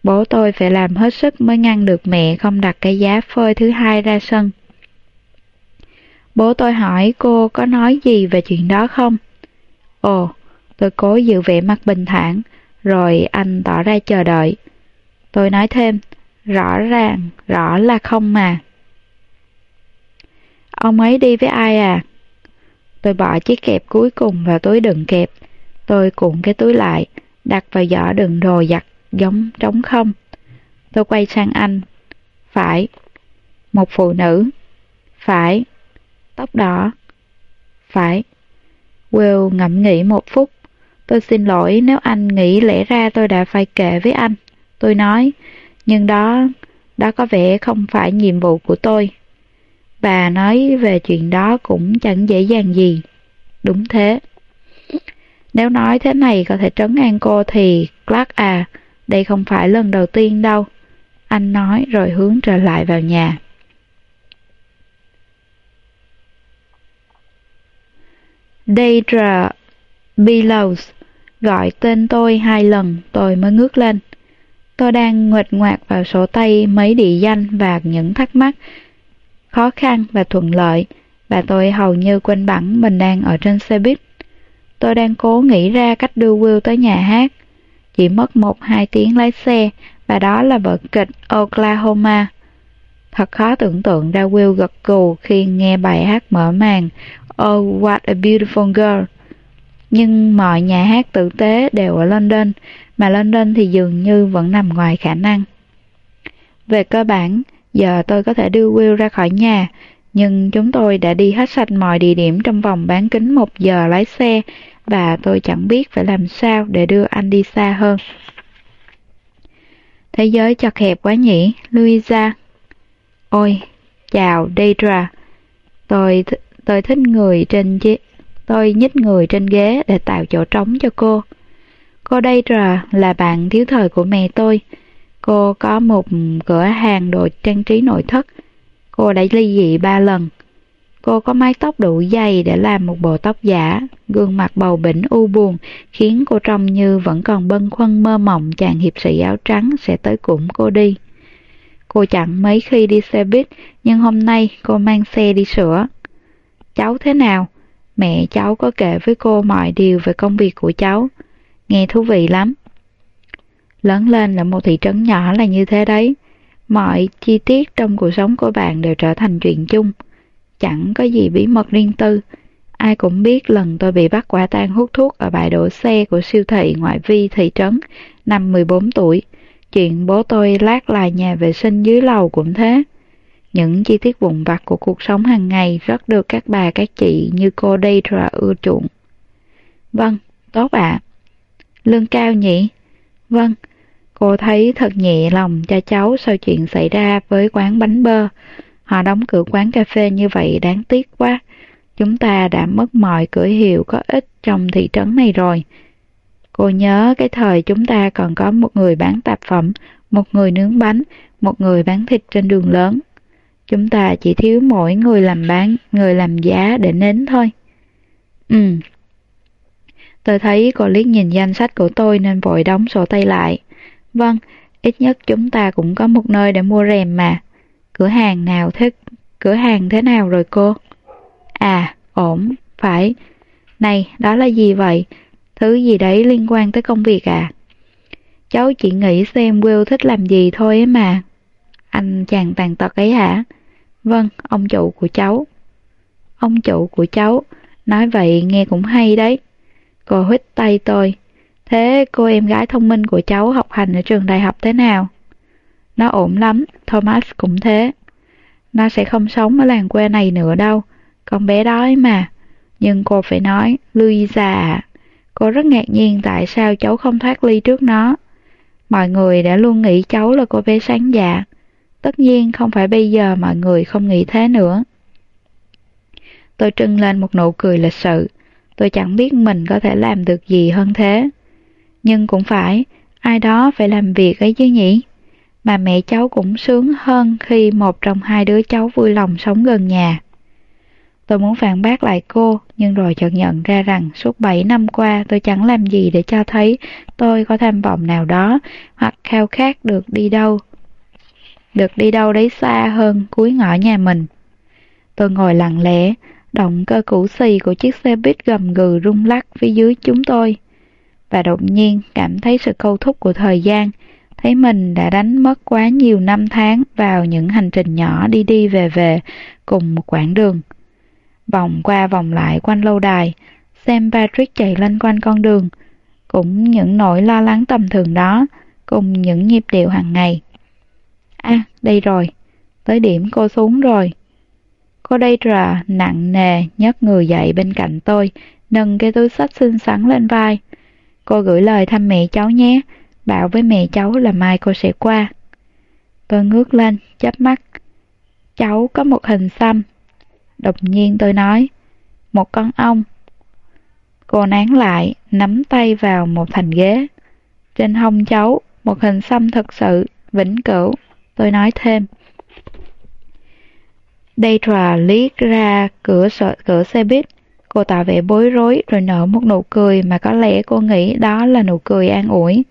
Bố tôi phải làm hết sức mới ngăn được mẹ không đặt cái giá phơi thứ hai ra sân. Bố tôi hỏi cô có nói gì về chuyện đó không? Ồ, tôi cố giữ vẻ mặt bình thản, rồi anh tỏ ra chờ đợi. Tôi nói thêm, rõ ràng, rõ là không mà. Ông ấy đi với ai à? Tôi bỏ chiếc kẹp cuối cùng vào túi đựng kẹp. Tôi cuộn cái túi lại, đặt vào giỏ đựng đồ giặt giống trống không. Tôi quay sang anh. Phải. Một phụ nữ. Phải. Tóc đỏ. Phải. Will ngẫm nghĩ một phút. Tôi xin lỗi nếu anh nghĩ lẽ ra tôi đã phải kể với anh. Tôi nói, nhưng đó, đó có vẻ không phải nhiệm vụ của tôi. Bà nói về chuyện đó cũng chẳng dễ dàng gì. Đúng thế. Nếu nói thế này có thể trấn an cô thì, Clark à, đây không phải lần đầu tiên đâu. Anh nói rồi hướng trở lại vào nhà. Deidre Billows gọi tên tôi hai lần tôi mới ngước lên. Tôi đang nguệt ngoạc vào sổ tay mấy địa danh và những thắc mắc khó khăn và thuận lợi và tôi hầu như quên bẵng mình đang ở trên xe buýt. Tôi đang cố nghĩ ra cách đưa Will tới nhà hát. Chỉ mất một hai tiếng lái xe và đó là vở kịch Oklahoma. Thật khó tưởng tượng ra Will gật gù khi nghe bài hát mở màn Oh What a Beautiful Girl. Nhưng mọi nhà hát tử tế đều ở London, mà London thì dường như vẫn nằm ngoài khả năng. Về cơ bản, giờ tôi có thể đưa Will ra khỏi nhà, nhưng chúng tôi đã đi hết sạch mọi địa điểm trong vòng bán kính một giờ lái xe và tôi chẳng biết phải làm sao để đưa anh đi xa hơn. Thế giới chật hẹp quá nhỉ, Louisa. Ôi, chào Deidre, Tôi tôi thích người trên ghế. tôi nhích người trên ghế để tạo chỗ trống cho cô. Cô Deidre là bạn thiếu thời của mẹ tôi. Cô có một cửa hàng đồ trang trí nội thất. Cô đã ly dị ba lần. Cô có mái tóc đủ dày để làm một bộ tóc giả, gương mặt bầu bỉnh u buồn khiến cô trông như vẫn còn bâng khuâng mơ mộng chàng hiệp sĩ áo trắng sẽ tới củng cô đi. Cô chẳng mấy khi đi xe buýt, nhưng hôm nay cô mang xe đi sửa. Cháu thế nào? Mẹ cháu có kể với cô mọi điều về công việc của cháu. Nghe thú vị lắm. Lớn lên là một thị trấn nhỏ là như thế đấy. Mọi chi tiết trong cuộc sống của bạn đều trở thành chuyện chung. Chẳng có gì bí mật riêng tư. Ai cũng biết lần tôi bị bắt quả tang hút thuốc ở bãi đổ xe của siêu thị ngoại vi thị trấn năm 14 tuổi. Chuyện bố tôi lát lại nhà vệ sinh dưới lầu cũng thế. Những chi tiết vụn vặt của cuộc sống hàng ngày rất được các bà các chị như cô Deidre ưa chuộng. Vâng, tốt ạ. Lương cao nhỉ? Vâng, cô thấy thật nhẹ lòng cho cháu sau chuyện xảy ra với quán bánh bơ. Họ đóng cửa quán cà phê như vậy đáng tiếc quá. Chúng ta đã mất mọi cửa hiệu có ích trong thị trấn này rồi. Cô nhớ cái thời chúng ta còn có một người bán tạp phẩm, một người nướng bánh, một người bán thịt trên đường lớn. Chúng ta chỉ thiếu mỗi người làm bán, người làm giá để nến thôi. Ừ. Tôi thấy cô liếc nhìn danh sách của tôi nên vội đóng sổ tay lại. Vâng, ít nhất chúng ta cũng có một nơi để mua rèm mà. Cửa hàng nào thế? Cửa hàng thế nào rồi cô? À, ổn, phải. Này, đó là gì vậy? Thứ gì đấy liên quan tới công việc à? Cháu chỉ nghĩ xem Will thích làm gì thôi ấy mà. Anh chàng tàn tật ấy hả? Vâng, ông chủ của cháu. Ông chủ của cháu, nói vậy nghe cũng hay đấy. Cô hít tay tôi. Thế cô em gái thông minh của cháu học hành ở trường đại học thế nào? Nó ổn lắm, Thomas cũng thế. Nó sẽ không sống ở làng quê này nữa đâu, con bé đói mà. Nhưng cô phải nói, Louisa à, cô rất ngạc nhiên tại sao cháu không thoát ly trước nó. Mọi người đã luôn nghĩ cháu là cô bé sáng dạ. Tất nhiên không phải bây giờ mọi người không nghĩ thế nữa. Tôi trưng lên một nụ cười lịch sự. Tôi chẳng biết mình có thể làm được gì hơn thế. Nhưng cũng phải, ai đó phải làm việc ấy chứ nhỉ? Mà mẹ cháu cũng sướng hơn khi một trong hai đứa cháu vui lòng sống gần nhà. Tôi muốn phản bác lại cô, nhưng rồi chợt nhận ra rằng suốt 7 năm qua tôi chẳng làm gì để cho thấy tôi có tham vọng nào đó hoặc khao khát được đi đâu. Được đi đâu đấy xa hơn cuối ngõ nhà mình. Tôi ngồi lặng lẽ, động cơ cũ xì của chiếc xe buýt gầm gừ rung lắc phía dưới chúng tôi. Và đột nhiên cảm thấy sự câu thúc của thời gian, thấy mình đã đánh mất quá nhiều năm tháng vào những hành trình nhỏ đi đi về về cùng một quãng đường. Vòng qua vòng lại quanh lâu đài, xem Patrick chạy lên quanh con đường, cũng những nỗi lo lắng tầm thường đó, cùng những nhịp điệu hàng ngày. À, đây rồi, tới điểm cô xuống rồi. Cô đây trà nặng nề nhấc người dậy bên cạnh tôi, nâng cái túi sách xinh xắn lên vai. Cô gửi lời thăm mẹ cháu nhé, bảo với mẹ cháu là mai cô sẽ qua. Tôi ngước lên, chớp mắt. Cháu có một hình xăm. Đột nhiên tôi nói, một con ong. Cô nán lại, nắm tay vào một thành ghế. Trên hông cháu, một hình xăm thật sự, vĩnh cửu. Tôi nói thêm. Deidre liếc ra cửa sợ, cửa xe buýt. Cô tỏ vẻ bối rối rồi nở một nụ cười mà có lẽ cô nghĩ đó là nụ cười an ủi.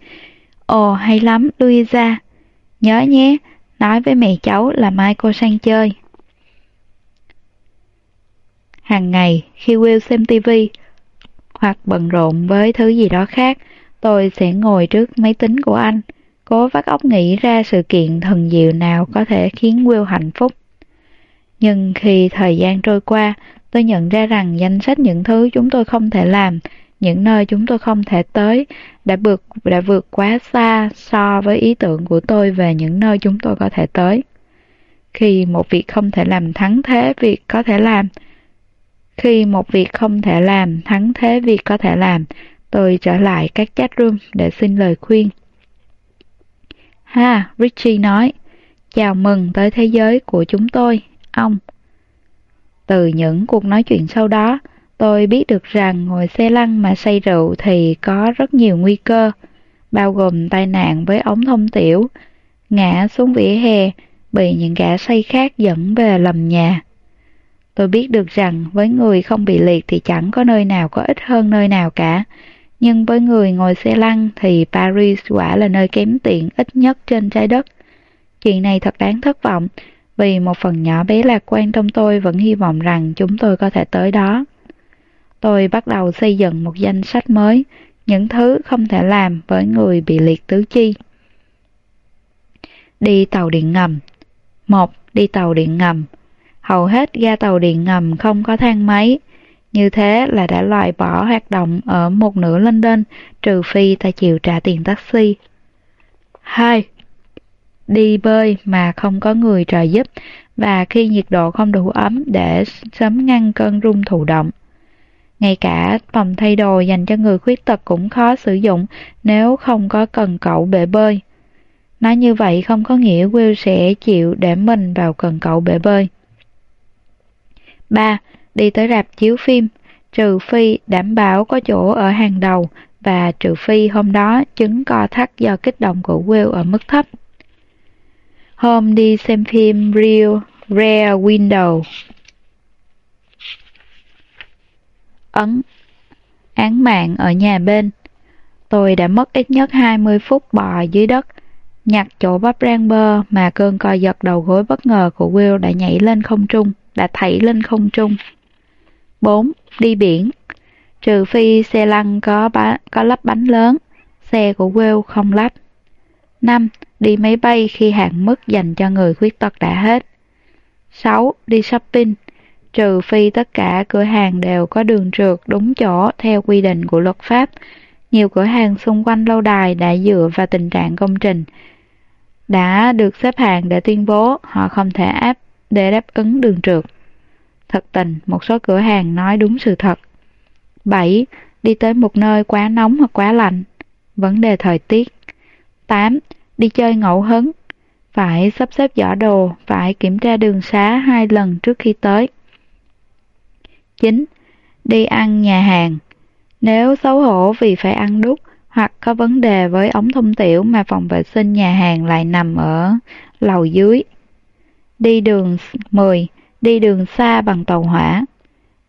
Ồ hay lắm Louisa. Nhớ nhé, nói với mẹ cháu là mai cô sang chơi. Hàng ngày, khi Will xem TV hoặc bận rộn với thứ gì đó khác, tôi sẽ ngồi trước máy tính của anh, cố vắt óc nghĩ ra sự kiện thần diệu nào có thể khiến Will hạnh phúc. Nhưng khi thời gian trôi qua, tôi nhận ra rằng danh sách những thứ chúng tôi không thể làm, những nơi chúng tôi không thể tới, đã vượt, đã vượt quá xa so với ý tưởng của tôi về những nơi chúng tôi có thể tới. Khi một việc không thể làm thắng thế việc có thể làm, khi một việc không thể làm thắng thế việc có thể làm, tôi trở lại các chat room để xin lời khuyên. Ha, Richie nói, chào mừng tới thế giới của chúng tôi, ông. Từ những cuộc nói chuyện sau đó, tôi biết được rằng ngồi xe lăn mà say rượu thì có rất nhiều nguy cơ, bao gồm tai nạn với ống thông tiểu, ngã xuống vỉa hè, bị những gã say khác dẫn về lầm nhà. Tôi biết được rằng với người không bị liệt thì chẳng có nơi nào có ít hơn nơi nào cả, nhưng với người ngồi xe lăn thì Paris quả là nơi kém tiện ít nhất trên trái đất. Chuyện này thật đáng thất vọng, vì một phần nhỏ bé lạc quan trong tôi vẫn hy vọng rằng chúng tôi có thể tới đó. Tôi bắt đầu xây dựng một danh sách mới, những thứ không thể làm với người bị liệt tứ chi. Đi tàu điện ngầm một Đi tàu điện ngầm Hầu hết ga tàu điện ngầm không có thang máy, như thế là đã loại bỏ hoạt động ở một nửa London trừ phi ta chịu trả tiền taxi. 2. Đi bơi mà không có người trợ giúp và khi nhiệt độ không đủ ấm để sớm ngăn cơn rung thụ động. Ngay cả phòng thay đồ dành cho người khuyết tật cũng khó sử dụng nếu không có cần cậu bể bơi. Nói như vậy không có nghĩa Will sẽ chịu để mình vào cần cậu bể bơi. 3. Đi tới rạp chiếu phim, trừ phi đảm bảo có chỗ ở hàng đầu và trừ phi hôm đó chứng co thắt do kích động của Will ở mức thấp. Hôm đi xem phim Real Rare Window Ấn Án mạng ở nhà bên Tôi đã mất ít nhất 20 phút bò dưới đất nhặt chỗ bắp rang bơ mà cơn co giật đầu gối bất ngờ của Will đã nhảy lên không trung, đã thảy lên không trung. 4. Đi biển Trừ phi xe lăn có, bá, có lắp bánh lớn, xe của Will không lắp. 5. Đi máy bay khi hạn mức dành cho người khuyết tật đã hết. 6. Đi shopping Trừ phi tất cả cửa hàng đều có đường trượt đúng chỗ theo quy định của luật pháp. Nhiều cửa hàng xung quanh lâu đài đã dựa vào tình trạng công trình, đã được xếp hàng để tuyên bố họ không thể áp để đáp ứng đường trượt. Thật tình, một số cửa hàng nói đúng sự thật. 7. Đi tới một nơi quá nóng hoặc quá lạnh. Vấn đề thời tiết. 8. Đi chơi ngẫu hứng. Phải sắp xếp giỏ đồ, phải kiểm tra đường xá hai lần trước khi tới chính Đi ăn nhà hàng. Nếu xấu hổ vì phải ăn đúc, hoặc có vấn đề với ống thông tiểu mà phòng vệ sinh nhà hàng lại nằm ở lầu dưới. Đi đường 10. Đi đường xa bằng tàu hỏa.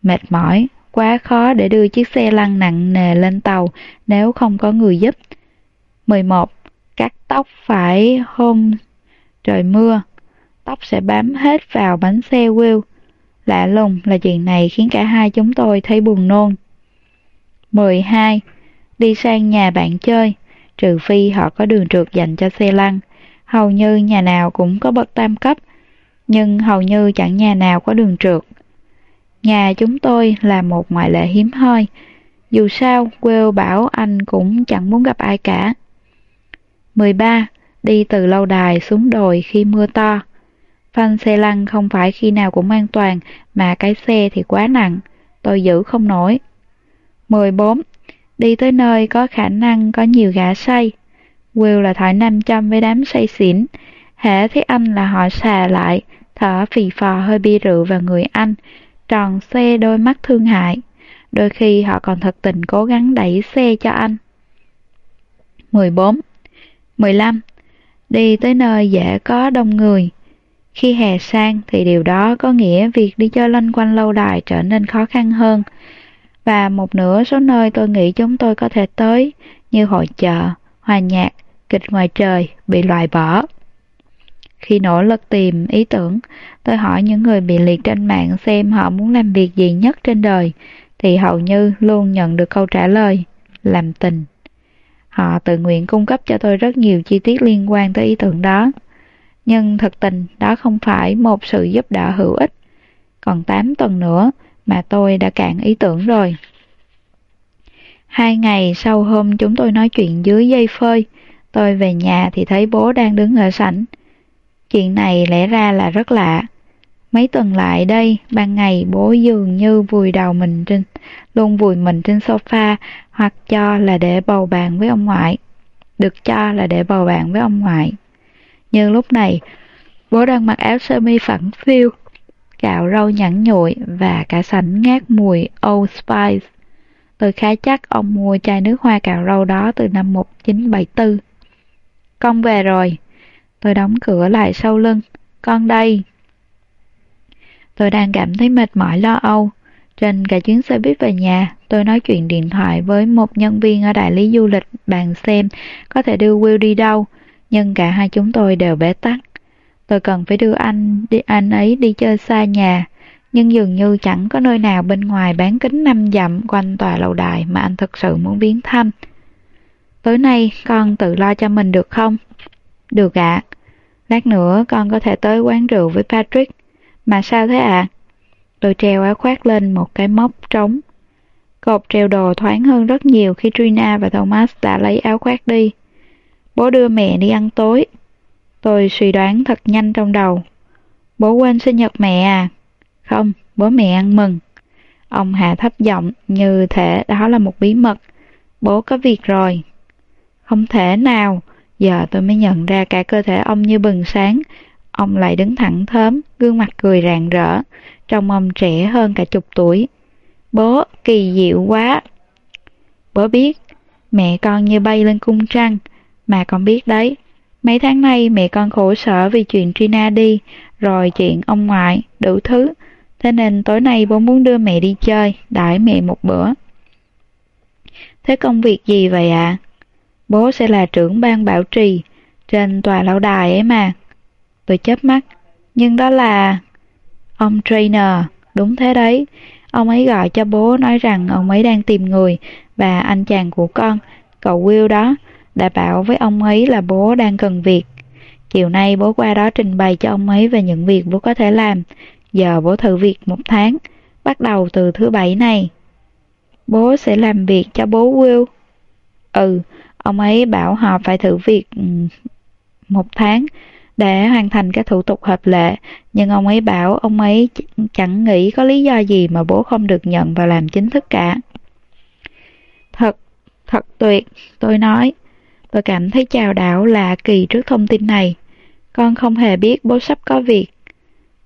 Mệt mỏi, quá khó để đưa chiếc xe lăn nặng nề lên tàu nếu không có người giúp. 11. Cắt tóc phải hôm trời mưa, tóc sẽ bám hết vào bánh xe wheel Lạ lùng là chuyện này khiến cả hai chúng tôi thấy buồn nôn. 12 đi sang nhà bạn chơi, trừ phi họ có đường trượt dành cho xe lăn. Hầu như nhà nào cũng có bậc tam cấp, nhưng hầu như chẳng nhà nào có đường trượt. Nhà chúng tôi là một ngoại lệ hiếm hoi, dù sao Will bảo anh cũng chẳng muốn gặp ai cả. 13. Đi từ lâu đài xuống đồi khi mưa to. Phanh xe lăn không phải khi nào cũng an toàn, mà cái xe thì quá nặng, tôi giữ không nổi. 14 đi tới nơi có khả năng có nhiều gã say. Will là thỏi 500 với đám say xỉn. Hễ thấy anh là họ xà lại, thở phì phò hơi bia rượu vào người anh, tròn xe đôi mắt thương hại. Đôi khi họ còn thật tình cố gắng đẩy xe cho anh. 14. 15. Đi tới nơi dễ có đông người. Khi hè sang thì điều đó có nghĩa việc đi chơi loanh quanh lâu đài trở nên khó khăn hơn và một nửa số nơi tôi nghĩ chúng tôi có thể tới như hội chợ, hòa nhạc, kịch ngoài trời bị loại bỏ. Khi nỗ lực tìm ý tưởng, tôi hỏi những người bị liệt trên mạng xem họ muốn làm việc gì nhất trên đời, thì hầu như luôn nhận được câu trả lời, làm tình. Họ tự nguyện cung cấp cho tôi rất nhiều chi tiết liên quan tới ý tưởng đó. Nhưng thực tình đó không phải một sự giúp đỡ hữu ích. Còn 8 tuần nữa, mà tôi đã cạn ý tưởng rồi. Hai ngày sau hôm chúng tôi nói chuyện dưới dây phơi, tôi về nhà thì thấy bố đang đứng ở sảnh. Chuyện này lẽ ra là rất lạ. Mấy tuần lại đây, ban ngày bố dường như vùi đầu mình trên, luôn vùi mình trên sofa hoặc cho là để bầu bạn với ông ngoại. Được cho là để bầu bạn với ông ngoại. Nhưng lúc này, bố đang mặc áo sơ mi phẳng phiu, cạo râu nhẵn nhụi và cả sảnh ngát mùi Old Spice. Tôi khá chắc ông mua chai nước hoa cạo râu đó từ năm 1974. Con về rồi. Tôi đóng cửa lại sau lưng. Con đây. Tôi đang cảm thấy mệt mỏi lo âu. Trên cả chuyến xe buýt về nhà, tôi nói chuyện điện thoại với một nhân viên ở đại lý du lịch bàn xem có thể đưa Will đi đâu, nhưng cả hai chúng tôi đều bế tắc. Tôi cần phải đưa anh đi anh ấy đi chơi xa nhà, nhưng dường như chẳng có nơi nào bên ngoài bán kính năm dặm quanh tòa lầu đài mà anh thực sự muốn viếng thăm. Tối nay con tự lo cho mình được không? Được ạ. À. Lát nữa con có thể tới quán rượu với Patrick. Mà sao thế ạ? À? Tôi treo áo khoác lên một cái móc trống. Cột treo đồ thoáng hơn rất nhiều khi Trina và Thomas đã lấy áo khoác đi. Bố đưa mẹ đi ăn tối. Tôi suy đoán thật nhanh trong đầu. Bố quên sinh nhật mẹ à? Không, bố mẹ ăn mừng. Ông hạ thấp giọng như thể đó là một bí mật. Bố có việc rồi. Không thể nào. Giờ tôi mới nhận ra cả cơ thể ông như bừng sáng. Ông lại đứng thẳng thớm, gương mặt cười rạng rỡ. Trông ông trẻ hơn cả chục tuổi. Bố, kỳ diệu quá. Bố biết, mẹ con như bay lên cung trăng. Mà con biết đấy, mấy tháng nay mẹ con khổ sở vì chuyện Trina đi, rồi chuyện ông ngoại, đủ thứ. Thế nên tối nay bố muốn đưa mẹ đi chơi, đãi mẹ một bữa. Thế công việc gì vậy ạ? À? Bố sẽ là trưởng ban bảo trì, trên tòa lâu đài ấy mà. Tôi chớp mắt, nhưng đó là... Ông trainer, đúng thế đấy. Ông ấy gọi cho bố nói rằng ông ấy đang tìm người và anh chàng của con, cậu Will đó, đã bảo với ông ấy là bố đang cần việc. Chiều nay bố qua đó trình bày cho ông ấy về những việc bố có thể làm. Giờ bố thử việc một tháng, bắt đầu từ thứ bảy này. Bố sẽ làm việc cho bố Will. Ừ, ông ấy bảo họ phải thử việc ừ, một tháng để hoàn thành các thủ tục hợp lệ, nhưng ông ấy bảo ông ấy chẳng nghĩ có lý do gì mà bố không được nhận và làm chính thức cả. Thật, thật tuyệt, tôi nói. Tôi cảm thấy chào đảo lạ kỳ trước thông tin này. Con không hề biết bố sắp có việc.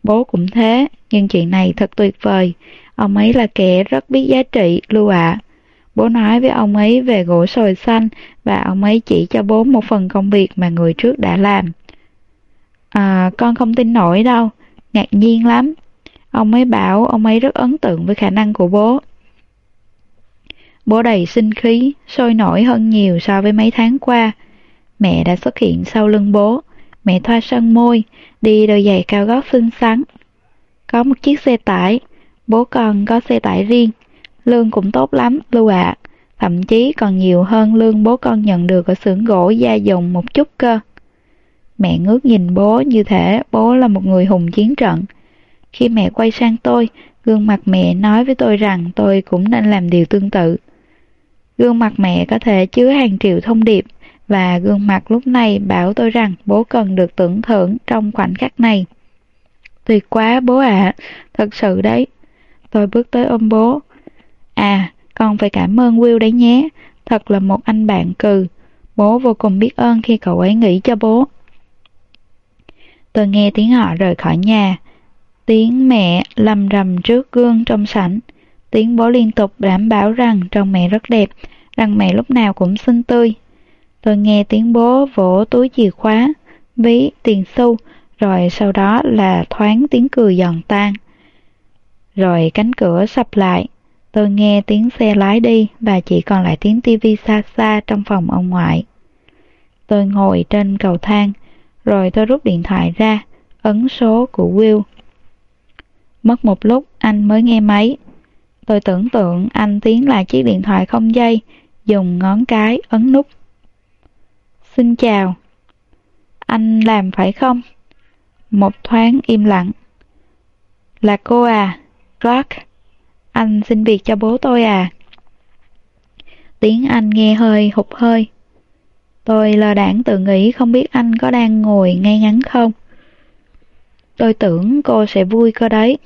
Bố cũng thế, nhưng chuyện này thật tuyệt vời. Ông ấy là kẻ rất biết giá trị, Lưu ạ. Bố nói với ông ấy về gỗ sồi xanh và ông ấy chỉ cho bố một phần công việc mà người trước đã làm. À, con không tin nổi đâu, ngạc nhiên lắm. Ông ấy bảo ông ấy rất ấn tượng với khả năng của bố. Bố đầy sinh khí, sôi nổi hơn nhiều so với mấy tháng qua. Mẹ đã xuất hiện sau lưng bố. Mẹ thoa sân môi, đi đôi giày cao gót xinh xắn. Có một chiếc xe tải, bố con có xe tải riêng. Lương cũng tốt lắm, Lưu ạ. Thậm chí còn nhiều hơn lương bố con nhận được ở xưởng gỗ gia dùng một chút cơ. Mẹ ngước nhìn bố như thể bố là một người hùng chiến trận. Khi mẹ quay sang tôi, gương mặt mẹ nói với tôi rằng tôi cũng nên làm điều tương tự. Gương mặt mẹ có thể chứa hàng triệu thông điệp và gương mặt lúc này bảo tôi rằng bố cần được tưởng thưởng trong khoảnh khắc này. Tuyệt quá bố ạ, à, thật sự đấy. Tôi bước tới ôm bố. À, con phải cảm ơn Will đấy nhé, thật là một anh bạn cừ. Bố vô cùng biết ơn khi cậu ấy nghĩ cho bố. Tôi nghe tiếng họ rời khỏi nhà. Tiếng mẹ lầm rầm trước gương trong sảnh. Tiếng bố liên tục đảm bảo rằng trông mẹ rất đẹp, rằng mẹ lúc nào cũng xinh tươi. Tôi nghe tiếng bố vỗ túi chìa khóa, ví, tiền xu, rồi sau đó là thoáng tiếng cười giòn tan. Rồi cánh cửa sập lại, tôi nghe tiếng xe lái đi và chỉ còn lại tiếng tivi xa xa trong phòng ông ngoại. Tôi ngồi trên cầu thang, rồi tôi rút điện thoại ra, ấn số của Will. Mất một lúc anh mới nghe máy. Tôi tưởng tượng anh tiến lại chiếc điện thoại không dây, dùng ngón cái ấn nút. Xin chào. Anh làm phải không? Một thoáng im lặng. Là cô à, Clark. Anh xin việc cho bố tôi à? Tiếng anh nghe hơi hụt hơi. Tôi lờ đảng tự nghĩ không biết anh có đang ngồi ngay ngắn không. Tôi tưởng cô sẽ vui cơ đấy.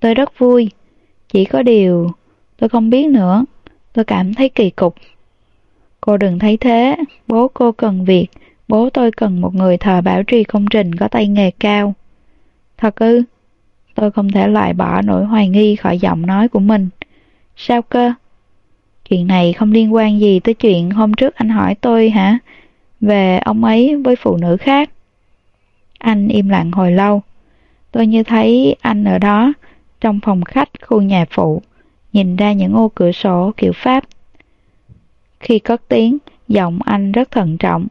Tôi rất vui. Chỉ có điều, tôi không biết nữa. Tôi cảm thấy kỳ cục. Cô đừng thấy thế, bố cô cần việc, bố tôi cần một người thợ bảo trì công trình có tay nghề cao. Thật ư? tôi không thể loại bỏ nỗi hoài nghi khỏi giọng nói của mình. Sao cơ? Chuyện này không liên quan gì tới chuyện hôm trước anh hỏi tôi hả? Về ông ấy với phụ nữ khác. Anh im lặng hồi lâu. Tôi như thấy anh ở đó, trong phòng khách khu nhà phụ, nhìn ra những ô cửa sổ kiểu Pháp. Khi cất tiếng, giọng anh rất thận trọng.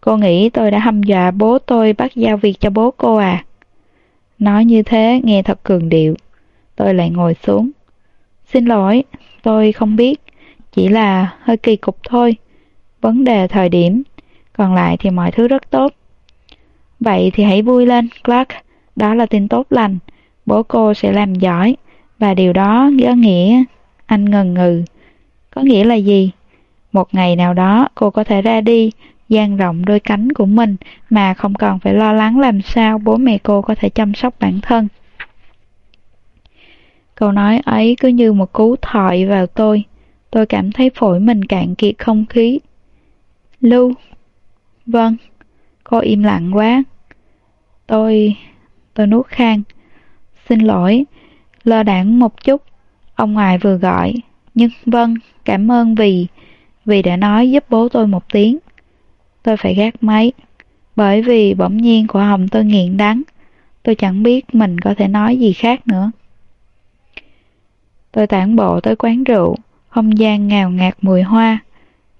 Cô nghĩ tôi đã hăm dọa bố tôi bắt giao việc cho bố cô à? Nói như thế nghe thật cường điệu. Tôi lại ngồi xuống. Xin lỗi, tôi không biết. Chỉ là hơi kỳ cục thôi. Vấn đề thời điểm. Còn lại thì mọi thứ rất tốt. Vậy thì hãy vui lên, Clark. Đó là tin tốt lành. Bố cô sẽ làm giỏi. Và điều đó có nghĩa... Anh ngần ngừ. Có nghĩa là gì? Một ngày nào đó cô có thể ra đi, dang rộng đôi cánh của mình mà không còn phải lo lắng làm sao bố mẹ cô có thể chăm sóc bản thân. Câu nói ấy cứ như một cú thọi vào tôi. Tôi cảm thấy phổi mình cạn kiệt không khí. Lưu. Vâng. Cô im lặng quá. Tôi... tôi nuốt khang. Xin lỗi. Lơ đảng một chút. Ông ngoại vừa gọi. Nhưng vâng, cảm ơn vì... vì đã nói giúp bố tôi một tiếng. Tôi phải gác máy. Bởi vì bỗng nhiên của Hồng tôi nghiện đắng. Tôi chẳng biết mình có thể nói gì khác nữa. Tôi tản bộ tới quán rượu, không gian ngào ngạt mùi hoa.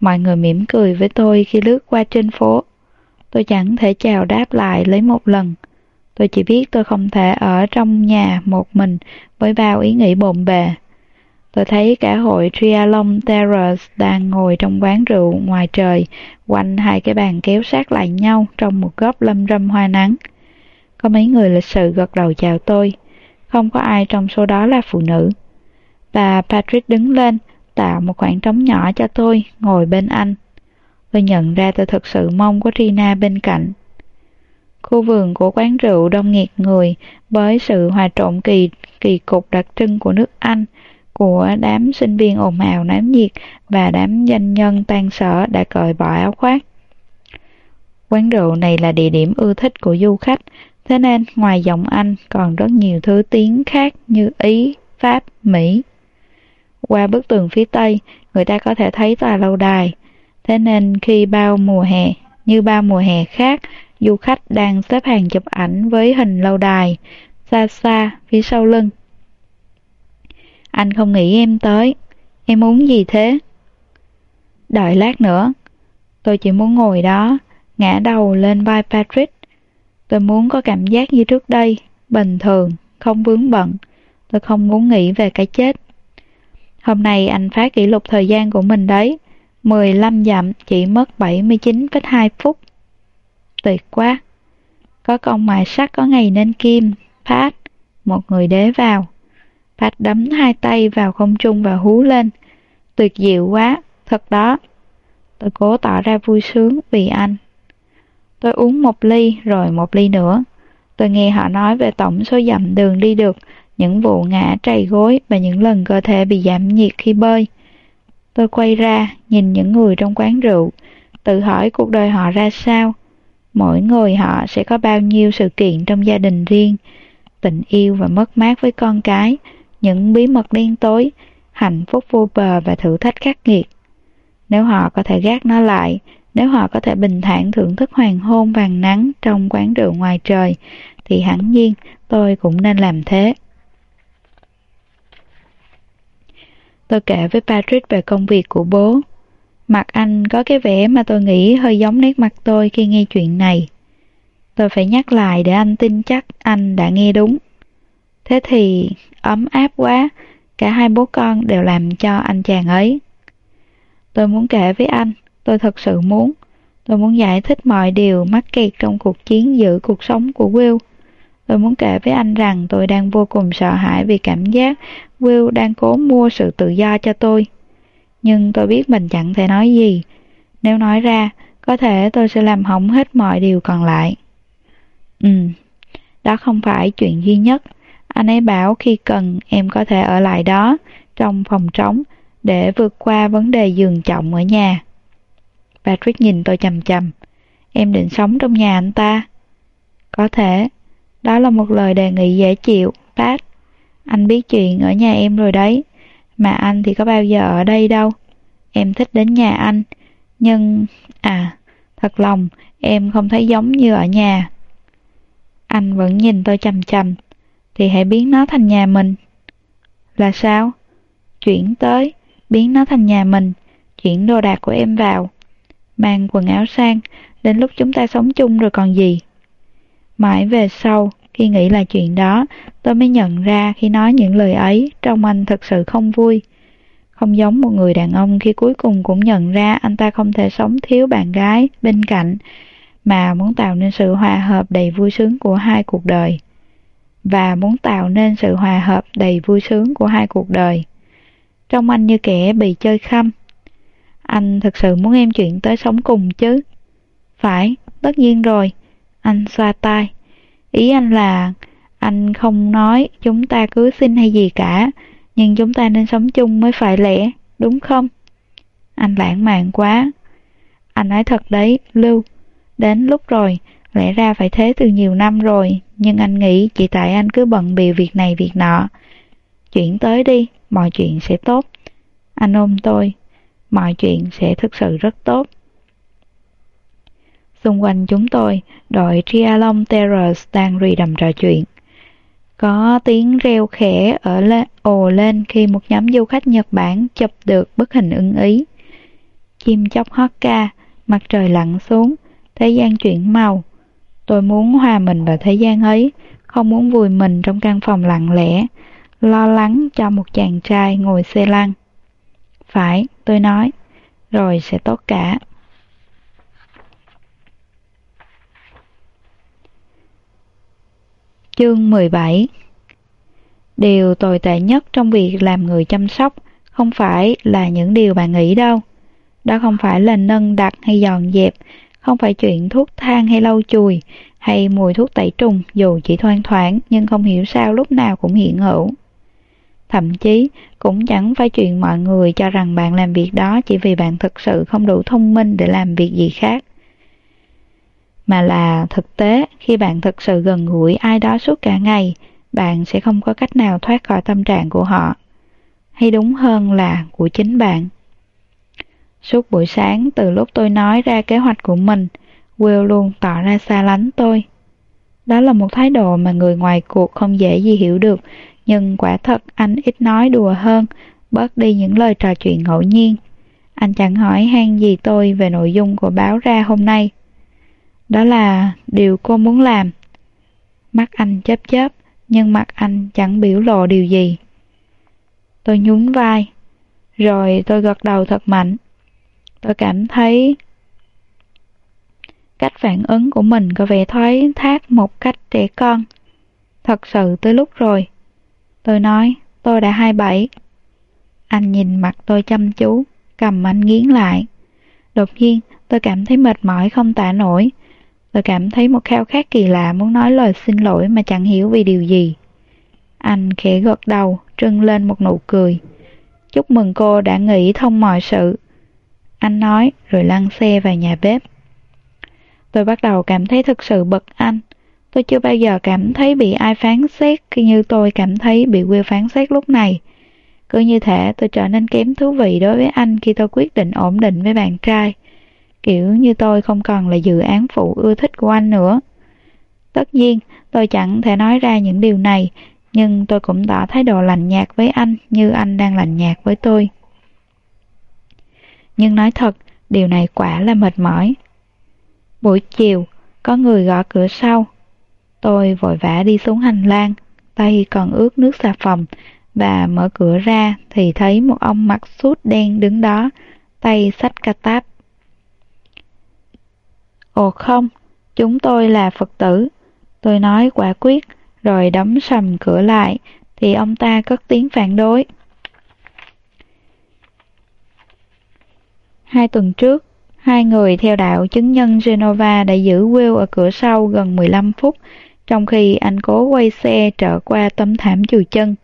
Mọi người mỉm cười với tôi khi lướt qua trên phố. Tôi chẳng thể chào đáp lại lấy một lần. Tôi chỉ biết tôi không thể ở trong nhà một mình với bao ý nghĩ bồn bề. Tôi thấy cả hội Trialon Terrace đang ngồi trong quán rượu ngoài trời, quanh hai cái bàn kéo sát lại nhau trong một góc lâm râm hoa nắng. Có mấy người lịch sự gật đầu chào tôi, không có ai trong số đó là phụ nữ. Bà Patrick đứng lên, tạo một khoảng trống nhỏ cho tôi, ngồi bên anh. Tôi nhận ra tôi thực sự mong có Rina bên cạnh. Khu vườn của quán rượu đông nghẹt người với sự hòa trộn kỳ kỳ cục đặc trưng của nước Anh, của đám sinh viên ồn ào náo nhiệt và đám doanh nhân tan sở đã cởi bỏ áo khoác. Quán rượu này là địa điểm ưa thích của du khách, thế nên ngoài giọng Anh còn rất nhiều thứ tiếng khác như Ý, Pháp, Mỹ. Qua bức tường phía Tây, người ta có thể thấy tòa lâu đài. Thế nên khi bao mùa hè, như bao mùa hè khác, du khách đang xếp hàng chụp ảnh với hình lâu đài, xa xa phía sau lưng. Anh không nghĩ em tới. Em muốn gì thế? Đợi lát nữa. Tôi chỉ muốn ngồi đó, ngã đầu lên vai Patrick. Tôi muốn có cảm giác như trước đây, bình thường, không vướng bận. Tôi không muốn nghĩ về cái chết. Hôm nay anh phá kỷ lục thời gian của mình đấy. 15 dặm chỉ mất 79,2 phút. Tuyệt quá. Có công mài sắt có ngày nên kim. Pat, một người đế vào. Pat đấm hai tay vào không trung và hú lên. Tuyệt diệu quá, thật đó. Tôi cố tỏ ra vui sướng vì anh. Tôi uống một ly rồi một ly nữa. Tôi nghe họ nói về tổng số dặm đường đi được những vụ ngã trầy gối và những lần cơ thể bị giảm nhiệt khi bơi. Tôi quay ra, nhìn những người trong quán rượu, tự hỏi cuộc đời họ ra sao. Mỗi người họ sẽ có bao nhiêu sự kiện trong gia đình riêng, tình yêu và mất mát với con cái, những bí mật đen tối, hạnh phúc vô bờ và thử thách khắc nghiệt. Nếu họ có thể gác nó lại, nếu họ có thể bình thản thưởng thức hoàng hôn vàng nắng trong quán rượu ngoài trời, thì hẳn nhiên tôi cũng nên làm thế. Tôi kể với Patrick về công việc của bố. Mặt anh có cái vẻ mà tôi nghĩ hơi giống nét mặt tôi khi nghe chuyện này. Tôi phải nhắc lại để anh tin chắc anh đã nghe đúng. Thế thì ấm áp quá, cả hai bố con đều làm cho anh chàng ấy. Tôi muốn kể với anh, tôi thật sự muốn. Tôi muốn giải thích mọi điều mắc kẹt trong cuộc chiến giữ cuộc sống của Will. Tôi muốn kể với anh rằng tôi đang vô cùng sợ hãi vì cảm giác Will đang cố mua sự tự do cho tôi. Nhưng tôi biết mình chẳng thể nói gì. Nếu nói ra, có thể tôi sẽ làm hỏng hết mọi điều còn lại. Ừ, đó không phải chuyện duy nhất. Anh ấy bảo khi cần em có thể ở lại đó, trong phòng trống, để vượt qua vấn đề giường trọng ở nhà. Patrick nhìn tôi chầm chầm. Em định sống trong nhà anh ta? Có thể, Đó là một lời đề nghị dễ chịu, Pat. Anh biết chuyện ở nhà em rồi đấy, mà anh thì có bao giờ ở đây đâu. Em thích đến nhà anh, nhưng... À, thật lòng, em không thấy giống như ở nhà. Anh vẫn nhìn tôi chầm chầm, thì hãy biến nó thành nhà mình. Là sao? Chuyển tới, biến nó thành nhà mình, chuyển đồ đạc của em vào. Mang quần áo sang, đến lúc chúng ta sống chung rồi còn gì. Mãi về sau, khi nghĩ lại chuyện đó, tôi mới nhận ra khi nói những lời ấy, trong anh thật sự không vui. Không giống một người đàn ông khi cuối cùng cũng nhận ra anh ta không thể sống thiếu bạn gái bên cạnh, mà muốn tạo nên sự hòa hợp đầy vui sướng của hai cuộc đời. Và muốn tạo nên sự hòa hợp đầy vui sướng của hai cuộc đời. Trong anh như kẻ bị chơi khăm. Anh thực sự muốn em chuyển tới sống cùng chứ? Phải, tất nhiên rồi. Anh xoa tay. Ý anh là anh không nói chúng ta cứ xin hay gì cả, nhưng chúng ta nên sống chung mới phải lẽ, đúng không? Anh lãng mạn quá. Anh nói thật đấy, Lưu. Đến lúc rồi, lẽ ra phải thế từ nhiều năm rồi, nhưng anh nghĩ chỉ tại anh cứ bận bịu việc này việc nọ. Chuyển tới đi, mọi chuyện sẽ tốt. Anh ôm tôi, mọi chuyện sẽ thực sự rất tốt. Xung quanh chúng tôi, đội Trialong Terrace đang rì đầm trò chuyện. Có tiếng reo khẽ ở lên, ồ lên khi một nhóm du khách Nhật Bản chụp được bức hình ưng ý. Chim chóc hót ca, mặt trời lặn xuống, thế gian chuyển màu. Tôi muốn hòa mình vào thế gian ấy, không muốn vùi mình trong căn phòng lặng lẽ, lo lắng cho một chàng trai ngồi xe lăn. Phải, tôi nói, rồi sẽ tốt cả. Chương 17 Điều tồi tệ nhất trong việc làm người chăm sóc không phải là những điều bạn nghĩ đâu. Đó không phải là nâng đặt hay dọn dẹp, không phải chuyện thuốc thang hay lau chùi, hay mùi thuốc tẩy trùng dù chỉ thoang thoảng nhưng không hiểu sao lúc nào cũng hiện hữu. Thậm chí cũng chẳng phải chuyện mọi người cho rằng bạn làm việc đó chỉ vì bạn thực sự không đủ thông minh để làm việc gì khác mà là thực tế khi bạn thực sự gần gũi ai đó suốt cả ngày, bạn sẽ không có cách nào thoát khỏi tâm trạng của họ. Hay đúng hơn là của chính bạn. Suốt buổi sáng từ lúc tôi nói ra kế hoạch của mình, Will luôn tỏ ra xa lánh tôi. Đó là một thái độ mà người ngoài cuộc không dễ gì hiểu được, nhưng quả thật anh ít nói đùa hơn, bớt đi những lời trò chuyện ngẫu nhiên. Anh chẳng hỏi han gì tôi về nội dung của báo ra hôm nay. Đó là điều cô muốn làm. Mắt anh chớp chớp, nhưng mặt anh chẳng biểu lộ điều gì. Tôi nhún vai, rồi tôi gật đầu thật mạnh. Tôi cảm thấy cách phản ứng của mình có vẻ thoái thác một cách trẻ con. Thật sự tới lúc rồi. Tôi nói, tôi đã hai bảy. Anh nhìn mặt tôi chăm chú, cầm anh nghiến lại. Đột nhiên, tôi cảm thấy mệt mỏi không tả nổi. Tôi cảm thấy một khao khát kỳ lạ muốn nói lời xin lỗi mà chẳng hiểu vì điều gì. Anh khẽ gật đầu, trưng lên một nụ cười. Chúc mừng cô đã nghĩ thông mọi sự. Anh nói rồi lăn xe vào nhà bếp. Tôi bắt đầu cảm thấy thực sự bực anh. Tôi chưa bao giờ cảm thấy bị ai phán xét khi như tôi cảm thấy bị Will phán xét lúc này. Cứ như thể tôi trở nên kém thú vị đối với anh khi tôi quyết định ổn định với bạn trai. Kiểu như tôi không còn là dự án phụ ưa thích của anh nữa. Tất nhiên, tôi chẳng thể nói ra những điều này, nhưng tôi cũng tỏ thái độ lạnh nhạt với anh như anh đang lạnh nhạt với tôi. Nhưng nói thật, điều này quả là mệt mỏi. Buổi chiều, có người gõ cửa sau. Tôi vội vã đi xuống hành lang, tay còn ướt nước xà phòng, và mở cửa ra thì thấy một ông mặc suit đen đứng đó, tay xách ca táp Ồ không, chúng tôi là Phật tử. Tôi nói quả quyết, rồi đóng sầm cửa lại, thì ông ta cất tiếng phản đối. Hai tuần trước, hai người theo đạo chứng nhân Genova đã giữ Will ở cửa sau gần 15 phút, trong khi anh cố quay xe trở qua tấm thảm chùi chân.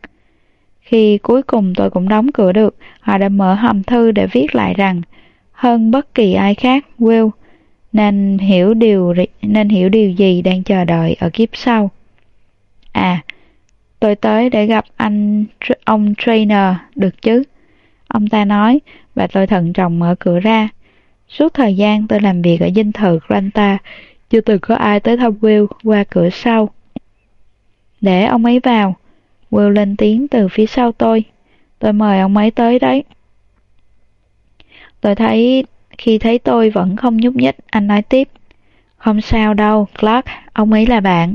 Khi cuối cùng tôi cũng đóng cửa được, họ đã mở hòm thư để viết lại rằng, hơn bất kỳ ai khác, Will nên hiểu điều nên hiểu điều gì đang chờ đợi ở kiếp sau. À, tôi tới để gặp anh ông trainer, được chứ? Ông ta nói, và tôi thận trọng mở cửa ra. Suốt thời gian tôi làm việc ở dinh thự Granta, chưa từng có ai tới thăm Will qua cửa sau. Để ông ấy vào. Will lên tiếng từ phía sau tôi. Tôi mời ông ấy tới đấy. Tôi thấy, khi thấy tôi vẫn không nhúc nhích, anh nói tiếp. Không sao đâu, Clark, ông ấy là bạn.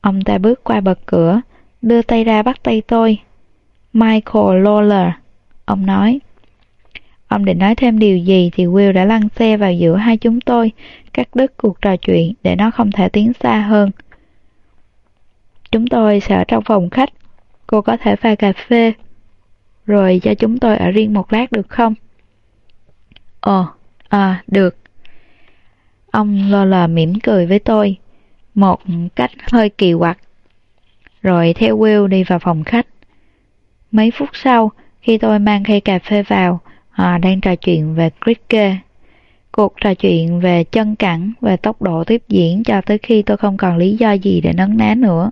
Ông ta bước qua bật cửa, đưa tay ra bắt tay tôi. Michael Lawler, ông nói. Ông định nói thêm điều gì thì Will đã lăn xe vào giữa hai chúng tôi, cắt đứt cuộc trò chuyện để nó không thể tiến xa hơn. Chúng tôi sẽ ở trong phòng khách, cô có thể pha cà phê, rồi cho chúng tôi ở riêng một lát được không? Ồ, à, được. Ông lo lờ mỉm cười với tôi, một cách hơi kỳ quặc. Rồi theo Will đi vào phòng khách. Mấy phút sau, khi tôi mang khay cà phê vào, họ đang trò chuyện về cricket. Cuộc trò chuyện về chân cẳng và tốc độ tiếp diễn cho tới khi tôi không còn lý do gì để nấn ná nữa.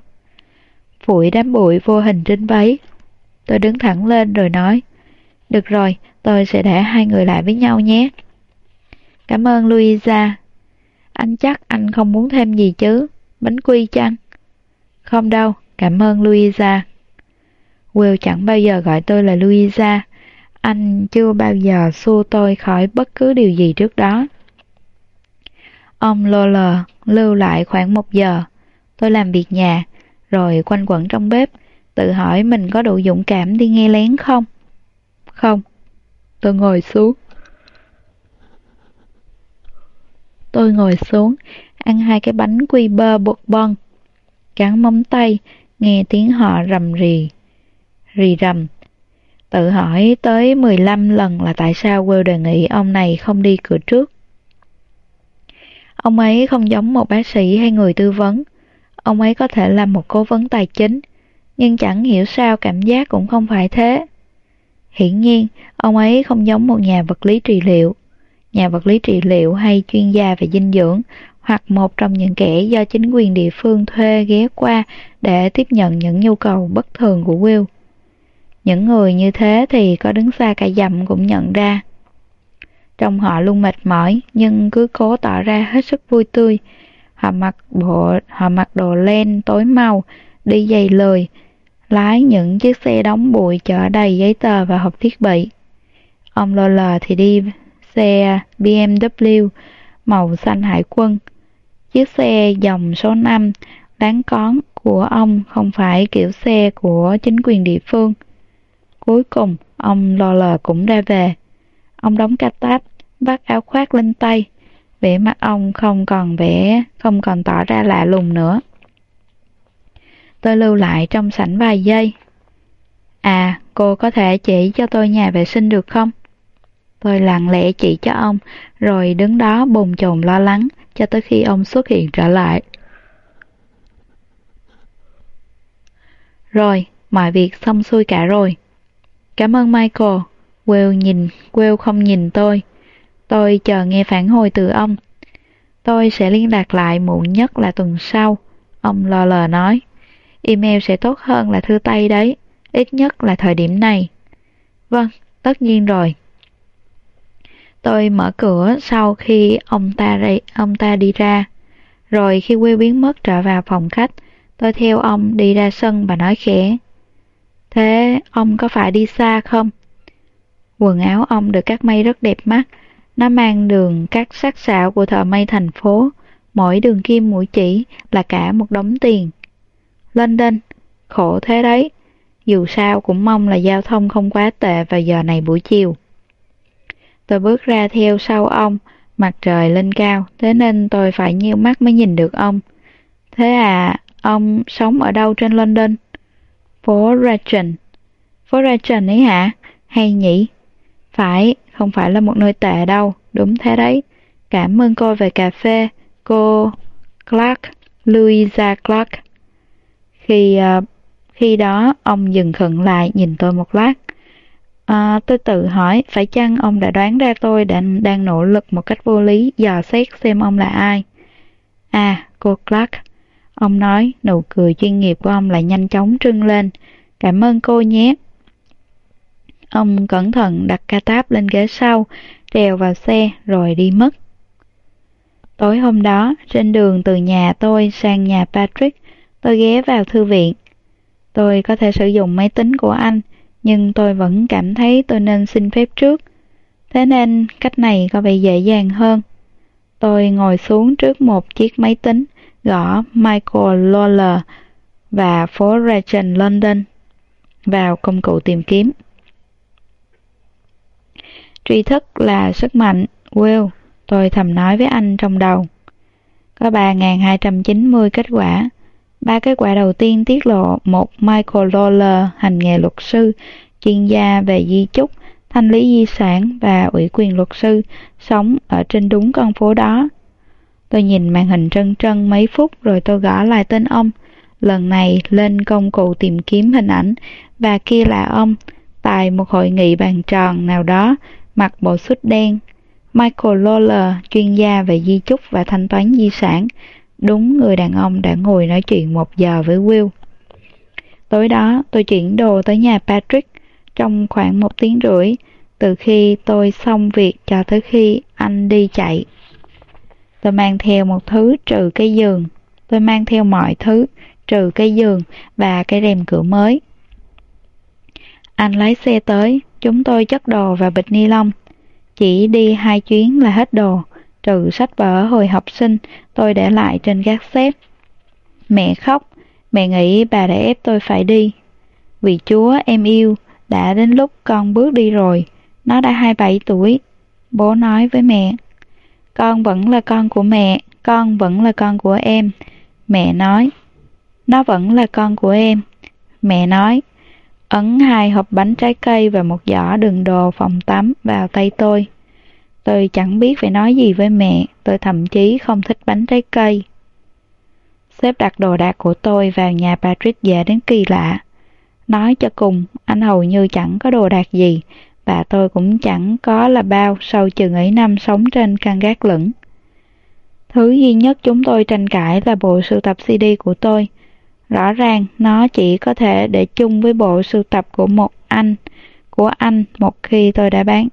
Phủi đám bụi vô hình trên váy. Tôi đứng thẳng lên rồi nói, được rồi, tôi sẽ để hai người lại với nhau nhé. Cảm ơn Louisa. Anh chắc anh không muốn thêm gì chứ? Bánh quy chăng? Không đâu, cảm ơn Louisa. Will chẳng bao giờ gọi tôi là Louisa. Anh chưa bao giờ xua tôi khỏi bất cứ điều gì trước đó. Ông Lawler lưu lại khoảng một giờ. Tôi làm việc nhà, rồi quanh quẩn trong bếp, tự hỏi mình có đủ dũng cảm đi nghe lén không? Không. Tôi ngồi xuống. Tôi ngồi xuống, ăn hai cái bánh quy bơ bột bon, cắn móng tay, nghe tiếng họ rầm rì, rì rầm. Tự hỏi tới 15 lần là tại sao Will đề nghị ông này không đi cửa trước. Ông ấy không giống một bác sĩ hay người tư vấn. Ông ấy có thể là một cố vấn tài chính, nhưng chẳng hiểu sao cảm giác cũng không phải thế. Hiển nhiên, ông ấy không giống một nhà vật lý trị liệu nhà vật lý trị liệu hay chuyên gia về dinh dưỡng hoặc một trong những kẻ do chính quyền địa phương thuê ghé qua để tiếp nhận những nhu cầu bất thường của Will. Những người như thế thì có đứng xa cả dặm cũng nhận ra. Trong họ luôn mệt mỏi nhưng cứ cố tỏ ra hết sức vui tươi. Họ mặc bộ họ mặc đồ len tối màu, đi giày lười, lái những chiếc xe đóng bụi chở đầy giấy tờ và hộp thiết bị. Ông lò lờ thì đi xe BMW màu xanh hải quân. Chiếc xe dòng số 5 đáng cón của ông không phải kiểu xe của chính quyền địa phương. Cuối cùng, ông lo lờ cũng ra về. Ông đóng cà táp, vắt áo khoác lên tay. Vẻ mặt ông không còn vẻ, không còn tỏ ra lạ lùng nữa. Tôi lưu lại trong sảnh vài giây. À, cô có thể chỉ cho tôi nhà vệ sinh được không? Tôi lặng lẽ chỉ cho ông, rồi đứng đó bồn chồn lo lắng cho tới khi ông xuất hiện trở lại. Rồi, mọi việc xong xuôi cả rồi. Cảm ơn Michael. Will nhìn, Will không nhìn tôi. Tôi chờ nghe phản hồi từ ông. Tôi sẽ liên lạc lại muộn nhất là tuần sau. Ông lo lờ nói. Email sẽ tốt hơn là thư tay đấy. Ít nhất là thời điểm này. Vâng, tất nhiên rồi. Tôi mở cửa sau khi ông ta đi, ông ta đi ra. Rồi khi quê biến mất trở vào phòng khách, tôi theo ông đi ra sân và nói khẽ. Thế ông có phải đi xa không? Quần áo ông được cắt may rất đẹp mắt. Nó mang đường cắt sắc sảo của thợ may thành phố. Mỗi đường kim mũi chỉ là cả một đống tiền. London, khổ thế đấy. Dù sao cũng mong là giao thông không quá tệ vào giờ này buổi chiều. Tôi bước ra theo sau ông, mặt trời lên cao, thế nên tôi phải nhiều mắt mới nhìn được ông. Thế à, ông sống ở đâu trên London? Phố Regent. Phố Regent ấy hả? Hay nhỉ? Phải, không phải là một nơi tệ đâu, đúng thế đấy. Cảm ơn cô về cà phê, cô Clark, Louisa Clark. Khi à, khi đó ông dừng khựng lại nhìn tôi một lát. À, tôi tự hỏi, phải chăng ông đã đoán ra tôi đang, đang nỗ lực một cách vô lý dò xét xem ông là ai? À, cô Clark, Ông nói, nụ cười chuyên nghiệp của ông lại nhanh chóng trưng lên. Cảm ơn cô nhé. Ông cẩn thận đặt ca táp lên ghế sau, trèo vào xe rồi đi mất. Tối hôm đó, trên đường từ nhà tôi sang nhà Patrick, tôi ghé vào thư viện. Tôi có thể sử dụng máy tính của anh, nhưng tôi vẫn cảm thấy tôi nên xin phép trước. Thế nên cách này có vẻ dễ dàng hơn. Tôi ngồi xuống trước một chiếc máy tính, gõ Michael Lawler và phố Regent London vào công cụ tìm kiếm. Tri thức là sức mạnh, Will, tôi thầm nói với anh trong đầu. Có 3.290 kết quả. Ba kết quả đầu tiên tiết lộ một Michael Lawler hành nghề luật sư, chuyên gia về di chúc, thanh lý di sản và ủy quyền luật sư, sống ở trên đúng con phố đó. Tôi nhìn màn hình trân trân mấy phút rồi tôi gõ lại tên ông. Lần này lên công cụ tìm kiếm hình ảnh và kia là ông, tại một hội nghị bàn tròn nào đó, mặc bộ suit đen. Michael Lawler, chuyên gia về di chúc và thanh toán di sản, đúng người đàn ông đã ngồi nói chuyện một giờ với Will. Tối đó, tôi chuyển đồ tới nhà Patrick trong khoảng một tiếng rưỡi, từ khi tôi xong việc cho tới khi anh đi chạy. Tôi mang theo một thứ trừ cái giường. Tôi mang theo mọi thứ trừ cái giường và cái rèm cửa mới. Anh lái xe tới, chúng tôi chất đồ vào bịch ni lông. Chỉ đi hai chuyến là hết đồ, trừ sách vở hồi học sinh tôi để lại trên gác xếp. Mẹ khóc, mẹ nghĩ bà đã ép tôi phải đi. Vì Chúa em yêu, đã đến lúc con bước đi rồi, nó đã 27 tuổi. Bố nói với mẹ, con vẫn là con của mẹ, con vẫn là con của em. Mẹ nói, nó vẫn là con của em. Mẹ nói, ấn hai hộp bánh trái cây và một giỏ đường đồ phòng tắm vào tay tôi. Tôi chẳng biết phải nói gì với mẹ, tôi thậm chí không thích bánh trái cây. Xếp đặt đồ đạc của tôi vào nhà Patrick dễ đến kỳ lạ. Nói cho cùng, anh hầu như chẳng có đồ đạc gì, và tôi cũng chẳng có là bao sau chừng ấy năm sống trên căn gác lửng. Thứ duy nhất chúng tôi tranh cãi là bộ sưu tập CD của tôi. Rõ ràng nó chỉ có thể để chung với bộ sưu tập của một anh, của anh một khi tôi đã bán.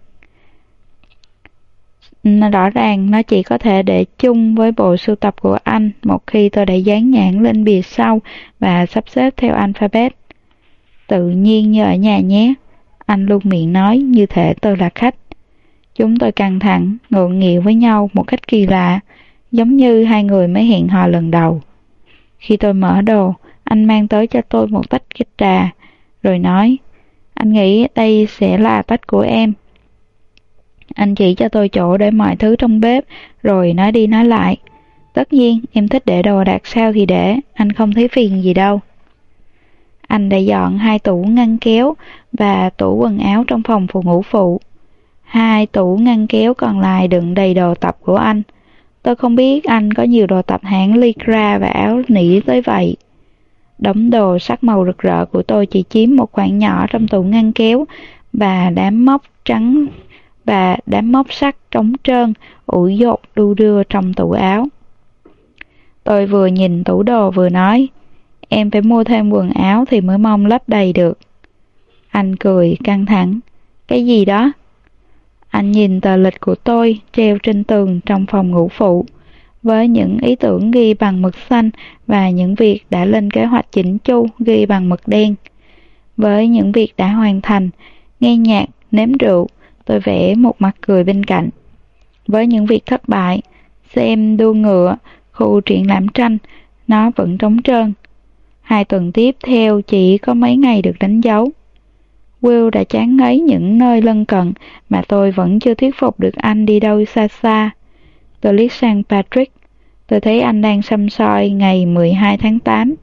Rõ ràng nó chỉ có thể để chung với bộ sưu tập của anh một khi tôi đã dán nhãn lên bìa sau và sắp xếp theo alphabet. Tự nhiên như ở nhà nhé. Anh luôn miệng nói như thể tôi là khách. Chúng tôi căng thẳng, ngượng nghịu với nhau một cách kỳ lạ, giống như hai người mới hẹn hò lần đầu. Khi tôi mở đồ, anh mang tới cho tôi một tách trà, rồi nói, anh nghĩ đây sẽ là tách của em. Anh chỉ cho tôi chỗ để mọi thứ trong bếp, rồi nói đi nói lại. Tất nhiên, em thích để đồ đạc sao thì để, anh không thấy phiền gì đâu. Anh đã dọn hai tủ ngăn kéo và tủ quần áo trong phòng phụ ngủ phụ. Hai tủ ngăn kéo còn lại đựng đầy đồ tập của anh. Tôi không biết anh có nhiều đồ tập hãng Lycra và áo nỉ tới vậy. Đống đồ sắc màu rực rỡ của tôi chỉ chiếm một khoảng nhỏ trong tủ ngăn kéo và đám móc trắng và đám móc sắt trống trơn ủi dột đu đưa trong tủ áo. Tôi vừa nhìn tủ đồ vừa nói, em phải mua thêm quần áo thì mới mong lấp đầy được. Anh cười căng thẳng. Cái gì đó? Anh nhìn tờ lịch của tôi treo trên tường trong phòng ngủ phụ với những ý tưởng ghi bằng mực xanh và những việc đã lên kế hoạch chỉnh chu ghi bằng mực đen. Với những việc đã hoàn thành, nghe nhạc, nếm rượu, tôi vẽ một mặt cười bên cạnh. Với những việc thất bại, xem đua ngựa, khu triển lãm tranh, nó vẫn trống trơn. Hai tuần tiếp theo chỉ có mấy ngày được đánh dấu. Will đã chán ngấy những nơi lân cận mà tôi vẫn chưa thuyết phục được anh đi đâu xa xa. Tôi liếc sang Patrick. Tôi thấy anh đang xăm soi ngày 12 tháng 8.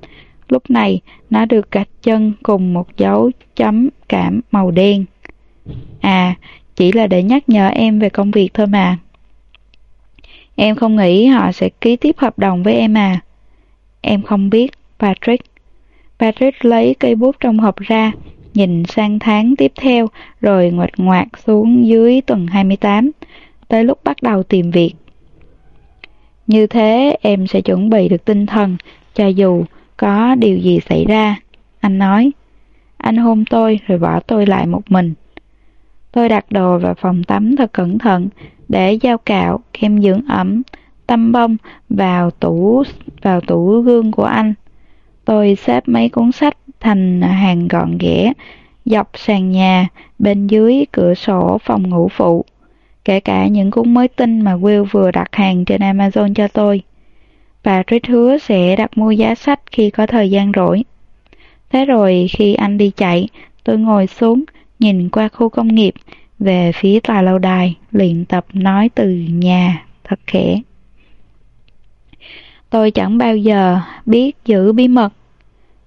Lúc này, nó được gạch chân cùng một dấu chấm cảm màu đen. À, chỉ là để nhắc nhở em về công việc thôi mà. Em không nghĩ họ sẽ ký tiếp hợp đồng với em à? Em không biết, Patrick. Patrick lấy cây bút trong hộp ra, nhìn sang tháng tiếp theo, rồi ngoạch ngoạc xuống dưới tuần 28, tới lúc bắt đầu tìm việc. Như thế em sẽ chuẩn bị được tinh thần cho dù có điều gì xảy ra. Anh nói, anh hôn tôi rồi bỏ tôi lại một mình. Tôi đặt đồ vào phòng tắm thật cẩn thận để dao cạo, kem dưỡng ẩm, tăm bông vào tủ vào tủ gương của anh. Tôi xếp mấy cuốn sách thành hàng gọn ghẽ dọc sàn nhà bên dưới cửa sổ phòng ngủ phụ, kể cả những cuốn mới tinh mà Will vừa đặt hàng trên Amazon cho tôi. Patrick hứa sẽ đặt mua giá sách khi có thời gian rỗi. Thế rồi khi anh đi chạy, tôi ngồi xuống, nhìn qua khu công nghiệp, về phía tòa lâu đài, luyện tập nói từ nhà, thật khẽ. Tôi chẳng bao giờ biết giữ bí mật.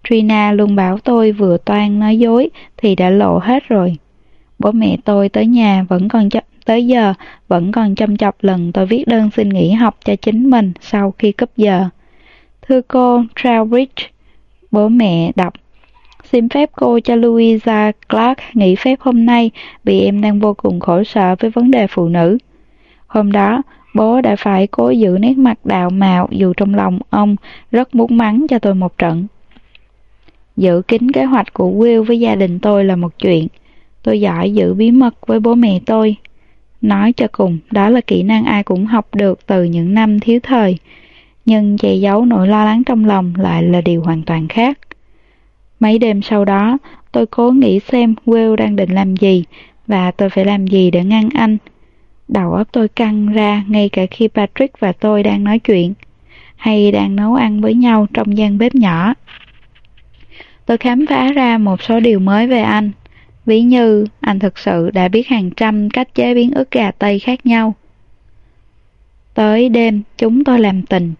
Trina luôn bảo tôi vừa toan nói dối thì đã lộ hết rồi. Bố mẹ tôi tới nhà vẫn còn chấp tới giờ vẫn còn chăm chọc lần tôi viết đơn xin nghỉ học cho chính mình sau khi cấp giờ. Thưa cô Trowbridge, bố mẹ đọc Xin phép cô cho Louisa Clark nghỉ phép hôm nay vì em đang vô cùng khổ sở với vấn đề phụ nữ. Hôm đó, bố đã phải cố giữ nét mặt đào mạo dù trong lòng ông rất muốn mắng cho tôi một trận. Giữ kín kế hoạch của Will với gia đình tôi là một chuyện. Tôi giỏi giữ bí mật với bố mẹ tôi. Nói cho cùng, đó là kỹ năng ai cũng học được từ những năm thiếu thời. Nhưng che giấu nỗi lo lắng trong lòng lại là điều hoàn toàn khác. Mấy đêm sau đó, tôi cố nghĩ xem Will đang định làm gì và tôi phải làm gì để ngăn anh. Đầu óc tôi căng ra ngay cả khi Patrick và tôi đang nói chuyện hay đang nấu ăn với nhau trong gian bếp nhỏ. Tôi khám phá ra một số điều mới về anh. Ví như anh thực sự đã biết hàng trăm cách chế biến ức gà Tây khác nhau. Tới đêm chúng tôi làm tình.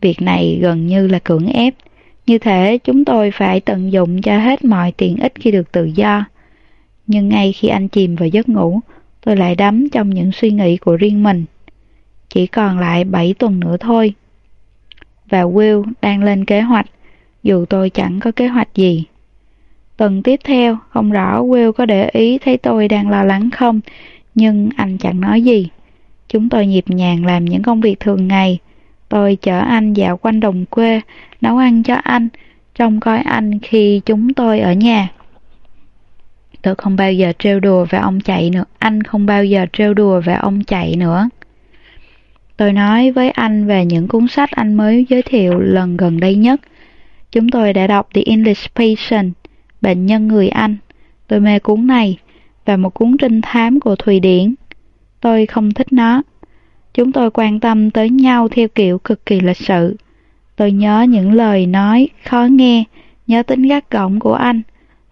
Việc này gần như là cưỡng ép. Như thế chúng tôi phải tận dụng cho hết mọi tiện ích khi được tự do. Nhưng ngay khi anh chìm vào giấc ngủ, tôi lại đắm trong những suy nghĩ của riêng mình. Chỉ còn lại 7 tuần nữa thôi. Và Will đang lên kế hoạch, dù tôi chẳng có kế hoạch gì. Tuần tiếp theo, không rõ Will có để ý thấy tôi đang lo lắng không, nhưng anh chẳng nói gì. Chúng tôi nhịp nhàng làm những công việc thường ngày. Tôi chở anh dạo quanh đồng quê, nấu ăn cho anh, trông coi anh khi chúng tôi ở nhà. Tôi không bao giờ trêu đùa về ông chạy nữa, anh không bao giờ trêu đùa về ông chạy nữa. Tôi nói với anh về những cuốn sách anh mới giới thiệu lần gần đây nhất. Chúng tôi đã đọc The English Patient, Bệnh nhân người Anh. Tôi mê cuốn này, và một cuốn trinh thám của Thụy Điển. Tôi không thích nó. Chúng tôi quan tâm tới nhau theo kiểu cực kỳ lịch sự. Tôi nhớ những lời nói khó nghe, nhớ tính gắt gỏng của anh.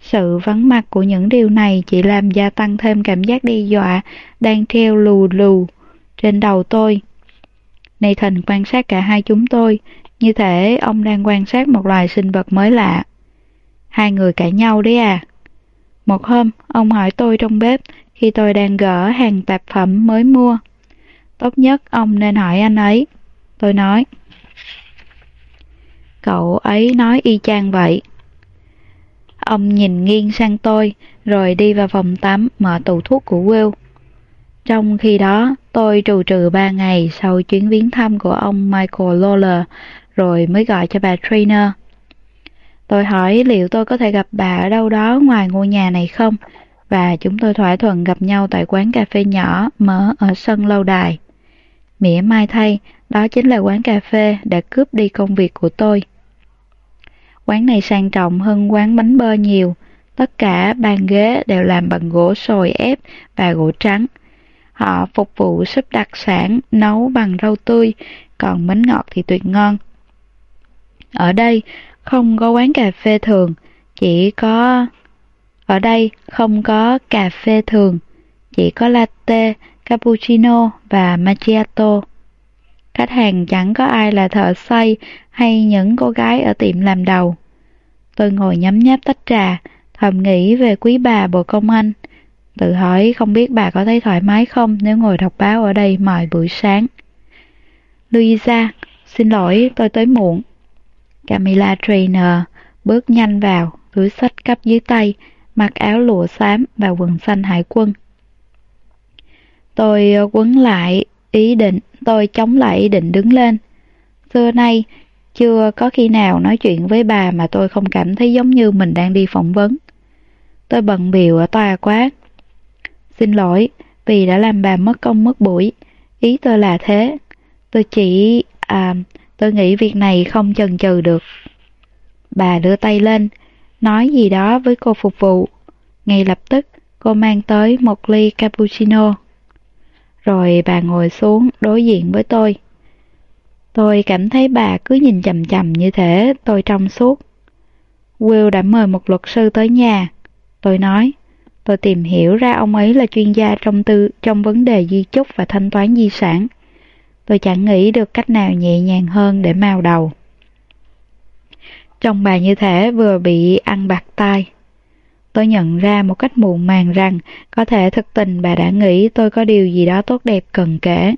Sự vắng mặt của những điều này chỉ làm gia tăng thêm cảm giác đe dọa đang treo lù lù trên đầu tôi. Nathan quan sát cả hai chúng tôi, như thể ông đang quan sát một loài sinh vật mới lạ. Hai người cãi nhau đấy à? Một hôm, ông hỏi tôi trong bếp khi tôi đang gỡ hàng tạp phẩm mới mua. Tốt nhất ông nên hỏi anh ấy. Tôi nói. Cậu ấy nói y chang vậy. Ông nhìn nghiêng sang tôi, rồi đi vào phòng tắm mở tủ thuốc của Will. Trong khi đó, tôi trù trừ ba ngày sau chuyến viếng thăm của ông Michael Lawler, rồi mới gọi cho bà Trainer. Tôi hỏi liệu tôi có thể gặp bà ở đâu đó ngoài ngôi nhà này không, và chúng tôi thỏa thuận gặp nhau tại quán cà phê nhỏ mở ở sân lâu đài. Mỉa mai thay, đó chính là quán cà phê đã cướp đi công việc của tôi. Quán này sang trọng hơn quán bánh bơ nhiều, tất cả bàn ghế đều làm bằng gỗ sồi ép và gỗ trắng. Họ phục vụ súp đặc sản nấu bằng rau tươi, còn bánh ngọt thì tuyệt ngon. Ở đây không có quán cà phê thường, chỉ có... Ở đây không có cà phê thường, chỉ có latte, cappuccino và macchiato. Khách hàng chẳng có ai là thợ xây hay những cô gái ở tiệm làm đầu. Tôi ngồi nhấm nháp tách trà, thầm nghĩ về quý bà bộ công anh. Tự hỏi không biết bà có thấy thoải mái không nếu ngồi đọc báo ở đây mọi buổi sáng. Louisa, xin lỗi tôi tới muộn. Camilla Trainer bước nhanh vào, túi sách cắp dưới tay, mặc áo lụa xám và quần xanh hải quân. Tôi ờ, quấn lại ý định, tôi chống lại ý định đứng lên. Xưa nay, Chưa có khi nào nói chuyện với bà mà tôi không cảm thấy giống như mình đang đi phỏng vấn. Tôi bận biểu ở tòa quá. Xin lỗi, vì đã làm bà mất công mất buổi. Ý tôi là thế. Tôi chỉ... À, tôi nghĩ việc này không chần chừ được. Bà đưa tay lên, nói gì đó với cô phục vụ. Ngay lập tức, cô mang tới một ly cappuccino. Rồi bà ngồi xuống đối diện với tôi. Tôi cảm thấy bà cứ nhìn chầm chầm như thế, tôi trong suốt. Will đã mời một luật sư tới nhà. Tôi nói, tôi tìm hiểu ra ông ấy là chuyên gia trong tư trong vấn đề di chúc và thanh toán di sản. Tôi chẳng nghĩ được cách nào nhẹ nhàng hơn để mào đầu. Trông bà như thế vừa bị ăn bạc tai. Tôi nhận ra một cách muộn màng rằng có thể thực tình bà đã nghĩ tôi có điều gì đó tốt đẹp cần kể.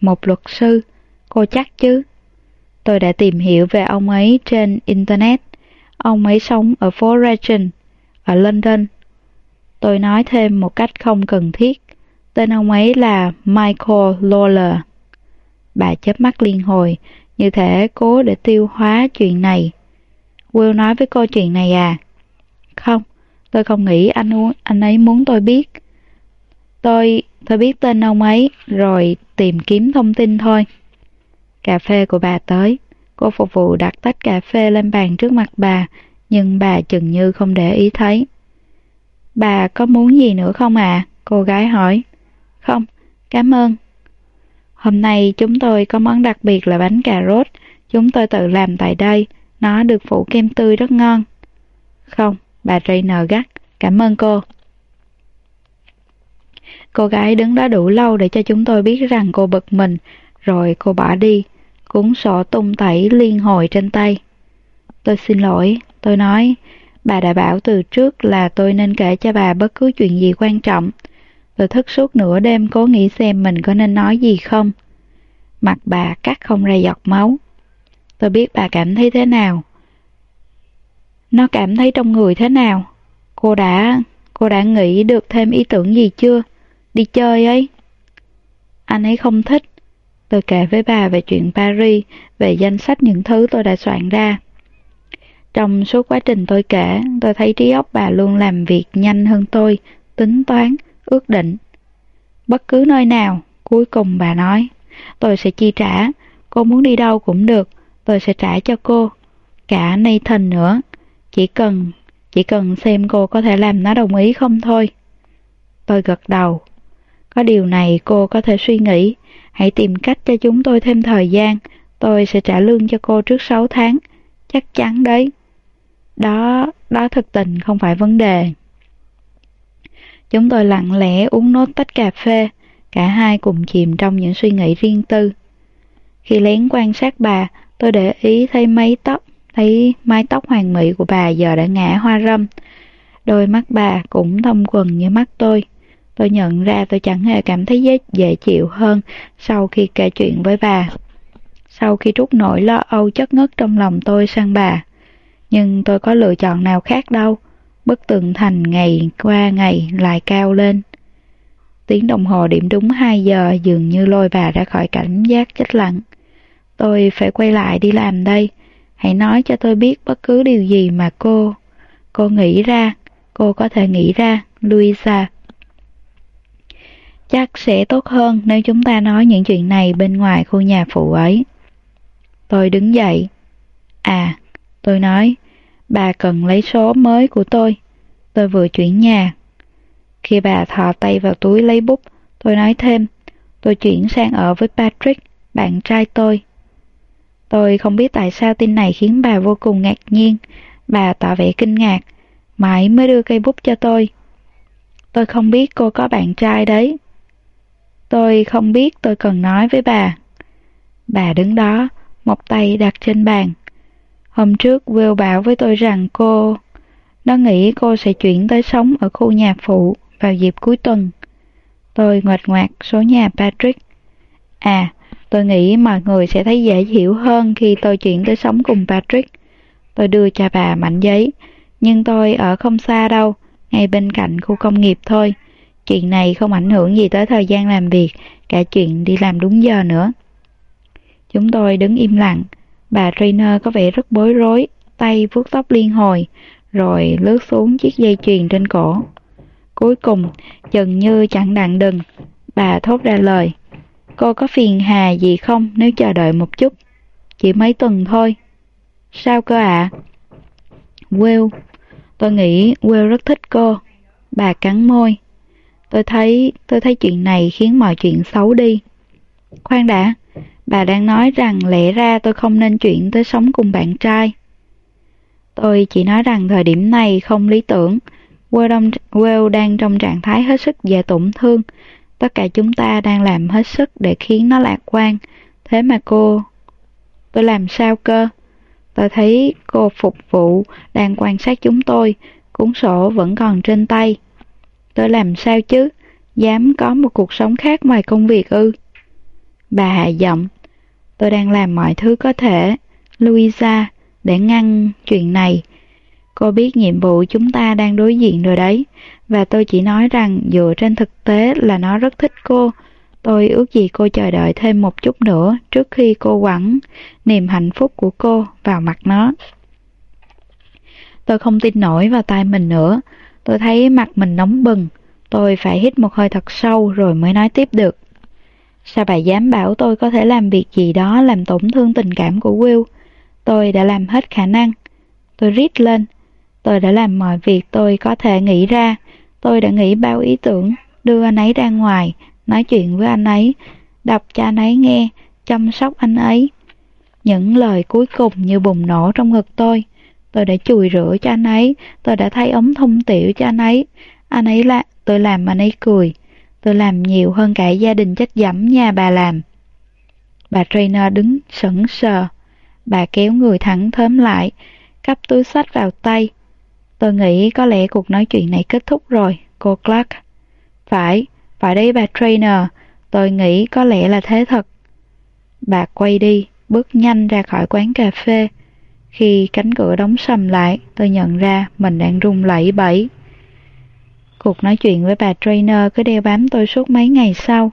Một luật sư, cô chắc chứ? Tôi đã tìm hiểu về ông ấy trên Internet. Ông ấy sống ở phố Regent, ở London. Tôi nói thêm một cách không cần thiết. Tên ông ấy là Michael Lawler. Bà chớp mắt liên hồi, như thể cố để tiêu hóa chuyện này. Will nói với cô chuyện này à? Không, tôi không nghĩ anh anh ấy muốn tôi biết. Tôi, tôi biết tên ông ấy, rồi tìm kiếm thông tin thôi. Cà phê của bà tới. Cô phục vụ đặt tách cà phê lên bàn trước mặt bà, nhưng bà chừng như không để ý thấy. Bà có muốn gì nữa không à? Cô gái hỏi. Không, cảm ơn. Hôm nay chúng tôi có món đặc biệt là bánh cà rốt. Chúng tôi tự làm tại đây. Nó được phủ kem tươi rất ngon. Không, bà trainer gắt. Cảm ơn cô. Cô gái đứng đó đủ lâu để cho chúng tôi biết rằng cô bực mình, rồi cô bỏ đi, cuốn sổ tung tẩy liên hồi trên tay. Tôi xin lỗi, tôi nói, bà đã bảo từ trước là tôi nên kể cho bà bất cứ chuyện gì quan trọng. Tôi thức suốt nửa đêm cố nghĩ xem mình có nên nói gì không. Mặt bà cắt không ra giọt máu. Tôi biết bà cảm thấy thế nào. Nó cảm thấy trong người thế nào? Cô đã... cô đã nghĩ được thêm ý tưởng gì chưa? Đi chơi ấy. Anh ấy không thích. Tôi kể với bà về chuyện Paris, về danh sách những thứ tôi đã soạn ra. Trong suốt quá trình tôi kể, tôi thấy trí óc bà luôn làm việc nhanh hơn tôi, tính toán, ước định. Bất cứ nơi nào, cuối cùng bà nói, tôi sẽ chi trả, cô muốn đi đâu cũng được, tôi sẽ trả cho cô. Cả Nathan nữa, chỉ cần, chỉ cần xem cô có thể làm nó đồng ý không thôi. Tôi gật đầu. Có điều này cô có thể suy nghĩ, hãy tìm cách cho chúng tôi thêm thời gian, tôi sẽ trả lương cho cô trước 6 tháng, chắc chắn đấy. Đó, đó thực tình không phải vấn đề. Chúng tôi lặng lẽ uống nốt tách cà phê, cả hai cùng chìm trong những suy nghĩ riêng tư. Khi lén quan sát bà, tôi để ý thấy mái tóc, thấy mái tóc hoàng mỹ của bà giờ đã ngã hoa râm. Đôi mắt bà cũng thông quần như mắt tôi. Tôi nhận ra tôi chẳng hề cảm thấy dễ, dễ chịu hơn sau khi kể chuyện với bà. Sau khi trút nỗi lo âu chất ngất trong lòng tôi sang bà. Nhưng tôi có lựa chọn nào khác đâu. Bức tường thành ngày qua ngày lại cao lên. Tiếng đồng hồ điểm đúng 2 giờ dường như lôi bà ra khỏi cảnh giác chết lặng. Tôi phải quay lại đi làm đây. Hãy nói cho tôi biết bất cứ điều gì mà cô... Cô nghĩ ra, cô có thể nghĩ ra, Luisa. Chắc sẽ tốt hơn nếu chúng ta nói những chuyện này bên ngoài khu nhà phụ ấy. Tôi đứng dậy. À, tôi nói, bà cần lấy số mới của tôi. Tôi vừa chuyển nhà. Khi bà thò tay vào túi lấy bút, tôi nói thêm, tôi chuyển sang ở với Patrick, bạn trai tôi. Tôi không biết tại sao tin này khiến bà vô cùng ngạc nhiên. Bà tỏ vẻ kinh ngạc, mãi mới đưa cây bút cho tôi. Tôi không biết cô có bạn trai đấy. Tôi không biết tôi cần nói với bà. Bà đứng đó, một tay đặt trên bàn. Hôm trước Will bảo với tôi rằng cô... Nó nghĩ cô sẽ chuyển tới sống ở khu nhà phụ vào dịp cuối tuần. Tôi ngoạch ngoạc số nhà Patrick. À, tôi nghĩ mọi người sẽ thấy dễ hiểu hơn khi tôi chuyển tới sống cùng Patrick. Tôi đưa cho bà mảnh giấy, nhưng tôi ở không xa đâu, ngay bên cạnh khu công nghiệp thôi. Chuyện này không ảnh hưởng gì tới thời gian làm việc, cả chuyện đi làm đúng giờ nữa. Chúng tôi đứng im lặng. Bà trainer có vẻ rất bối rối, tay vuốt tóc liên hồi, rồi lướt xuống chiếc dây chuyền trên cổ. Cuối cùng, chừng như chẳng đặng đừng, bà thốt ra lời. Cô có phiền hà gì không nếu chờ đợi một chút? Chỉ mấy tuần thôi. Sao cơ ạ? À? Will, tôi nghĩ Will rất thích cô. Bà cắn môi. Tôi thấy, tôi thấy chuyện này khiến mọi chuyện xấu đi. Khoan đã, bà đang nói rằng lẽ ra tôi không nên chuyển tới sống cùng bạn trai. Tôi chỉ nói rằng thời điểm này không lý tưởng. Will đang trong trạng thái hết sức dễ tổn thương. Tất cả chúng ta đang làm hết sức để khiến nó lạc quan. Thế mà cô... Tôi làm sao cơ? Tôi thấy cô phục vụ đang quan sát chúng tôi. Cuốn sổ vẫn còn trên tay. Tôi làm sao chứ? Dám có một cuộc sống khác ngoài công việc ư? Bà hạ giọng. Tôi đang làm mọi thứ có thể. Louisa, để ngăn chuyện này. Cô biết nhiệm vụ chúng ta đang đối diện rồi đấy, và tôi chỉ nói rằng dựa trên thực tế là nó rất thích cô. Tôi ước gì cô chờ đợi thêm một chút nữa trước khi cô quẳng niềm hạnh phúc của cô vào mặt nó. Tôi không tin nổi vào tai mình nữa. Tôi thấy mặt mình nóng bừng. Tôi phải hít một hơi thật sâu rồi mới nói tiếp được. Sao bà dám bảo tôi có thể làm việc gì đó làm tổn thương tình cảm của Will? Tôi đã làm hết khả năng. Tôi rít lên. Tôi đã làm mọi việc tôi có thể nghĩ ra. Tôi đã nghĩ bao ý tưởng, đưa anh ấy ra ngoài, nói chuyện với anh ấy, đọc cho anh ấy nghe, chăm sóc anh ấy. Những lời cuối cùng như bùng nổ trong ngực tôi. Tôi đã chùi rửa cho anh ấy, tôi đã thay ống thông tiểu cho anh ấy. Anh ấy là, tôi làm anh ấy cười. Tôi làm nhiều hơn cả gia đình chết dẫm nhà bà làm. Bà trainer đứng sững sờ. Bà kéo người thẳng thớm lại, cắp túi sách vào tay. Tôi nghĩ có lẽ cuộc nói chuyện này kết thúc rồi, cô Clark. Phải, phải đấy bà trainer, tôi nghĩ có lẽ là thế thật. Bà quay đi, bước nhanh ra khỏi quán cà phê. Khi cánh cửa đóng sầm lại, tôi nhận ra mình đang rung lẩy bẩy. Cuộc nói chuyện với bà trainer cứ đeo bám tôi suốt mấy ngày sau.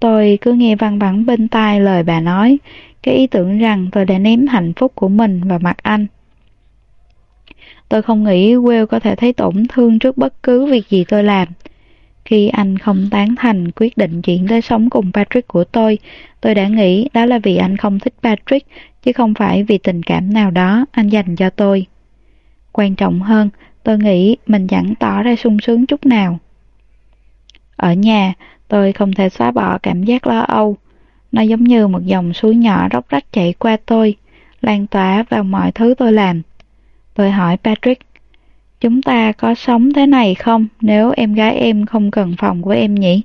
Tôi cứ nghe văng vẳng bên tai lời bà nói, cái ý tưởng rằng tôi đã ném hạnh phúc của mình vào mặt anh. Tôi không nghĩ Will có thể thấy tổn thương trước bất cứ việc gì tôi làm. Khi anh không tán thành quyết định chuyển tới sống cùng Patrick của tôi, tôi đã nghĩ đó là vì anh không thích Patrick, chứ không phải vì tình cảm nào đó anh dành cho tôi. Quan trọng hơn, tôi nghĩ mình chẳng tỏ ra sung sướng chút nào. Ở nhà, tôi không thể xóa bỏ cảm giác lo âu. Nó giống như một dòng suối nhỏ róc rách chảy qua tôi, lan tỏa vào mọi thứ tôi làm. Tôi hỏi Patrick, chúng ta có sống thế này không nếu em gái em không cần phòng của em nhỉ?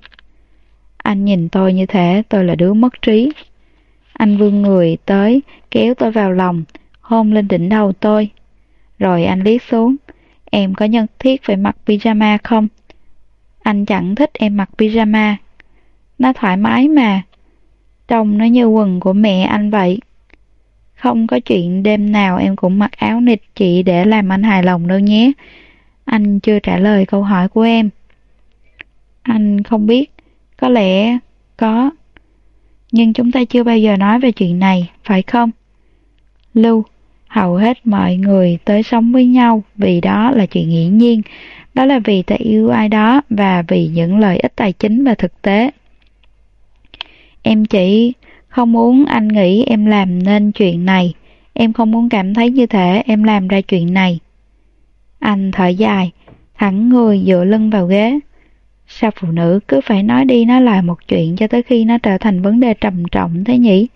Anh nhìn tôi như thế, tôi là đứa mất trí. Anh vươn người tới, kéo tôi vào lòng, hôn lên đỉnh đầu tôi. Rồi anh liếc xuống, em có nhất thiết phải mặc pyjama không? Anh chẳng thích em mặc pyjama. Nó thoải mái mà. Trông nó như quần của mẹ anh vậy. Không có chuyện đêm nào em cũng mặc áo nịt chỉ để làm anh hài lòng đâu nhé. Anh chưa trả lời câu hỏi của em. Anh không biết, có lẽ có. Nhưng chúng ta chưa bao giờ nói về chuyện này, phải không? Lưu, hầu hết mọi người tới sống với nhau vì đó là chuyện hiển nhiên. Đó là vì ta yêu ai đó và vì những lợi ích tài chính và thực tế. Em chỉ không muốn anh nghĩ em làm nên chuyện này. Em không muốn cảm thấy như thể em làm ra chuyện này. Anh thở dài, thẳng người dựa lưng vào ghế. Sao phụ nữ cứ phải nói đi nói lại một chuyện cho tới khi nó trở thành vấn đề trầm trọng thế nhỉ?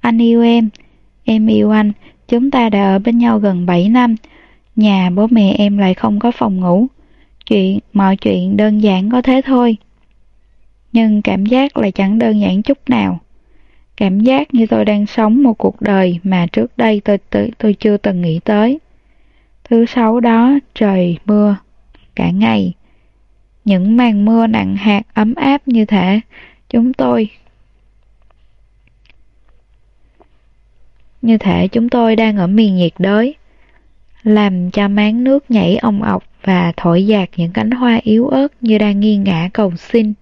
Anh yêu em, em yêu anh, chúng ta đã ở bên nhau gần 7 năm. Nhà bố mẹ em lại không có phòng ngủ. Chuyện, mọi chuyện đơn giản có thế thôi. Nhưng cảm giác lại chẳng đơn giản chút nào. Cảm giác như tôi đang sống một cuộc đời mà trước đây tôi, tôi, tôi chưa từng nghĩ tới. Thứ sáu đó trời mưa cả ngày. Những màn mưa nặng hạt ấm áp như thể chúng tôi như thể chúng tôi đang ở miền nhiệt đới, làm cho máng nước nhảy ong ọc và thổi dạt những cánh hoa yếu ớt như đang nghiêng ngã cầu xin.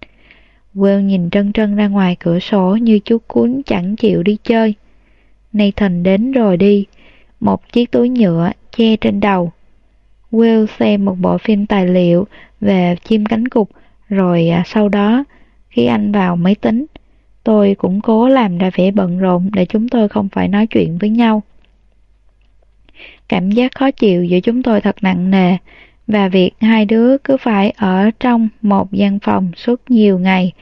Will nhìn trân trân ra ngoài cửa sổ như chú cuốn chẳng chịu đi chơi. Nathan đến rồi đi, một chiếc túi nhựa che trên đầu. Will xem một bộ phim tài liệu về chim cánh cụt, rồi à, sau đó, khi anh vào máy tính, tôi cũng cố làm ra vẻ bận rộn để chúng tôi không phải nói chuyện với nhau. Cảm giác khó chịu giữa chúng tôi thật nặng nề, và việc hai đứa cứ phải ở trong một gian phòng suốt nhiều ngày,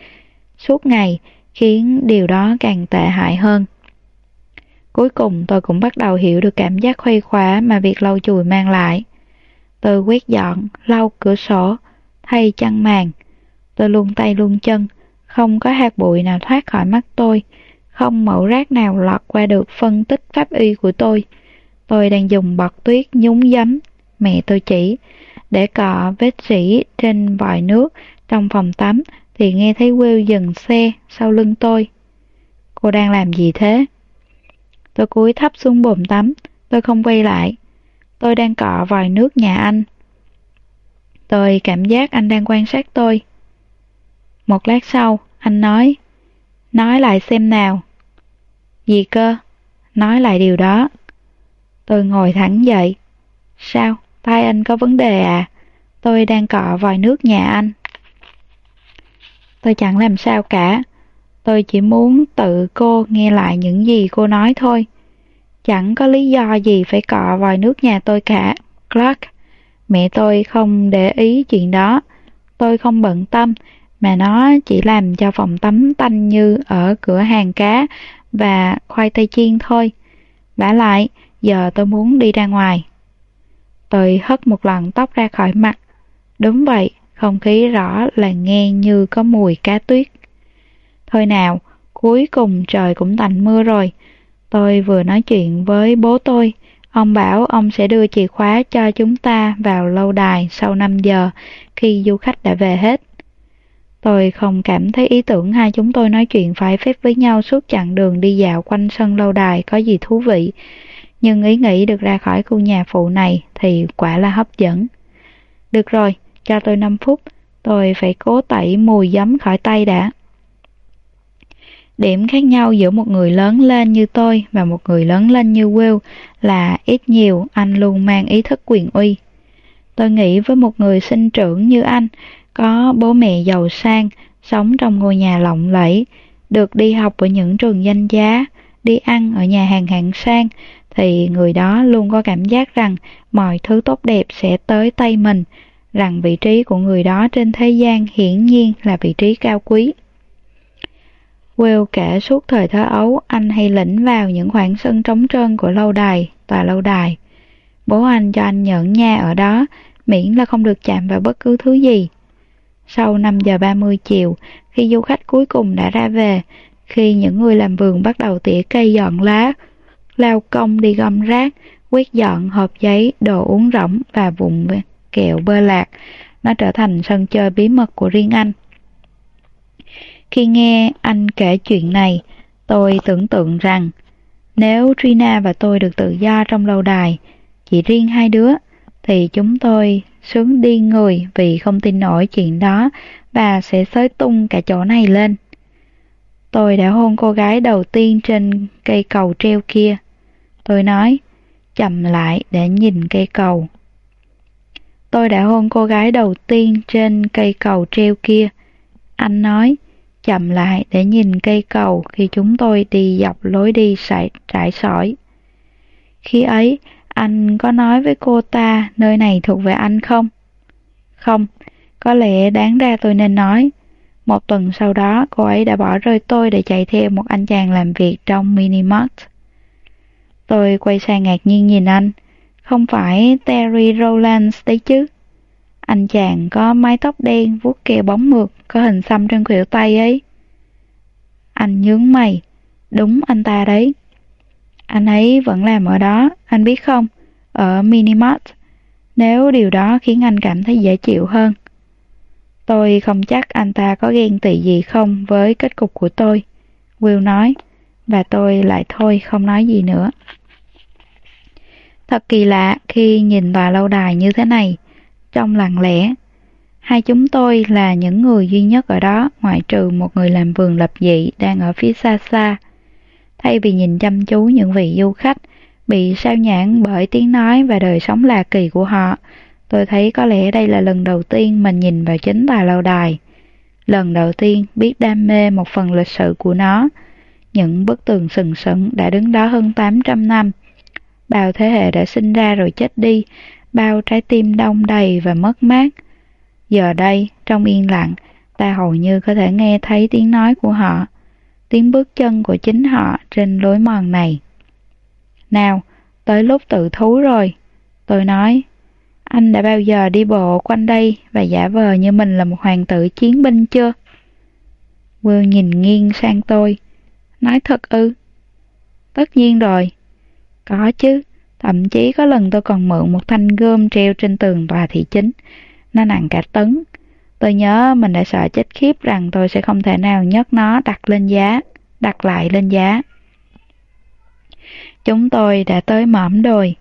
suốt ngày khiến điều đó càng tệ hại hơn. Cuối cùng tôi cũng bắt đầu hiểu được cảm giác khuây khóa mà việc lau chùi mang lại. Tôi quét dọn, lau cửa sổ, thay chăn màn. Tôi luôn tay luôn chân, không có hạt bụi nào thoát khỏi mắt tôi, không mẫu rác nào lọt qua được phân tích pháp y của tôi. Tôi đang dùng bọt tuyết nhúng giấm, mẹ tôi chỉ, để cọ vết sỉ trên vòi nước trong phòng tắm thì nghe thấy Will dừng xe sau lưng tôi. Cô đang làm gì thế? Tôi cúi thấp xuống bồn tắm, tôi không quay lại. Tôi đang cọ vòi nước nhà anh. Tôi cảm giác anh đang quan sát tôi. Một lát sau, anh nói, nói lại xem nào. Gì cơ? Nói lại điều đó. Tôi ngồi thẳng dậy. Sao? Tai anh có vấn đề à? Tôi đang cọ vòi nước nhà anh. Tôi chẳng làm sao cả. Tôi chỉ muốn tự cô nghe lại những gì cô nói thôi. Chẳng có lý do gì phải cọ vòi nước nhà tôi cả, Clark. Mẹ tôi không để ý chuyện đó. Tôi không bận tâm, mà nó chỉ làm cho phòng tắm tanh như ở cửa hàng cá và khoai tây chiên thôi. vả lại, giờ tôi muốn đi ra ngoài. Tôi hất một lần tóc ra khỏi mặt. Đúng vậy, không khí rõ là nghe như có mùi cá tuyết. Thôi nào, cuối cùng trời cũng tạnh mưa rồi. Tôi vừa nói chuyện với bố tôi. Ông bảo ông sẽ đưa chìa khóa cho chúng ta vào lâu đài sau 5 giờ khi du khách đã về hết. Tôi không cảm thấy ý tưởng hai chúng tôi nói chuyện phải phép với nhau suốt chặng đường đi dạo quanh sân lâu đài có gì thú vị. Nhưng ý nghĩ được ra khỏi khu nhà phụ này thì quả là hấp dẫn. Được rồi, cho tôi 5 phút, tôi phải cố tẩy mùi giấm khỏi tay đã. Điểm khác nhau giữa một người lớn lên như tôi và một người lớn lên như Will là ít nhiều anh luôn mang ý thức quyền uy. Tôi nghĩ với một người sinh trưởng như anh, có bố mẹ giàu sang, sống trong ngôi nhà lộng lẫy, được đi học ở những trường danh giá, đi ăn ở nhà hàng hạng sang, thì người đó luôn có cảm giác rằng mọi thứ tốt đẹp sẽ tới tay mình, rằng vị trí của người đó trên thế gian hiển nhiên là vị trí cao quý. Will kể suốt thời thơ ấu anh hay lĩnh vào những khoảng sân trống trơn của lâu đài, tòa lâu đài. Bố anh cho anh nhận nha ở đó, miễn là không được chạm vào bất cứ thứ gì. Sau 5 giờ 30 chiều, khi du khách cuối cùng đã ra về, khi những người làm vườn bắt đầu tỉa cây dọn lá, lao công đi gom rác, quét dọn hộp giấy, đồ uống rỗng và vụn kẹo bơ lạc, nó trở thành sân chơi bí mật của riêng anh. Khi nghe anh kể chuyện này, tôi tưởng tượng rằng nếu Trina và tôi được tự do trong lâu đài, chỉ riêng hai đứa, thì chúng tôi sướng điên người vì không tin nổi chuyện đó và sẽ xới tung cả chỗ này lên. Tôi đã hôn cô gái đầu tiên trên cây cầu treo kia. Tôi nói, chậm lại để nhìn cây cầu. Tôi đã hôn cô gái đầu tiên trên cây cầu treo kia. Anh nói, chậm lại để nhìn cây cầu khi chúng tôi đi dọc lối đi sải, trải sỏi. Khi ấy, anh có nói với cô ta nơi này thuộc về anh không? Không, có lẽ đáng ra tôi nên nói. Một tuần sau đó, cô ấy đã bỏ rơi tôi để chạy theo một anh chàng làm việc trong Minimart. Tôi quay sang ngạc nhiên nhìn anh. Không phải Terry Rowlands đấy chứ? Anh chàng có mái tóc đen vuốt keo bóng mượt, có hình xăm trên khuỷu tay ấy. Anh nhướng mày. Đúng anh ta đấy. Anh ấy vẫn làm ở đó, anh biết không? Ở Minimart. Nếu điều đó khiến anh cảm thấy dễ chịu hơn. Tôi không chắc anh ta có ghen tị gì không với kết cục của tôi. Will nói, và tôi lại thôi không nói gì nữa. Thật kỳ lạ khi nhìn tòa lâu đài như thế này, trong lặng lẽ. Hai chúng tôi là những người duy nhất ở đó ngoại trừ một người làm vườn lập dị đang ở phía xa xa. thay vì nhìn chăm chú những vị du khách bị sao nhãn bởi tiếng nói và đời sống lạ kỳ của họ. Tôi thấy có lẽ đây là lần đầu tiên mình nhìn vào chính tòa lâu đài. Lần đầu tiên biết đam mê một phần lịch sử của nó. Những bức tường sừng sững đã đứng đó hơn 800 năm. Bao thế hệ đã sinh ra rồi chết đi, bao trái tim đông đầy và mất mát. Giờ đây, trong yên lặng, ta hầu như có thể nghe thấy tiếng nói của họ, tiếng bước chân của chính họ trên lối mòn này. Nào, tới lúc tự thú rồi. Tôi nói, anh đã bao giờ đi bộ quanh đây và giả vờ như mình là một hoàng tử chiến binh chưa? Will nhìn nghiêng sang tôi, nói thật ư? Tất nhiên rồi. Có chứ, thậm chí có lần tôi còn mượn một thanh gươm treo trên tường tòa thị chính. Nó nặng cả tấn. Tôi nhớ mình đã sợ chết khiếp rằng tôi sẽ không thể nào nhấc nó đặt lên giá, đặt lại lên giá. Chúng tôi đã tới mỏm đồi,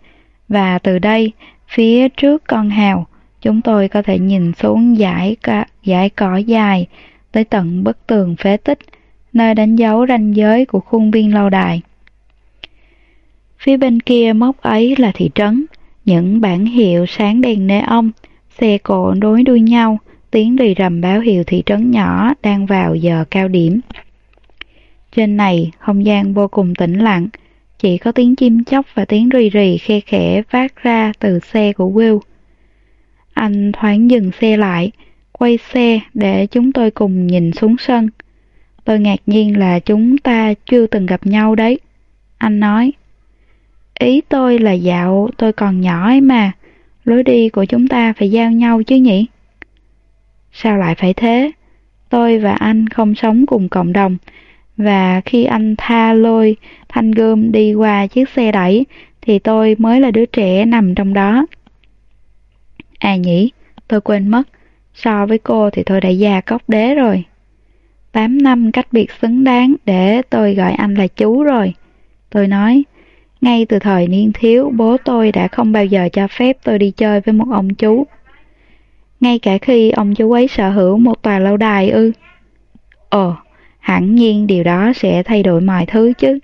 và từ đây, phía trước con hào, chúng tôi có thể nhìn xuống dải, dải cỏ dài tới tận bức tường phế tích, nơi đánh dấu ranh giới của khuôn viên lâu đài. Phía bên kia mốc ấy là thị trấn, những bản hiệu sáng đèn neon, xe cộ nối đuôi nhau, tiếng rì rầm báo hiệu thị trấn nhỏ đang vào giờ cao điểm. Trên này, không gian vô cùng tĩnh lặng, chỉ có tiếng chim chóc và tiếng rì rì khe khẽ phát ra từ xe của Will. Anh thoáng dừng xe lại, quay xe để chúng tôi cùng nhìn xuống sân. Tôi ngạc nhiên là chúng ta chưa từng gặp nhau đấy. Anh nói, ý tôi là dạo tôi còn nhỏ ấy mà, lối đi của chúng ta phải giao nhau chứ nhỉ? Sao lại phải thế? Tôi và anh không sống cùng cộng đồng, và khi anh tha lôi thanh gươm đi qua chiếc xe đẩy thì tôi mới là đứa trẻ nằm trong đó. À nhỉ, tôi quên mất, so với cô thì tôi đã già cốc đế rồi. Tám năm cách biệt xứng đáng để tôi gọi anh là chú rồi. Tôi nói, ngay từ thời niên thiếu bố tôi đã không bao giờ cho phép tôi đi chơi với một ông chú. Ngay cả khi ông chú ấy sở hữu một tòa lâu đài ư. Ồ, hẳn nhiên điều đó sẽ thay đổi mọi thứ chứ.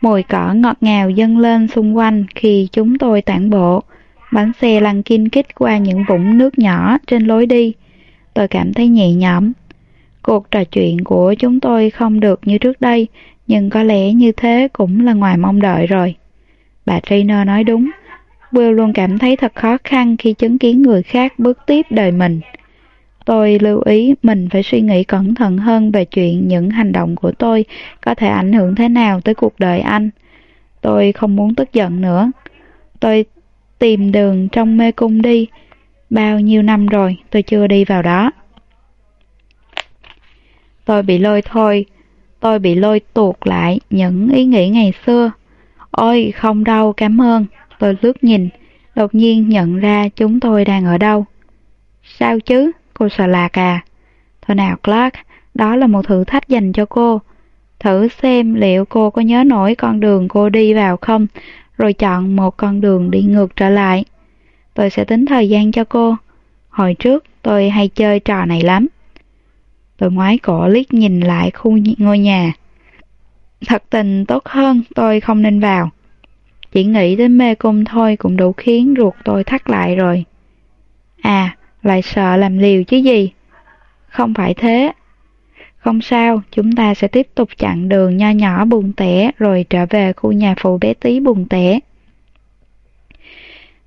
Mùi cỏ ngọt ngào dâng lên xung quanh khi chúng tôi tản bộ. Bánh xe lăn kinh kích qua những vũng nước nhỏ trên lối đi. Tôi cảm thấy nhẹ nhõm. Cuộc trò chuyện của chúng tôi không được như trước đây, nhưng có lẽ như thế cũng là ngoài mong đợi rồi. Bà Trina nói đúng. Will luôn cảm thấy thật khó khăn khi chứng kiến người khác bước tiếp đời mình. Tôi lưu ý mình phải suy nghĩ cẩn thận hơn về chuyện những hành động của tôi có thể ảnh hưởng thế nào tới cuộc đời anh. Tôi không muốn tức giận nữa. Tôi tìm đường trong mê cung đi. Bao nhiêu năm rồi tôi chưa đi vào đó. Tôi bị lôi thôi. Tôi bị lôi tuột lại những ý nghĩ ngày xưa. Ôi, không đâu, cảm ơn. Tôi lướt nhìn, đột nhiên nhận ra chúng tôi đang ở đâu. Sao chứ? Cô sợ lạc à? Thôi nào Clark, đó là một thử thách dành cho cô. Thử xem liệu cô có nhớ nổi con đường cô đi vào không, rồi chọn một con đường đi ngược trở lại. Tôi sẽ tính thời gian cho cô. Hồi trước tôi hay chơi trò này lắm. Tôi ngoái cổ liếc nhìn lại khu ngôi nhà. Thật tình tốt hơn tôi không nên vào. Chỉ nghĩ đến mê cung thôi cũng đủ khiến ruột tôi thắt lại rồi. À, lại sợ làm liều chứ gì. Không phải thế. Không sao, chúng ta sẽ tiếp tục chặn đường nho nhỏ buồn tẻ rồi trở về khu nhà phụ bé tí buồn tẻ.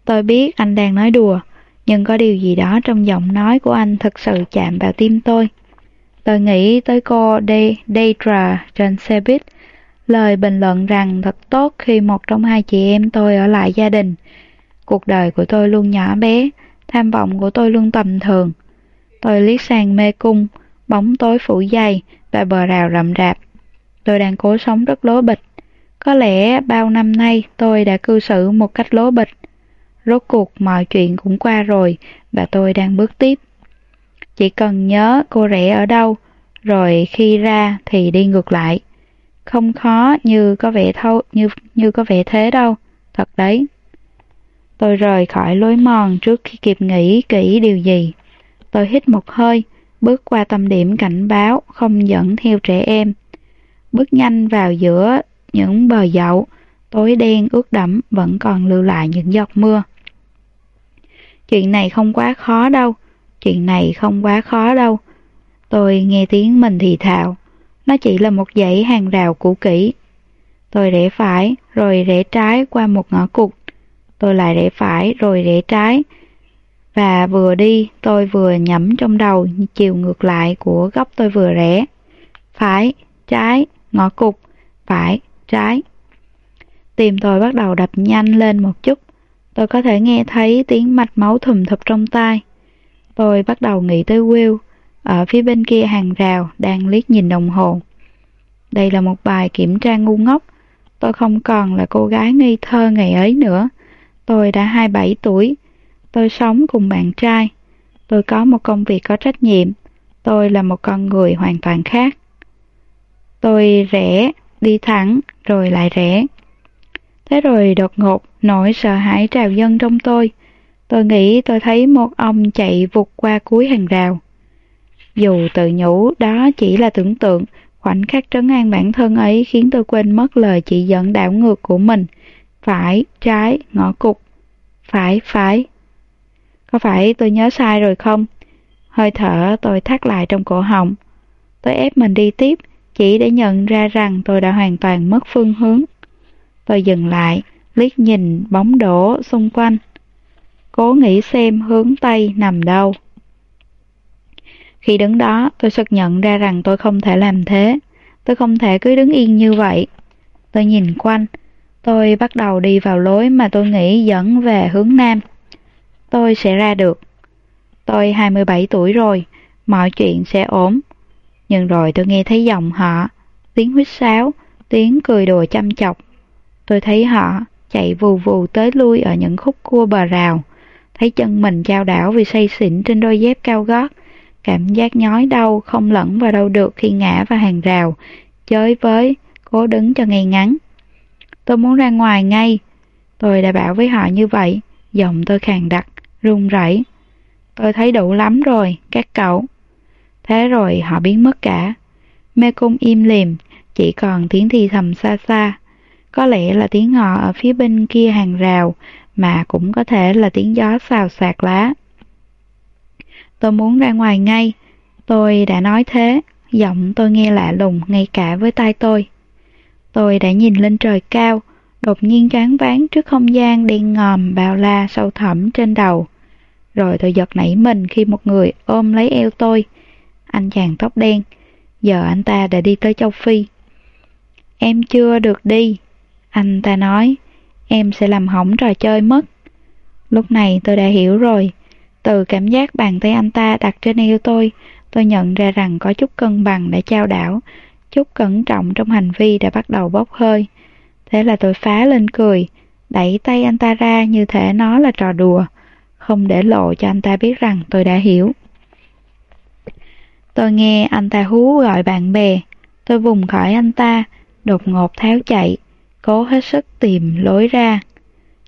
Tôi biết anh đang nói đùa, nhưng có điều gì đó trong giọng nói của anh thực sự chạm vào tim tôi. Tôi nghĩ tới cô De Deidra trên xe buýt, lời bình luận rằng thật tốt khi một trong hai chị em tôi ở lại gia đình. Cuộc đời của tôi luôn nhỏ bé, tham vọng của tôi luôn tầm thường. Tôi liếc sang mê cung, bóng tối phủ dày và bờ rào rậm rạp. Tôi đang cố sống rất lố bịch. Có lẽ bao năm nay tôi đã cư xử một cách lố bịch. Rốt cuộc mọi chuyện cũng qua rồi và tôi đang bước tiếp. Chỉ cần nhớ cô rẽ ở đâu, rồi khi ra thì đi ngược lại. Không khó như có vẻ thâu như như có vẻ thế đâu, thật đấy. Tôi rời khỏi lối mòn trước khi kịp nghĩ kỹ điều gì. Tôi hít một hơi, bước qua tâm điểm cảnh báo không dẫn theo trẻ em. bước nhanh vào giữa những bờ dậu, tối đen ướt đẫm vẫn còn lưu lại những giọt mưa. Chuyện này không quá khó đâu, chuyện này không quá khó đâu. Tôi nghe tiếng mình thì thào, nó chỉ là một dãy hàng rào cũ kỹ. Tôi rẽ phải, rồi rẽ trái qua một ngõ cụt. Tôi lại rẽ phải, rồi rẽ trái. Và vừa đi, tôi vừa nhẩm trong đầu chiều ngược lại của góc tôi vừa rẽ. Phải, trái, ngõ cụt, phải, trái. Tim tôi bắt đầu đập nhanh lên một chút. Tôi có thể nghe thấy tiếng mạch máu thùm thụp trong tai. Tôi bắt đầu nghĩ tới Will, ở phía bên kia hàng rào đang liếc nhìn đồng hồ. Đây là một bài kiểm tra ngu ngốc. Tôi không còn là cô gái ngây thơ ngày ấy nữa. Tôi đã 27 tuổi. Tôi sống cùng bạn trai. Tôi có một công việc có trách nhiệm. Tôi là một con người hoàn toàn khác. Tôi rẽ, đi thẳng, rồi lại rẽ. Thế rồi đột ngột, nỗi sợ hãi trào dâng trong tôi. Tôi nghĩ tôi thấy một ông chạy vụt qua cuối hàng rào. Dù tự nhủ đó chỉ là tưởng tượng, khoảnh khắc trấn an bản thân ấy khiến tôi quên mất lời chỉ dẫn đảo ngược của mình. Phải, trái, ngõ cục. Phải, phải. Có phải tôi nhớ sai rồi không? Hơi thở tôi thắt lại trong cổ họng. Tôi ép mình đi tiếp, chỉ để nhận ra rằng tôi đã hoàn toàn mất phương hướng. Tôi dừng lại, liếc nhìn bóng đổ xung quanh. Cố nghĩ xem hướng Tây nằm đâu. Khi đứng đó, tôi sực nhận ra rằng tôi không thể làm thế. Tôi không thể cứ đứng yên như vậy. Tôi nhìn quanh. Tôi bắt đầu đi vào lối mà tôi nghĩ dẫn về hướng Nam. Tôi sẽ ra được. Tôi 27 tuổi rồi, mọi chuyện sẽ ổn. Nhưng rồi tôi nghe thấy giọng họ, tiếng huýt sáo, tiếng cười đùa chăm chọc. Tôi thấy họ chạy vù vù tới lui ở những khúc cua bờ rào, thấy chân mình trao đảo vì say xỉn trên đôi dép cao gót, cảm giác nhói đau không lẫn vào đâu được khi ngã vào hàng rào, chới với, cố đứng cho ngay ngắn. Tôi muốn ra ngoài ngay, tôi đã bảo với họ như vậy, giọng tôi khàn đặc, run rẩy. Tôi thấy đủ lắm rồi, các cậu. Thế rồi họ biến mất cả. Mê cung im lìm, chỉ còn tiếng thì thầm xa xa. Có lẽ là tiếng họ ở phía bên kia hàng rào, mà cũng có thể là tiếng gió xào xạc lá. Tôi muốn ra ngoài ngay. Tôi đã nói thế, giọng tôi nghe lạ lùng ngay cả với tai tôi. Tôi đã nhìn lên trời cao, đột nhiên choáng váng trước không gian đen ngòm bao la sâu thẳm trên đầu. Rồi tôi giật nảy mình khi một người ôm lấy eo tôi. Anh chàng tóc đen, giờ anh ta đã đi tới châu Phi. Em chưa được đi, anh ta nói, em sẽ làm hỏng trò chơi mất. Lúc này tôi đã hiểu rồi, từ cảm giác bàn tay anh ta đặt trên eo tôi, tôi nhận ra rằng có chút cân bằng đã trao đảo, chút cẩn trọng trong hành vi đã bắt đầu bốc hơi. Thế là tôi phá lên cười, đẩy tay anh ta ra như thể nó là trò đùa, không để lộ cho anh ta biết rằng tôi đã hiểu. Tôi nghe anh ta hú gọi bạn bè, tôi vùng khỏi anh ta, đột ngột tháo chạy, cố hết sức tìm lối ra.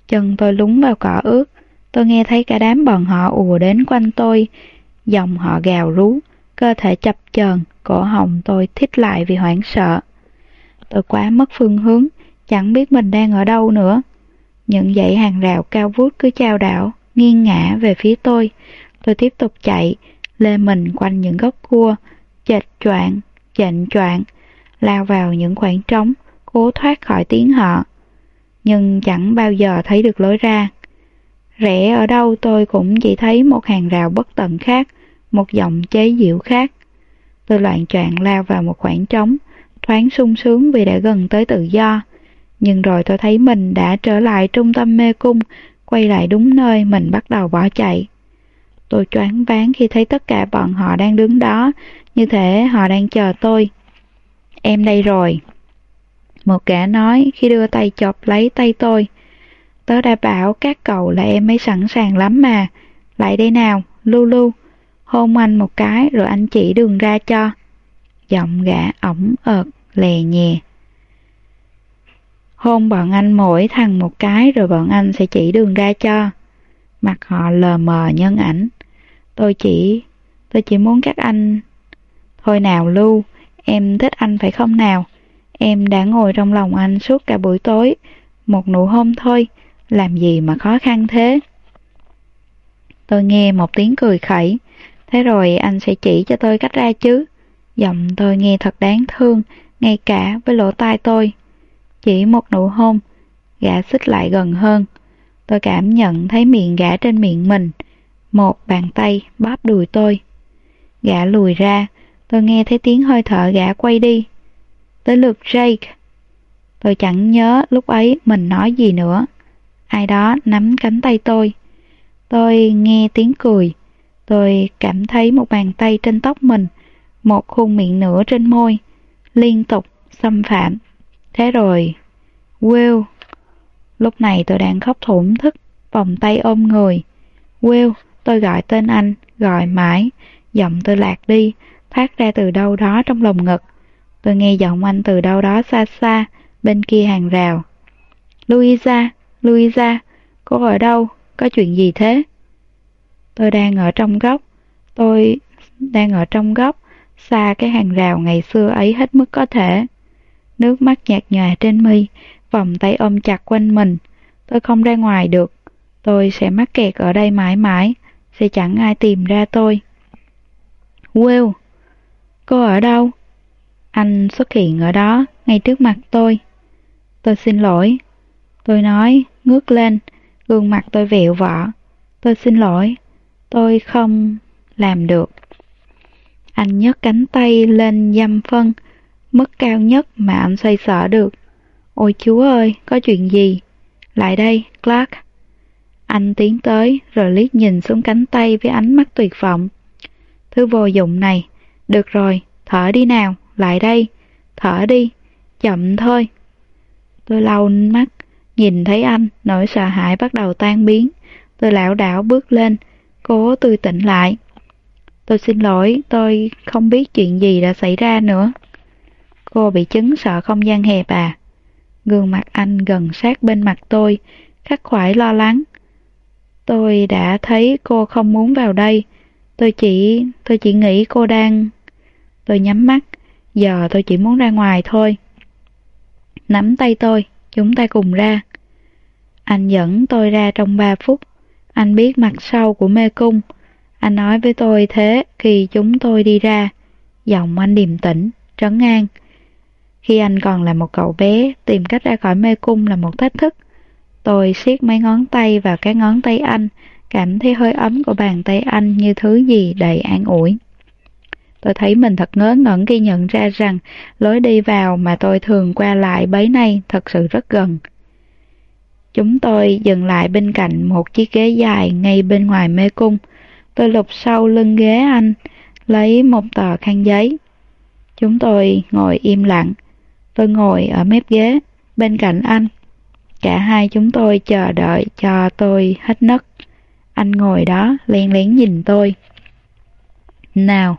Chân tôi lúng vào cỏ ướt, tôi nghe thấy cả đám bọn họ ùa đến quanh tôi, dòng họ gào rú, cơ thể chập chờn, cổ họng tôi thít lại vì hoảng sợ. Tôi quá mất phương hướng, chẳng biết mình đang ở đâu nữa. Những dãy hàng rào cao vút cứ chao đảo, nghiêng ngã về phía tôi. Tôi tiếp tục chạy, lê mình quanh những gốc cua, chệch choạng, chệnh choạng, lao vào những khoảng trống, cố thoát khỏi tiếng họ. Nhưng chẳng bao giờ thấy được lối ra. Rẽ ở đâu tôi cũng chỉ thấy một hàng rào bất tận khác, một giọng chế giễu khác. Tôi loạn choạng lao vào một khoảng trống, thoáng sung sướng vì đã gần tới tự do. Nhưng rồi tôi thấy mình đã trở lại trung tâm mê cung, quay lại đúng nơi mình bắt đầu bỏ chạy. Tôi choáng váng khi thấy tất cả bọn họ đang đứng đó, như thể họ đang chờ tôi. Em đây rồi. Một kẻ nói khi đưa tay chọc lấy tay tôi. Tớ đã bảo các cậu là em ấy sẵn sàng lắm mà. Lại đây nào, Lulu. Hôn anh một cái rồi anh chỉ đường ra cho. Giọng gã ổng ợt, lè nhẹ. Hôn bọn anh mỗi thằng một cái rồi bọn anh sẽ chỉ đường ra cho. Mặt họ lờ mờ nhân ảnh. Tôi chỉ, tôi chỉ muốn các anh... Thôi nào Lưu, em thích anh phải không nào? Em đã ngồi trong lòng anh suốt cả buổi tối, một nụ hôn thôi, làm gì mà khó khăn thế? Tôi nghe một tiếng cười khẩy, thế rồi anh sẽ chỉ cho tôi cách ra chứ. Giọng tôi nghe thật đáng thương, ngay cả với lỗ tai tôi. Chỉ một nụ hôn, gã xích lại gần hơn. Tôi cảm nhận thấy miệng gã trên miệng mình. Một bàn tay bóp đùi tôi. Gã lùi ra, tôi nghe thấy tiếng hơi thở gã quay đi. Tới lượt Jake. Tôi chẳng nhớ lúc ấy mình nói gì nữa. Ai đó nắm cánh tay tôi. Tôi nghe tiếng cười. Tôi cảm thấy một bàn tay trên tóc mình, một khuôn miệng nữa trên môi, liên tục xâm phạm. Thế rồi, Will. Lúc này tôi đang khóc thổn thức, vòng tay ôm người. Will, tôi gọi tên anh, gọi mãi, giọng tôi lạc đi, phát ra từ đâu đó trong lồng ngực. Tôi nghe giọng anh từ đâu đó xa xa, bên kia hàng rào. Louisa, Louisa, cô ở đâu? Có chuyện gì thế? Tôi đang ở trong góc. Tôi đang ở trong góc, xa cái hàng rào ngày xưa ấy hết mức có thể. Nước mắt nhạt nhòa trên mi, vòng tay ôm chặt quanh mình. Tôi không ra ngoài được. Tôi sẽ mắc kẹt ở đây mãi mãi, sẽ chẳng ai tìm ra tôi. Will, cô ở đâu? Anh xuất hiện ở đó, ngay trước mặt tôi. Tôi xin lỗi. Tôi nói, ngước lên, gương mặt tôi vẹo vọ. Tôi xin lỗi, tôi không làm được. Anh nhấc cánh tay lên dăm phân, mức cao nhất mà anh xoay sở được. Ôi chúa ơi, có chuyện gì? Lại đây, Clark. Anh tiến tới rồi liếc nhìn xuống cánh tay với ánh mắt tuyệt vọng. Thứ vô dụng này, được rồi, thở đi nào, lại đây, thở đi, chậm thôi. Tôi lau mắt, nhìn thấy anh, nỗi sợ hãi bắt đầu tan biến. Tôi lảo đảo bước lên, cố tươi tỉnh lại. Tôi xin lỗi, tôi không biết chuyện gì đã xảy ra nữa. Cô bị chứng sợ không gian hẹp à? Gương mặt anh gần sát bên mặt tôi, khắc khoải lo lắng. Tôi đã thấy cô không muốn vào đây. Tôi chỉ, tôi chỉ nghĩ cô đang... Tôi nhắm mắt, giờ tôi chỉ muốn ra ngoài thôi. Nắm tay tôi, chúng ta cùng ra. Anh dẫn tôi ra trong ba phút. Anh biết mặt sau của mê cung. Anh nói với tôi thế khi chúng tôi đi ra. Giọng anh điềm tĩnh, trấn an. Khi anh còn là một cậu bé, tìm cách ra khỏi mê cung là một thách thức. Tôi siết mấy ngón tay vào cái ngón tay anh, cảm thấy hơi ấm của bàn tay anh như thứ gì đầy an ủi. Tôi thấy mình thật ngớ ngẩn khi nhận ra rằng lối đi vào mà tôi thường qua lại bấy nay thật sự rất gần. Chúng tôi dừng lại bên cạnh một chiếc ghế dài ngay bên ngoài mê cung. Tôi lục sau lưng ghế anh, lấy một tờ khăn giấy. Chúng tôi ngồi im lặng. Tôi ngồi ở mép ghế, bên cạnh anh. Cả hai chúng tôi chờ đợi cho tôi hết nấc. Anh ngồi đó len lén nhìn tôi. Nào!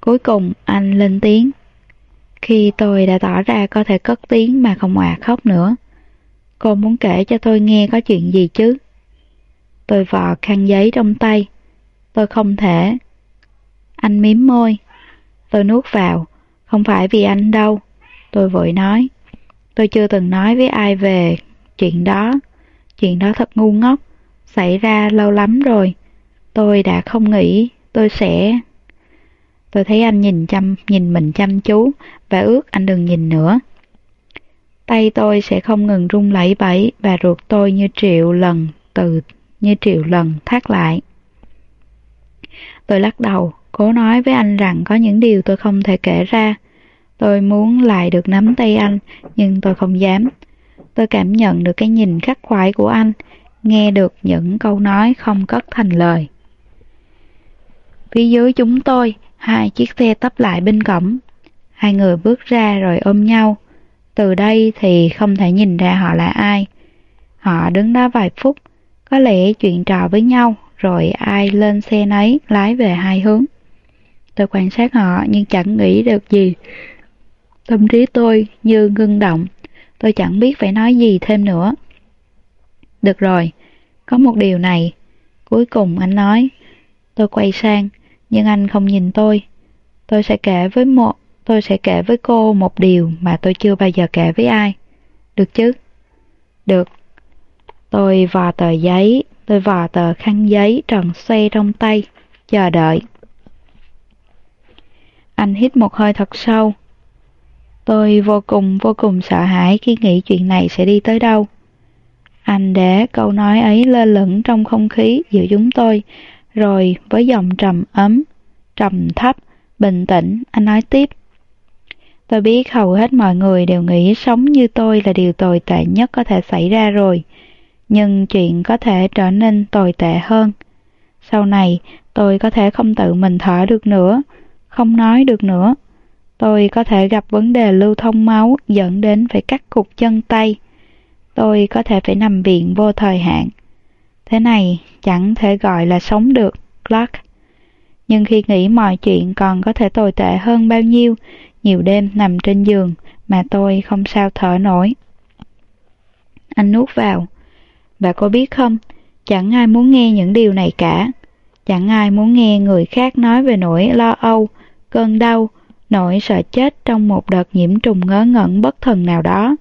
Cuối cùng, anh lên tiếng. Khi tôi đã tỏ ra có thể cất tiếng mà không hòa khóc nữa. Cô muốn kể cho tôi nghe có chuyện gì chứ? Tôi vò khăn giấy trong tay. Tôi không thể. Anh miếm môi. Tôi nuốt vào. Không phải vì anh đâu. Tôi vội nói. Tôi chưa từng nói với ai về chuyện đó. Chuyện đó thật ngu ngốc. Xảy ra lâu lắm rồi. Tôi đã không nghĩ tôi sẽ... Tôi thấy anh nhìn chăm, nhìn mình chăm chú và ước anh đừng nhìn nữa. Tay tôi sẽ không ngừng rung lẩy bẩy và ruột tôi như triệu lần từ như triệu lần thắt lại. Tôi lắc đầu, cố nói với anh rằng có những điều tôi không thể kể ra. Tôi muốn lại được nắm tay anh, nhưng tôi không dám. Tôi cảm nhận được cái nhìn khắc khoải của anh, nghe được những câu nói không cất thành lời. Phía dưới chúng tôi, hai chiếc xe tấp lại bên cổng. Hai người bước ra rồi ôm nhau. Từ đây thì không thể nhìn ra họ là ai. Họ đứng đó vài phút, có lẽ chuyện trò với nhau, rồi ai lên xe nấy lái về hai hướng. Tôi quan sát họ nhưng chẳng nghĩ được gì. Tâm trí tôi như ngưng động, tôi chẳng biết phải nói gì thêm nữa. Được rồi, có một điều này. Cuối cùng anh nói, tôi quay sang, nhưng anh không nhìn tôi. Tôi sẽ kể với một, tôi sẽ kể với cô một điều mà tôi chưa bao giờ kể với ai. Được chứ? Được. Tôi vò tờ giấy, tôi vò tờ khăn giấy tròn xoay trong tay, chờ đợi. Anh hít một hơi thật sâu. Tôi vô cùng vô cùng sợ hãi khi nghĩ chuyện này sẽ đi tới đâu. Anh để câu nói ấy lơ lửng trong không khí giữa chúng tôi, rồi với giọng trầm ấm, trầm thấp, bình tĩnh, anh nói tiếp. Tôi biết hầu hết mọi người đều nghĩ sống như tôi là điều tồi tệ nhất có thể xảy ra rồi, nhưng chuyện có thể trở nên tồi tệ hơn. Sau này, tôi có thể không tự mình thở được nữa, không nói được nữa. Tôi có thể gặp vấn đề lưu thông máu dẫn đến phải cắt cục chân tay. Tôi có thể phải nằm viện vô thời hạn. Thế này chẳng thể gọi là sống được, Clark. Nhưng khi nghĩ mọi chuyện còn có thể tồi tệ hơn bao nhiêu, nhiều đêm nằm trên giường mà tôi không sao thở nổi. Anh nuốt vào. Và cô biết không, chẳng ai muốn nghe những điều này cả. Chẳng ai muốn nghe người khác nói về nỗi lo âu, cơn đau, nỗi sợ chết trong một đợt nhiễm trùng ngớ ngẩn bất thần nào đó.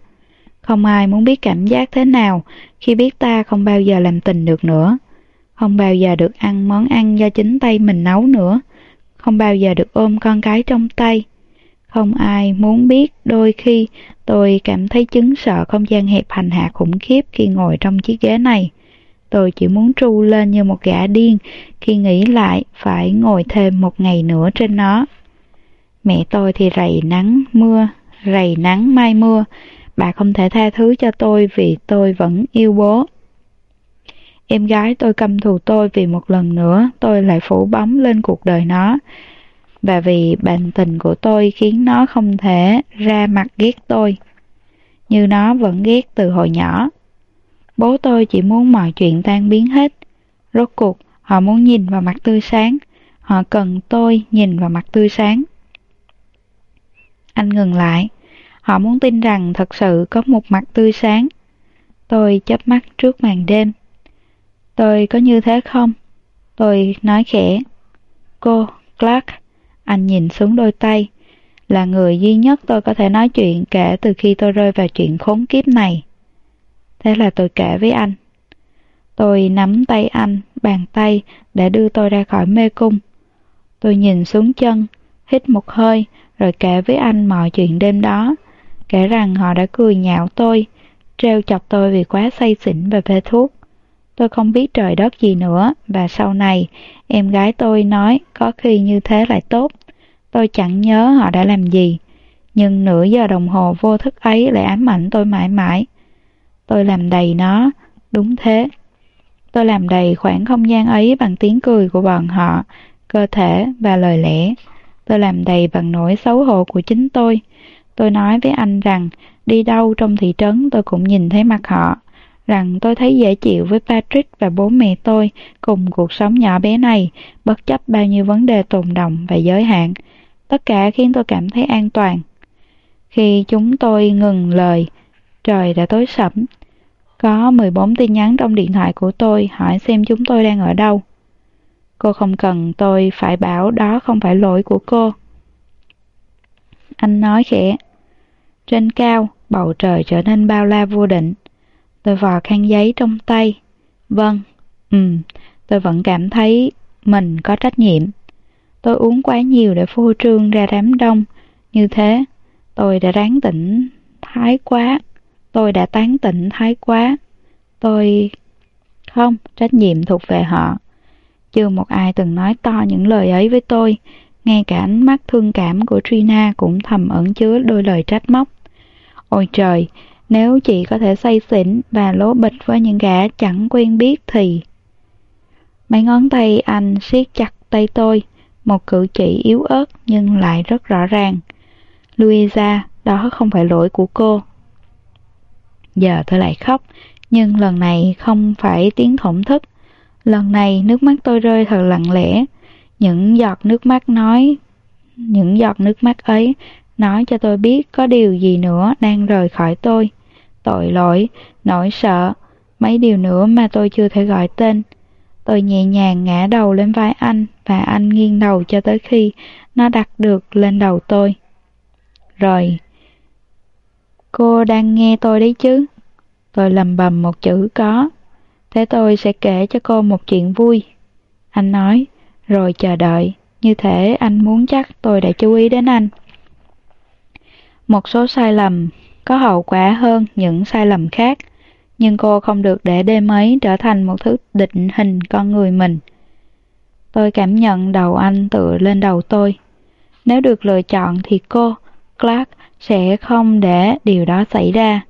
Không ai muốn biết cảm giác thế nào khi biết ta không bao giờ làm tình được nữa. Không bao giờ được ăn món ăn do chính tay mình nấu nữa. Không bao giờ được ôm con cái trong tay. Không ai muốn biết đôi khi tôi cảm thấy chứng sợ không gian hẹp hành hạ khủng khiếp khi ngồi trong chiếc ghế này. Tôi chỉ muốn tru lên như một gã điên khi nghĩ lại phải ngồi thêm một ngày nữa trên nó. Mẹ tôi thì rầy nắng mưa, rầy nắng mai mưa. Bà không thể tha thứ cho tôi vì tôi vẫn yêu bố. Em gái tôi căm thù tôi vì một lần nữa tôi lại phủ bóng lên cuộc đời nó. Và vì bệnh tình của tôi khiến nó không thể ra mặt ghét tôi. Như nó vẫn ghét từ hồi nhỏ. Bố tôi chỉ muốn mọi chuyện tan biến hết. Rốt cuộc, họ muốn nhìn vào mặt tươi sáng. Họ cần tôi nhìn vào mặt tươi sáng. Anh ngừng lại. Họ muốn tin rằng thật sự có một mặt tươi sáng. Tôi chớp mắt trước màn đêm. Tôi có như thế không? Tôi nói khẽ. Cô, Clark, anh nhìn xuống đôi tay. Là người duy nhất tôi có thể nói chuyện kể từ khi tôi rơi vào chuyện khốn kiếp này. Thế là tôi kể với anh. Tôi nắm tay anh, bàn tay để đưa tôi ra khỏi mê cung. Tôi nhìn xuống chân, hít một hơi, rồi kể với anh mọi chuyện đêm đó. Kể rằng họ đã cười nhạo tôi, treo chọc tôi vì quá say xỉn và phê thuốc. Tôi không biết trời đất gì nữa và sau này em gái tôi nói có khi như thế lại tốt. Tôi chẳng nhớ họ đã làm gì, nhưng nửa giờ đồng hồ vô thức ấy lại ám ảnh tôi mãi mãi. Tôi làm đầy nó, đúng thế. Tôi làm đầy khoảng không gian ấy bằng tiếng cười của bọn họ, cơ thể và lời lẽ. Tôi làm đầy bằng nỗi xấu hổ của chính tôi. Tôi nói với anh rằng đi đâu trong thị trấn tôi cũng nhìn thấy mặt họ, rằng tôi thấy dễ chịu với Patrick và bố mẹ tôi cùng cuộc sống nhỏ bé này, bất chấp bao nhiêu vấn đề tồn động và giới hạn. Tất cả khiến tôi cảm thấy an toàn. Khi chúng tôi ngừng lời, trời đã tối sẫm. Có 14 tin nhắn trong điện thoại của tôi hỏi xem chúng tôi đang ở đâu. Cô không cần tôi phải bảo đó không phải lỗi của cô. Anh nói khẽ. Trên cao, bầu trời trở nên bao la vô định. Tôi vò khăn giấy trong tay. Vâng, ừm, tôi vẫn cảm thấy mình có trách nhiệm. Tôi uống quá nhiều để phô trương ra đám đông. Như thế, tôi đã ráng tỉnh thái quá. Tôi đã tán tỉnh thái quá. Tôi... Không, trách nhiệm thuộc về họ. Chưa một ai từng nói to những lời ấy với tôi. Ngay cả ánh mắt thương cảm của Trina cũng thầm ẩn chứa đôi lời trách móc. Ôi trời, nếu chị có thể say xỉn và lố bịch với những gã chẳng quen biết thì... Mấy ngón tay anh siết chặt tay tôi, một cử chỉ yếu ớt nhưng lại rất rõ ràng. Louisa, đó không phải lỗi của cô. Giờ tôi lại khóc, nhưng lần này không phải tiếng thổn thức. Lần này nước mắt tôi rơi thật lặng lẽ. Những giọt nước mắt nói, những giọt nước mắt ấy nói cho tôi biết có điều gì nữa đang rời khỏi tôi. Tội lỗi, nỗi sợ, mấy điều nữa mà tôi chưa thể gọi tên. Tôi nhẹ nhàng ngã đầu lên vai anh và anh nghiêng đầu cho tới khi nó đặt được lên đầu tôi. rồi Cô đang nghe tôi đấy chứ? Tôi lầm bầm một chữ có. Thế tôi sẽ kể cho cô một chuyện vui. Anh nói, rồi chờ đợi, như thể anh muốn chắc tôi đã chú ý đến anh. Một số sai lầm có hậu quả hơn những sai lầm khác, nhưng cô không được để đêm ấy trở thành một thứ định hình con người mình. Tôi cảm nhận đầu anh tựa lên đầu tôi. Nếu được lựa chọn thì cô, Clark, sẽ không để điều đó xảy ra.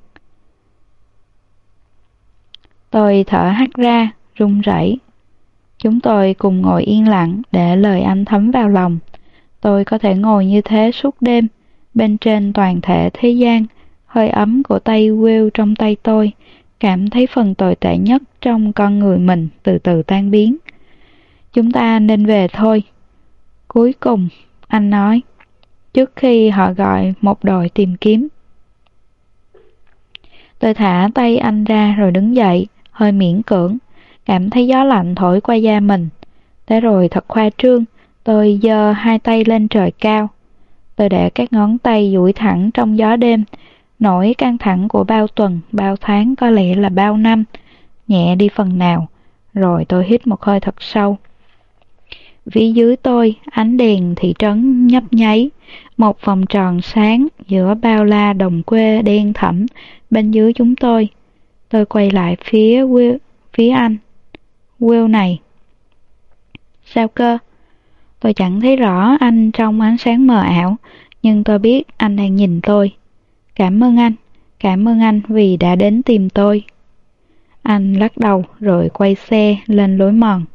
Tôi thở hắt ra, run rẩy. Chúng tôi cùng ngồi yên lặng để lời anh thấm vào lòng. Tôi có thể ngồi như thế suốt đêm, bên trên toàn thể thế gian, hơi ấm của tay Will trong tay tôi, cảm thấy phần tồi tệ nhất trong con người mình từ từ tan biến. Chúng ta nên về thôi. Cuối cùng, anh nói trước khi họ gọi một đội tìm kiếm. Tôi thả tay anh ra rồi đứng dậy, hơi miễn cưỡng, cảm thấy gió lạnh thổi qua da mình. Thế rồi thật khoa trương, tôi giơ hai tay lên trời cao. Tôi để các ngón tay duỗi thẳng trong gió đêm, nỗi căng thẳng của bao tuần, bao tháng có lẽ là bao năm, nhẹ đi phần nào, rồi tôi hít một hơi thật sâu. Phía dưới tôi, ánh đèn thị trấn nhấp nháy, một vòng tròn sáng giữa bao la đồng quê đen thẳm bên dưới chúng tôi. Tôi quay lại phía Will, phía anh. Will này. Sao cơ? Tôi chẳng thấy rõ anh trong ánh sáng mờ ảo, nhưng tôi biết anh đang nhìn tôi. Cảm ơn anh, cảm ơn anh vì đã đến tìm tôi. Anh lắc đầu rồi quay xe lên lối mòn.